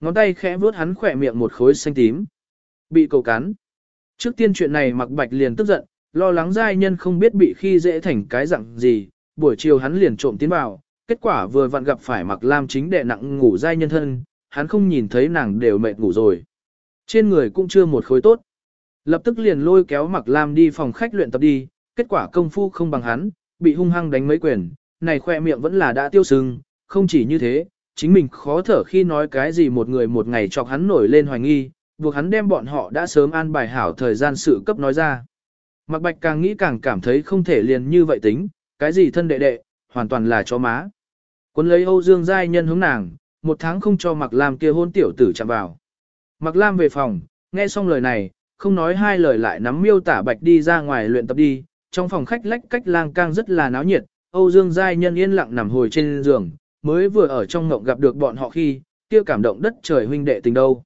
Ngón tay khẽ vuốt hắn khỏe miệng một khối xanh tím. Bị cầu cắn. Trước tiên chuyện này mặc bạch liền tức giận, lo lắng giai nhân không biết bị khi dễ thành cái dạng gì, buổi chiều hắn liền trộm tiến vào, kết quả vừa vặn gặp phải mặc lam chính đệ nặng ngủ giai nhân thân, hắn không nhìn thấy nàng đều mệt ngủ rồi. Trên người cũng chưa một khối tốt. Lập tức liền lôi kéo mặc lam đi phòng khách luyện tập đi, kết quả công phu không bằng hắn, bị hung hăng đánh mấy quyền, này khoe miệng vẫn là đã tiêu sưng, không chỉ như thế, chính mình khó thở khi nói cái gì một người một ngày chọc hắn nổi lên hoài nghi, buộc hắn đem bọn họ đã sớm an bài hảo thời gian sự cấp nói ra. Mạc Bạch càng nghĩ càng cảm thấy không thể liền như vậy tính, cái gì thân đệ đệ, hoàn toàn là chó má. Quân lấy Âu Dương Giai Nhân hướng nàng, một tháng không cho Mạc Lam kia hôn tiểu tử chạm vào. Mạc Lam về phòng, nghe xong lời này, không nói hai lời lại nắm miêu tả Bạch đi ra ngoài luyện tập đi, trong phòng khách lách cách lang cang rất là náo nhiệt, Âu Dương Giai Nhân yên lặng nằm hồi trên giường, mới vừa ở trong ngộng gặp được bọn họ khi, kia cảm động đất trời huynh đệ tình đâu.